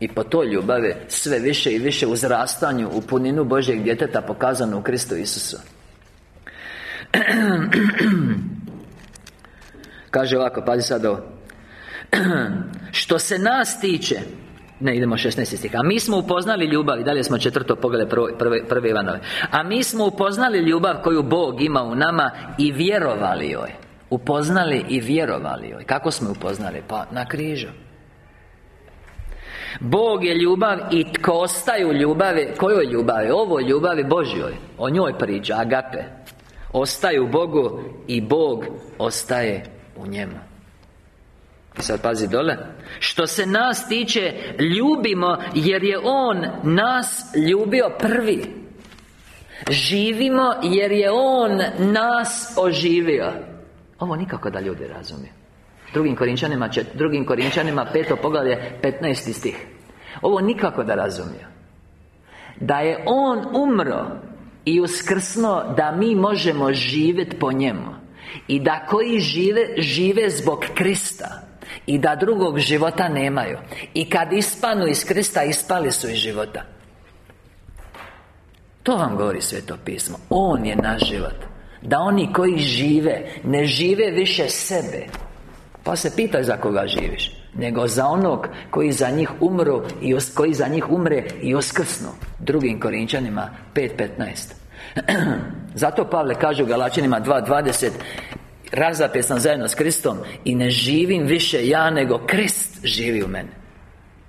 I po toj ljubavi sve više i više uzrastanju u puninu Božjeg djeteta pokazano u Kristu Isusu Kaže ovako, pazi sad ovo. Što se nas tiče ne, idemo 16 stih. A mi smo upoznali ljubav I dalje smo četvrto pogled prve, prve Ivanove. A mi smo upoznali ljubav koju Bog ima u nama I vjerovali joj. Upoznali i vjerovali joj. Kako smo upoznali? Pa na križu. Bog je ljubav i tko ostaje u ljubavi Kojoj ljubavi? Ovoj ljubavi Božjoj. O njoj priča, agape Ostaje u Bogu I Bog ostaje u njemu. I sad pazi dole. Što se nas tiče Ljubimo Jer je On nas ljubio prvi. Živimo jer je On nas oživio. Ovo nikako da ljudi razumiju. Drugim Korinčanima, drugim Korinčanima peto poglavlje 15. stih. Ovo nikako da razumiju. Da je On umro i uskrsno da mi možemo živjeti po njemu I da koji žive, žive zbog Krista I da drugog života nemaju. I kad ispanu iz Krista, ispali su iz života. To vam govori Sveto pismo. On je naš život. Da oni koji žive Ne žive više sebe. Pa se pitaj za koga živiš nego za onog koji za njih umru i koji za njih umre i uskrsnu drugim Korinčanima 5.15 zato Pavle kaže u Galačinima 2.20 Razapet sam zajedno s Kristom I ne živim više ja nego Krist živi u meni.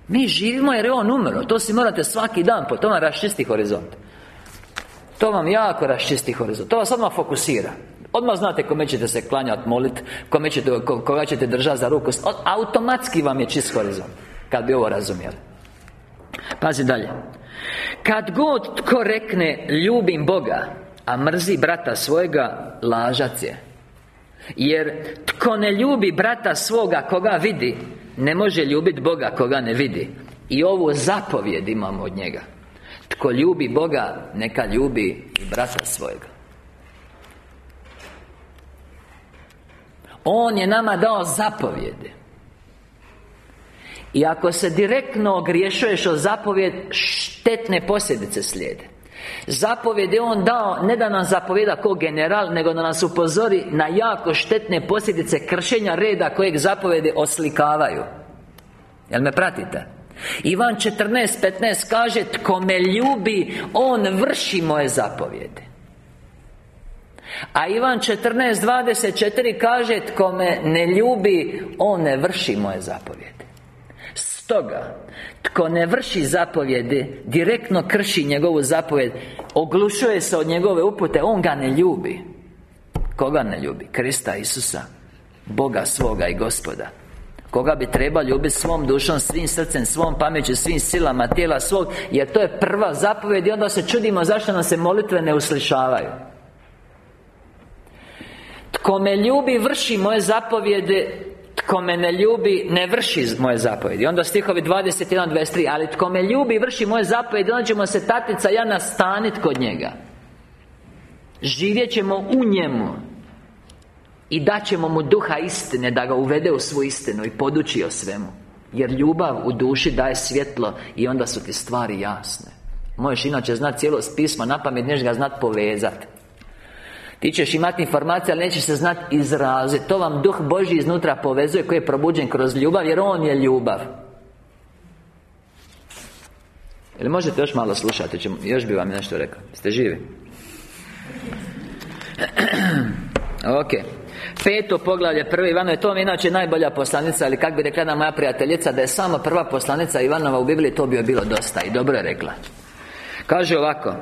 Mi živimo jer je On umro. To si morate svaki dan po To vam raščisti horizont. To vam jako raščisti horizont. To vas odmah fokusira Odmah znate kome ćete se klanjati, moliti Kome ćete, koga ćete držati za ruku. Automatski vam je čist horizont Kad bi ovo razumjeli. Pazi dalje. Kad god tko rekne ljubim Boga A mrzi brata svojega Lažac je. Jer tko ne ljubi brata svoga koga vidi Ne može ljubiti Boga koga ne vidi. I ovu zapovjed imamo od njega. Tko ljubi Boga, neka ljubi i brata svojega On je nama dao zapovjede. I ako se direktno ogriješuješ o zapovjed Štetne posljedice slijede. Zapovjed je On dao Ne da nam zapovjeda ko general Nego da nas upozori na jako štetne posljedice Kršenja reda kojeg zapovjede oslikavaju. Jel me pratite? Ivan 14.15 kaže Tko me ljubi On vrši moje zapovjede a Ivan 14.24 kaže Tko me ne ljubi On ne vrši moje zapovjede. Stoga Tko ne vrši zapovjede Direktno krši njegovu zapovjed Oglušuje se od njegove upute On ga ne ljubi. Koga ne ljubi? Krista Isusa Boga svoga i gospoda. Koga bi trebao ljubiti svom dušom, svim srcem, svom pameću, svim silama tijela svog Jer to je prva zapovjed i onda se čudimo zašto nam se molitve ne uslišavaju Tko me ljubi, vrši moje zapovjede. Tko me ne ljubi, ne vrši moje zapovjedi. Onda stihovi 21, 23 Ali tko me ljubi, vrši moje zapovjede Onda ćemo se tatica ja nastanit kod njega. Živjet ćemo u njemu. I daćemo mu duha istine Da ga uvede u svoju istinu I poduči o svemu. Jer ljubav u duši daje svjetlo I onda su ti stvari jasne. Možeš inače znati cijelo pismo Na pamet neš ga znati povezati ti ćeš imati informacije, ali nećeš se znati izraziti To vam Duh Božji iznutra povezuje Koji je probuđen kroz ljubav Jer On je ljubav. Ili možete još malo slušati? Još bi vam nešto rekao. Ste živi? ok. Peto poglavlje, prvi Ivanove To je inače najbolja poslanica Ali kak bi rekla jedna moja prijateljica Da je samo prva poslanica Ivanova u Bibliji To bi joj bilo dosta I dobro je rekla. Kaže ovako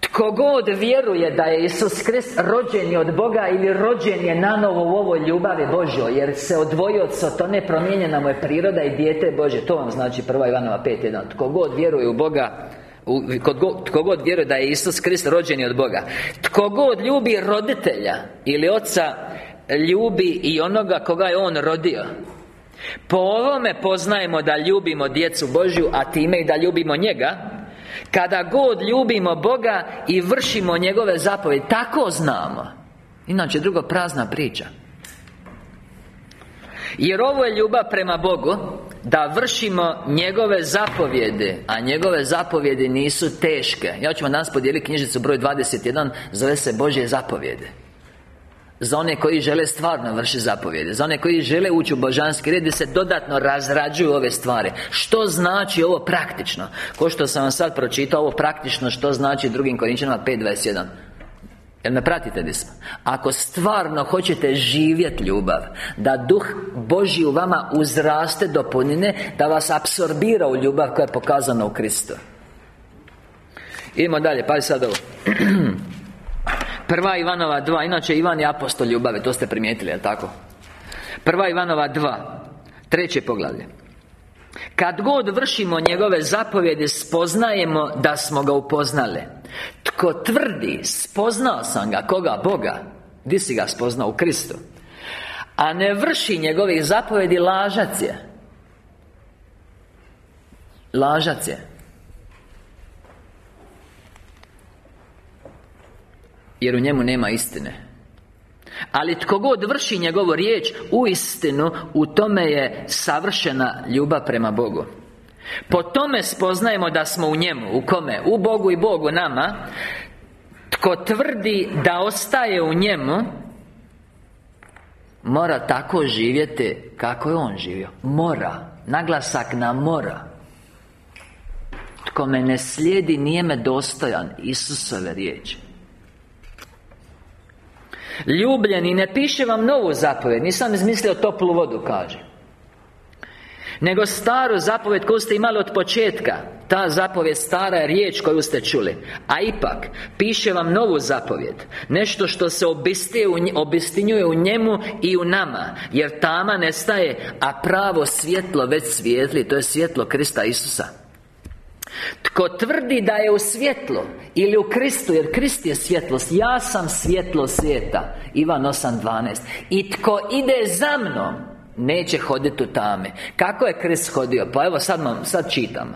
tko god vjeruje da je Isus Krist rođen je od Boga ili rođen je nanovo u ovoj ljubavi Božoj Jer se odvojio od Sotone, promijenjena mu je priroda i dijete Bože To vam znači prva Ivanova 5.1 Tko god vjeruje u Boga Tko god vjeruje da je Isus Krist rođen je od Boga Tko god ljubi roditelja ili oca Ljubi i onoga koga je On rodio. Po ovome poznajemo da ljubimo djecu Božju A time i da ljubimo njega kada god ljubimo Boga i vršimo njegove zapovjedi Tako znamo. Inače drugo prazna priča. Jer ovo je ljubav prema Bogu Da vršimo njegove zapovjede A njegove zapovjede nisu teške. Ja ću vam danas podijeliti knjižicu broj 21 Zove se Božje zapovjede za one koji žele stvarno vršiti zapovjede Za one koji žele ući u božanski red se dodatno razrađuju ove stvari. Što znači ovo praktično? Ko što sam vam sad pročitao ovo praktično Što znači drugim Korinčanima 5.21 Jel me pratite di smo? Ako stvarno hoćete živjeti ljubav Da Duh Božji u vama uzraste do punine Da vas apsorbira u ljubav koja je pokazana u Kristu. Idemo dalje, pa sad ovo Prva Ivanova 2 Inače Ivan je apostol ljubave To ste primijetili, jel tako? Prva Ivanova 2 Treće poglavlje Kad god vršimo njegove zapovjede Spoznajemo da smo ga upoznali Tko tvrdi Spoznao sam ga, koga? Boga Di si ga spoznao? U Kristu A ne vrši njegovih zapovjedi Lažac je Lažac je Jer u njemu nema istine. Ali tko god vrši njegovu riječ U istinu U tome je savršena ljubav prema Bogu. Po tome spoznajemo da smo u njemu U kome? U Bogu i Bogu nama. Tko tvrdi da ostaje u njemu Mora tako živjeti Kako je on živio. Mora. Naglasak na mora. Tko me ne slijedi Nije me dostojan Isusove riječi Ljubljeni, ne piše vam novu zapovjed. Nisam izmislio toplu vodu, kaže. Nego staru zapovjed koju ste imali od početka. Ta zapovjed stara je riječ koju ste čuli. A ipak, piše vam novu zapovjed. Nešto što se obistinjuje u njemu i u nama. Jer tama nestaje A pravo svjetlo već svijetli. To je svjetlo Krista Isusa tko tvrdi da je u svjetlo Ili u Kristu Jer Krist je svjetlost Ja sam svjetlo svijeta. Ivan 8.12 I tko ide za mnom Neće hoditi u tame. Kako je Krist hodio? Pa evo sad, mam, sad čitam.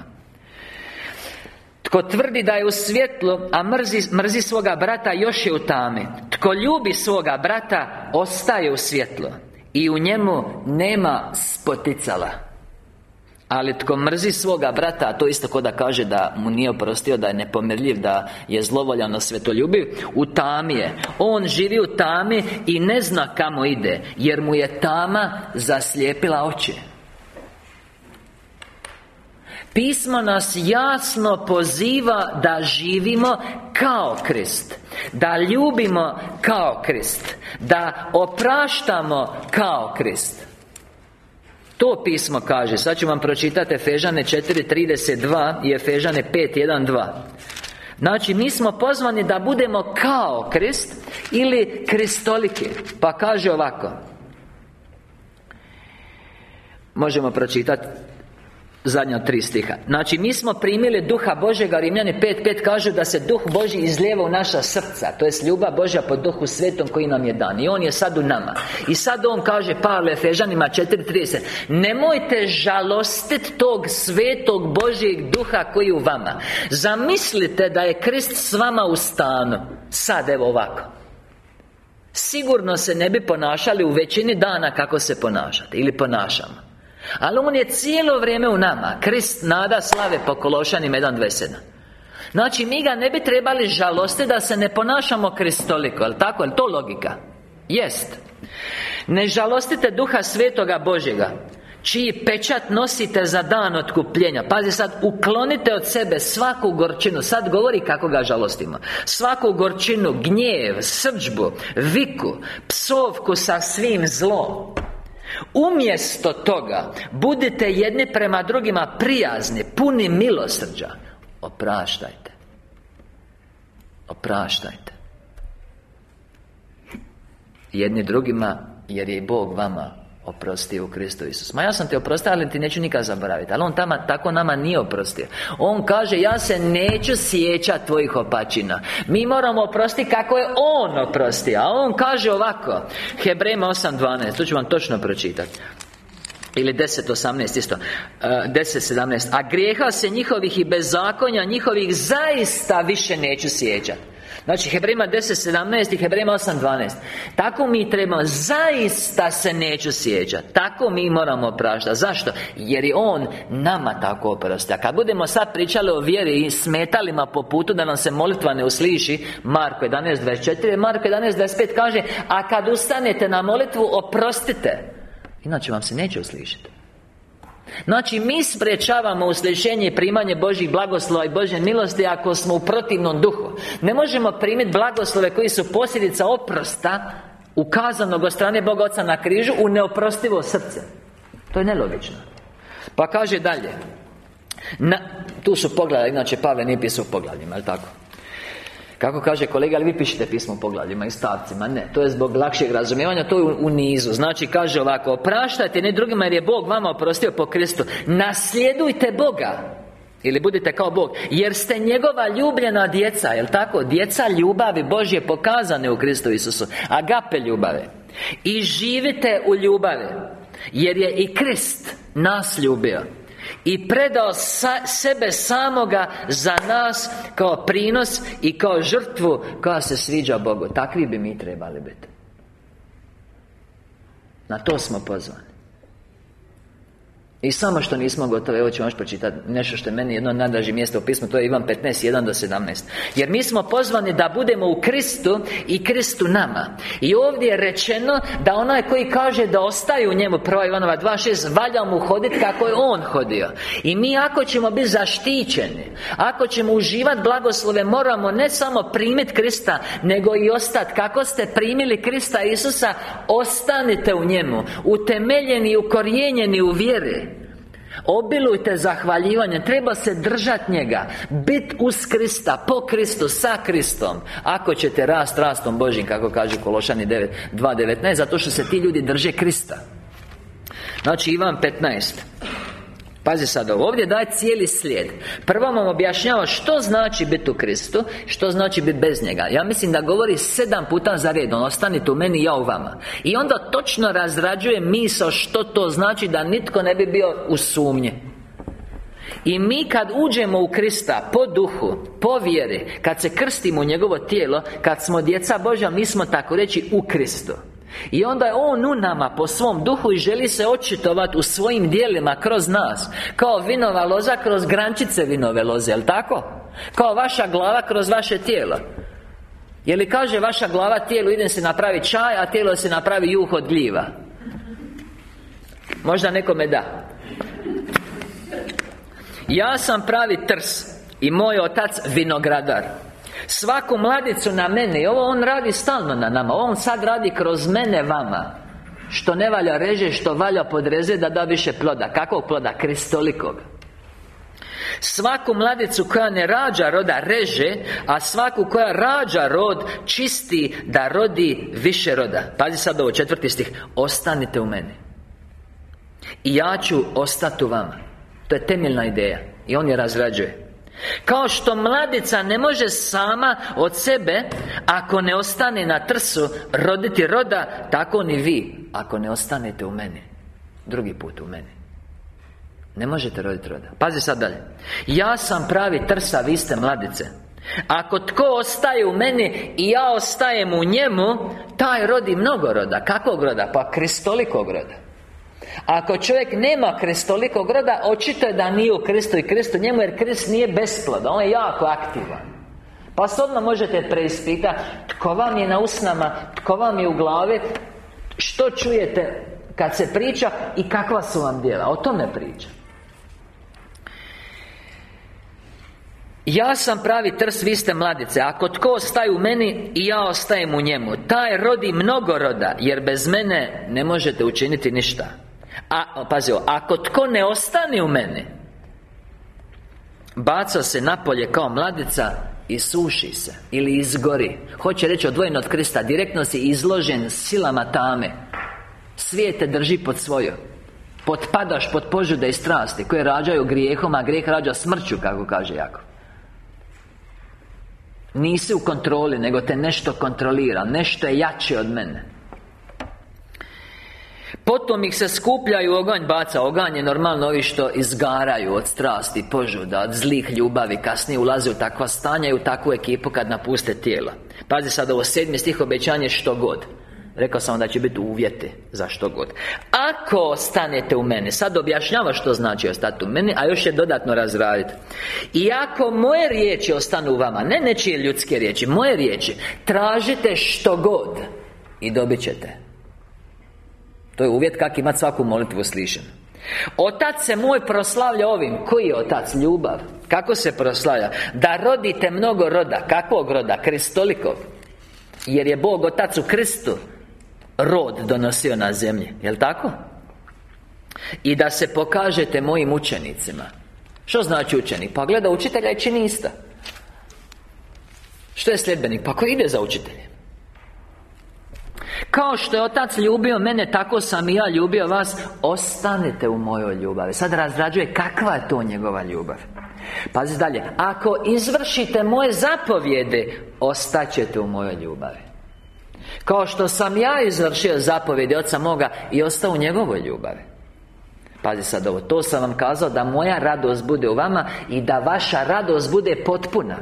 Tko tvrdi da je u svjetlu, a mrzi, mrzi svoga brata, još je u tame. Tko ljubi svoga brata, ostaje u svjetlu I u njemu nema spoticala ali tko mrzi svoga brata, a to isto ko da kaže da mu nije oprostio, da je nepomirljiv, da je zlovoljano svetoljubiv U tami je. On živi u tami i ne zna kamo ide Jer mu je tama zaslijepila oči. Pismo nas jasno poziva da živimo kao Krist Da ljubimo kao Krist Da opraštamo kao Krist to pismo kaže Sad ću vam pročitati Efežane 4.32 i Efežane 5.1.2 Znači, mi smo pozvani da budemo kao Krist Ili kristoliki Pa kaže ovako. Možemo pročitati Zadnja tri stiha. Znači, mi smo primili Duha Božega Rimljani 5.5 kaže da se Duh Boži izlijeva u naša srca To jest ljubav Božja po Duhu Svetom koji nam je dan. I On je sad u nama. I sad On kaže Pavle Efežanima 4.30 Nemojte žalostiti tog Svetog Božjeg Duha koji je u vama. Zamislite da je Krist s vama u stanu. Sad evo ovako. Sigurno se ne bi ponašali u većini dana kako se ponašate Ili ponašamo ali On je cijelo vrijeme u nama. Krist nada slave po Kološanima 1.27 Znači, mi ga ne bi trebali žalosti da se ne ponašamo kristoliko Jel' tako? Jel' to logika? Jest. Ne žalostite Duha Svetoga Božjega Čiji pečat nosite za dan otkupljenja. Pazi sad, uklonite od sebe svaku gorčinu. Sad govori kako ga žalostimo. Svaku gorčinu, gnjev, srđbu, viku Psovku sa svim zlom Umjesto toga Budite jedni prema drugima prijazni Puni milosrđa. Opraštajte. Opraštajte. Jedni drugima Jer je Bog vama oprostio u Kristu Isus Ma ja sam te oprostio, ali ti neću nikad zaboraviti Ali On tamo tako nama nije oprostio. On kaže, ja se neću sjećati tvojih opačina. Mi moramo oprostiti kako je On oprostio A On kaže ovako Hebrema 8.12 To ću vam točno pročitati ili 10.18 isto. Uh, e, 10.17 A grijeha se njihovih i bezakonja njihovih zaista više neću sjećati Znači Hebrema 10.17 i Hebrema 8.12 Tako mi trebamo Zaista se neću sjećati Tako mi moramo opraštati Zašto? Jer je On nama tako oprosti A kad budemo sad pričali o vjeri I smetalima po putu Da nam se molitva ne usliši Marko 11.24 Marko 11.25 kaže A kad ustanete na molitvu Oprostite. Inače vam se neće uslišiti Znači, mi sprečavamo uslišenje i primanje Božih blagoslova i Božje milosti Ako smo u protivnom duhu. Ne možemo primiti blagoslove koji su posljedica oprosta Ukazanog od strane Boga Oca na križu U neoprostivo srce. To je nelogično. Pa kaže dalje. Na, Tu su poglavlja, inače Pavle nije pisao poglavljima, je tako? Kako kaže kolega, ali vi pišete pismo poglavljima i stavcima? Ne, to je zbog lakšeg razumijevanja To je u, nizu. Znači, kaže ovako Opraštajte ne drugima jer je Bog vama oprostio po Kristu. Nasljedujte Boga. Ili budite kao Bog. Jer ste njegova ljubljena djeca Jel' tako? Djeca ljubavi Božje pokazane u Kristu Isusu. Agape ljubave. I živite u ljubavi. Jer je i Krist nas ljubio i predao sa, sebe samoga za nas Kao prinos i kao žrtvu Koja se sviđa Bogu. Takvi bi mi trebali biti. Na to smo pozvani i samo što nismo gotovi, evo ću još pročitati nešto što je meni jedno najdraži mjesto u pismu To je Ivan 15, 1 do 17 Jer mi smo pozvani da budemo u Kristu i Kristu nama. I ovdje je rečeno da onaj koji kaže da ostaje u njemu Prva Ivanova 2.6 Valja mu hoditi kako je on hodio. I mi ako ćemo biti zaštićeni Ako ćemo uživati blagoslove Moramo ne samo primiti Krista Nego i ostati Kako ste primili Krista Isusa Ostanite u njemu Utemeljeni ukorijenjeni u vjeri Obilujte zahvaljivanje Treba se držati njega. Bit uz Krista, po Kristu, sa Kristom. Ako ćete rast rastom Božim Kako kaže Kološani 9, 2.19 Zato što se ti ljudi drže Krista. Znači Ivan 15 Pazi sad ovdje daje cijeli slijed. Prvo vam objašnjava što znači biti u Kristu Što znači biti bez njega. Ja mislim da govori sedam puta za redom Ostanite u meni, ja u vama. I onda točno razrađuje misao što to znači Da nitko ne bi bio u sumnji. I mi kad uđemo u Krista Po duhu, po vjeri Kad se krstimo u njegovo tijelo Kad smo djeca Božja Mi smo tako reći u Kristu i onda je On u nama po svom duhu i želi se očitovati u svojim dijelima kroz nas. Kao vinova loza kroz grančice vinove loze, jel tako? Kao vaša glava kroz vaše tijelo. Je li kaže vaša glava tijelu idem se napravi čaj, a tijelo se napravi juh od gljiva. Možda nekome da. Ja sam pravi trs I moj otac vinogradar Svaku mladicu na mene Ovo on radi stalno na nama On sad radi kroz mene vama. Što ne valja reže, što valja podreze Da da više ploda. Kakvog ploda? Kristolikog Svaku mladicu koja ne rađa roda reže A svaku koja rađa rod Čisti da rodi više roda. Pazi sad ovo četvrti stih. Ostanite u meni. I ja ću ostati u vama. To je temeljna ideja. I on je razrađuje kao što mladica ne može sama od sebe Ako ne ostane na trsu Roditi roda Tako ni vi Ako ne ostanete u meni Drugi put u meni. Ne možete roditi roda. Pazi sad dalje. Ja sam pravi trsa, vi ste mladice. Ako tko ostaje u meni I ja ostajem u njemu Taj rodi mnogo roda. Kakvog roda? Pa kristolikog roda ako čovjek nema kristolikog roda Očito je da nije u Kristu i Kristu njemu Jer Krist nije besplodan On je jako aktivan. Pa se odmah možete preispitati Tko vam je na usnama Tko vam je u glavi Što čujete kad se priča I kakva su vam djela. O tome priča. Ja sam pravi trs, vi ste mladice. Ako tko ostaje u meni I ja ostajem u njemu. Taj rodi mnogo roda Jer bez mene ne možete učiniti ništa a, pazi ako tko ne ostane u meni Baca se napolje kao mladica i suši se Ili izgori. Hoće reći odvojen od Krista Direktno si izložen silama tame. Svijet te drži pod svoju Potpadaš pod požude i strasti Koje rađaju grijehom A grijeh rađa smrću Kako kaže Jakov. Nisi u kontroli Nego te nešto kontrolira Nešto je jače od mene Potom ih se skupljaju oganj baca. Oganj je normalno ovi što izgaraju od strasti, požuda, od zlih ljubavi. Kasnije ulaze u takva stanja i u takvu ekipu kad napuste tijela. Pazi sad ovo sedmi stih obećanje što god. Rekao sam da će biti uvjete za što god. Ako ostanete u mene Sad objašnjava što znači ostati u mene A još je dodatno razraditi I ako moje riječi ostanu u vama Ne nečije ljudske riječi Moje riječi Tražite što god I dobit ćete to je uvjet kak imati svaku molitvu slišenu Otac se moj proslavlja ovim Koji je Otac? Ljubav Kako se proslavlja? Da rodite mnogo roda Kakvog roda? Kristolikov Jer je Bog Otac u Kristu Rod donosio na zemlji Jel' tako? I da se pokažete mojim učenicima Što znači učenik? Pa gleda učitelja i čini Što je sljedbenik? Pa ko ide za učiteljem kao što je Otac ljubio mene, tako sam i ja ljubio vas. Ostanete u mojoj ljubavi. Sad razrađuje kakva je to njegova ljubav. Pazi dalje. Ako izvršite moje zapovjede Ostaćete u mojoj ljubavi. Kao što sam ja izvršio zapovjede Oca moga I ostao u njegovoj ljubavi. Pazi sad ovo. To sam vam kazao da moja radost bude u vama I da vaša radost bude potpuna.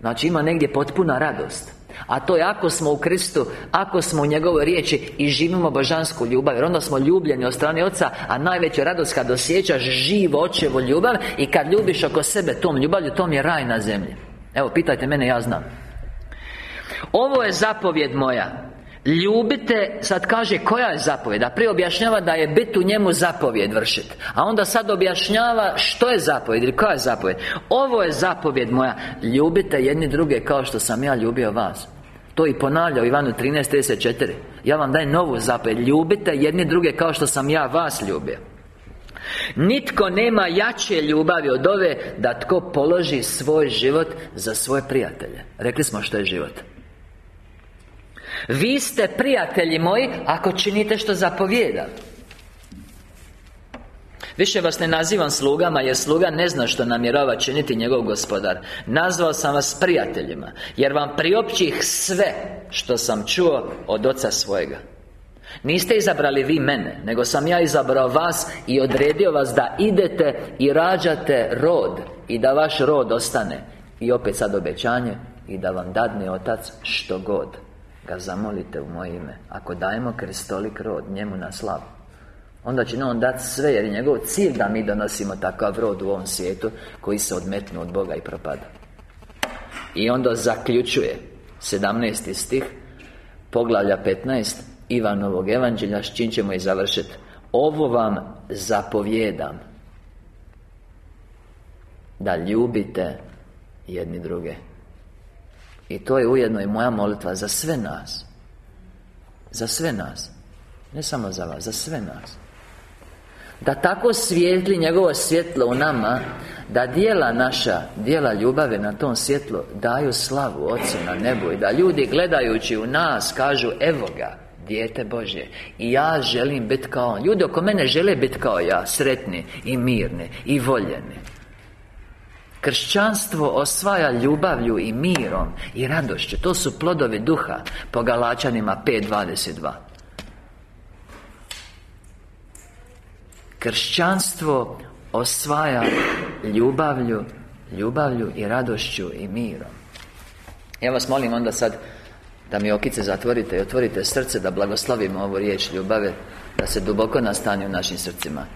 Znači ima negdje potpuna radost a to je ako smo u Kristu Ako smo u njegovoj riječi I živimo božansku ljubav Jer onda smo ljubljeni od strane Oca A najveća radost kad osjećaš živo očevo ljubav I kad ljubiš oko sebe tom ljubavlju Tom je raj na zemlji. Evo, pitajte mene, ja znam. Ovo je zapovjed moja Ljubite, sad kaže koja je zapovjed? A prije objašnjava da je bit u njemu zapovjed vršiti A onda sad objašnjava što je zapovjed ili koja je zapovjed. Ovo je zapovjed moja. Ljubite jedni druge kao što sam ja ljubio vas. To i ponavlja u Ivanu 13.34 Ja vam dajem novu zapovjed. Ljubite jedni druge kao što sam ja vas ljubio. Nitko nema jače ljubavi od ove Da tko položi svoj život za svoje prijatelje. Rekli smo što je život vi ste prijatelji moji Ako činite što zapovijeda Više vas ne nazivam slugama Jer sluga ne zna što namjerava činiti njegov gospodar. Nazvao sam vas prijateljima Jer vam priopćih sve Što sam čuo od oca svojega. Niste izabrali vi mene Nego sam ja izabrao vas I odredio vas da idete I rađate rod I da vaš rod ostane. I opet sad obećanje I da vam dadne Otac što god Ga zamolite u moje ime. Ako dajemo kristolik rod Njemu na slavu Onda će on dati sve Jer je njegov cilj da mi donosimo takav rod u ovom svijetu Koji se odmetnu od Boga i propada. I onda zaključuje 17. stih Poglavlja 15 Ivanovog evanđelja S čim ćemo i završiti Ovo vam zapovjedam Da ljubite jedni druge I to je ujedno i moja molitva za sve nas. Za sve nas. Ne samo za vas, za sve nas. Da tako svijetli njegovo svjetlo u nama Da dijela naša, dijela ljubave na tom svjetlu Daju slavu Otcu na nebu I da ljudi gledajući u nas kažu Evo ga, dijete Bože I ja želim biti kao on. Ljudi oko mene žele biti kao ja Sretni i mirni i voljeni Kršćanstvo osvaja ljubavlju i mirom I radošću. To su plodovi duha Po Galačanima 5.22 Kršćanstvo osvaja ljubavlju Ljubavlju i radošću i mirom. Ja vas molim onda sad Da mi okice zatvorite i otvorite srce Da blagoslovimo ovu riječ ljubave Da se duboko nastane u našim srcima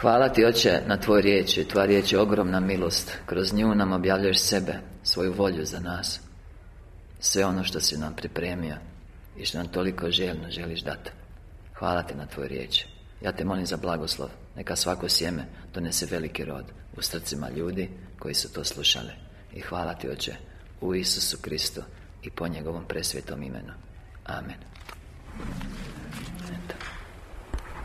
Hvala Ti, Oče, na Tvoj riječi. Tvoja riječ je ogromna milost. Kroz nju nam objavljuješ sebe Svoju volju za nas. Sve ono što si nam pripremio I što nam toliko željno želiš dati Hvala Ti na Tvoj riječi. Ja te molim za blagoslov. Neka svako sjeme donese veliki rod U srcima ljudi koji su to slušali. I hvala ti Oče U Isusu Kristu I po njegovom presvetom imenu. Amen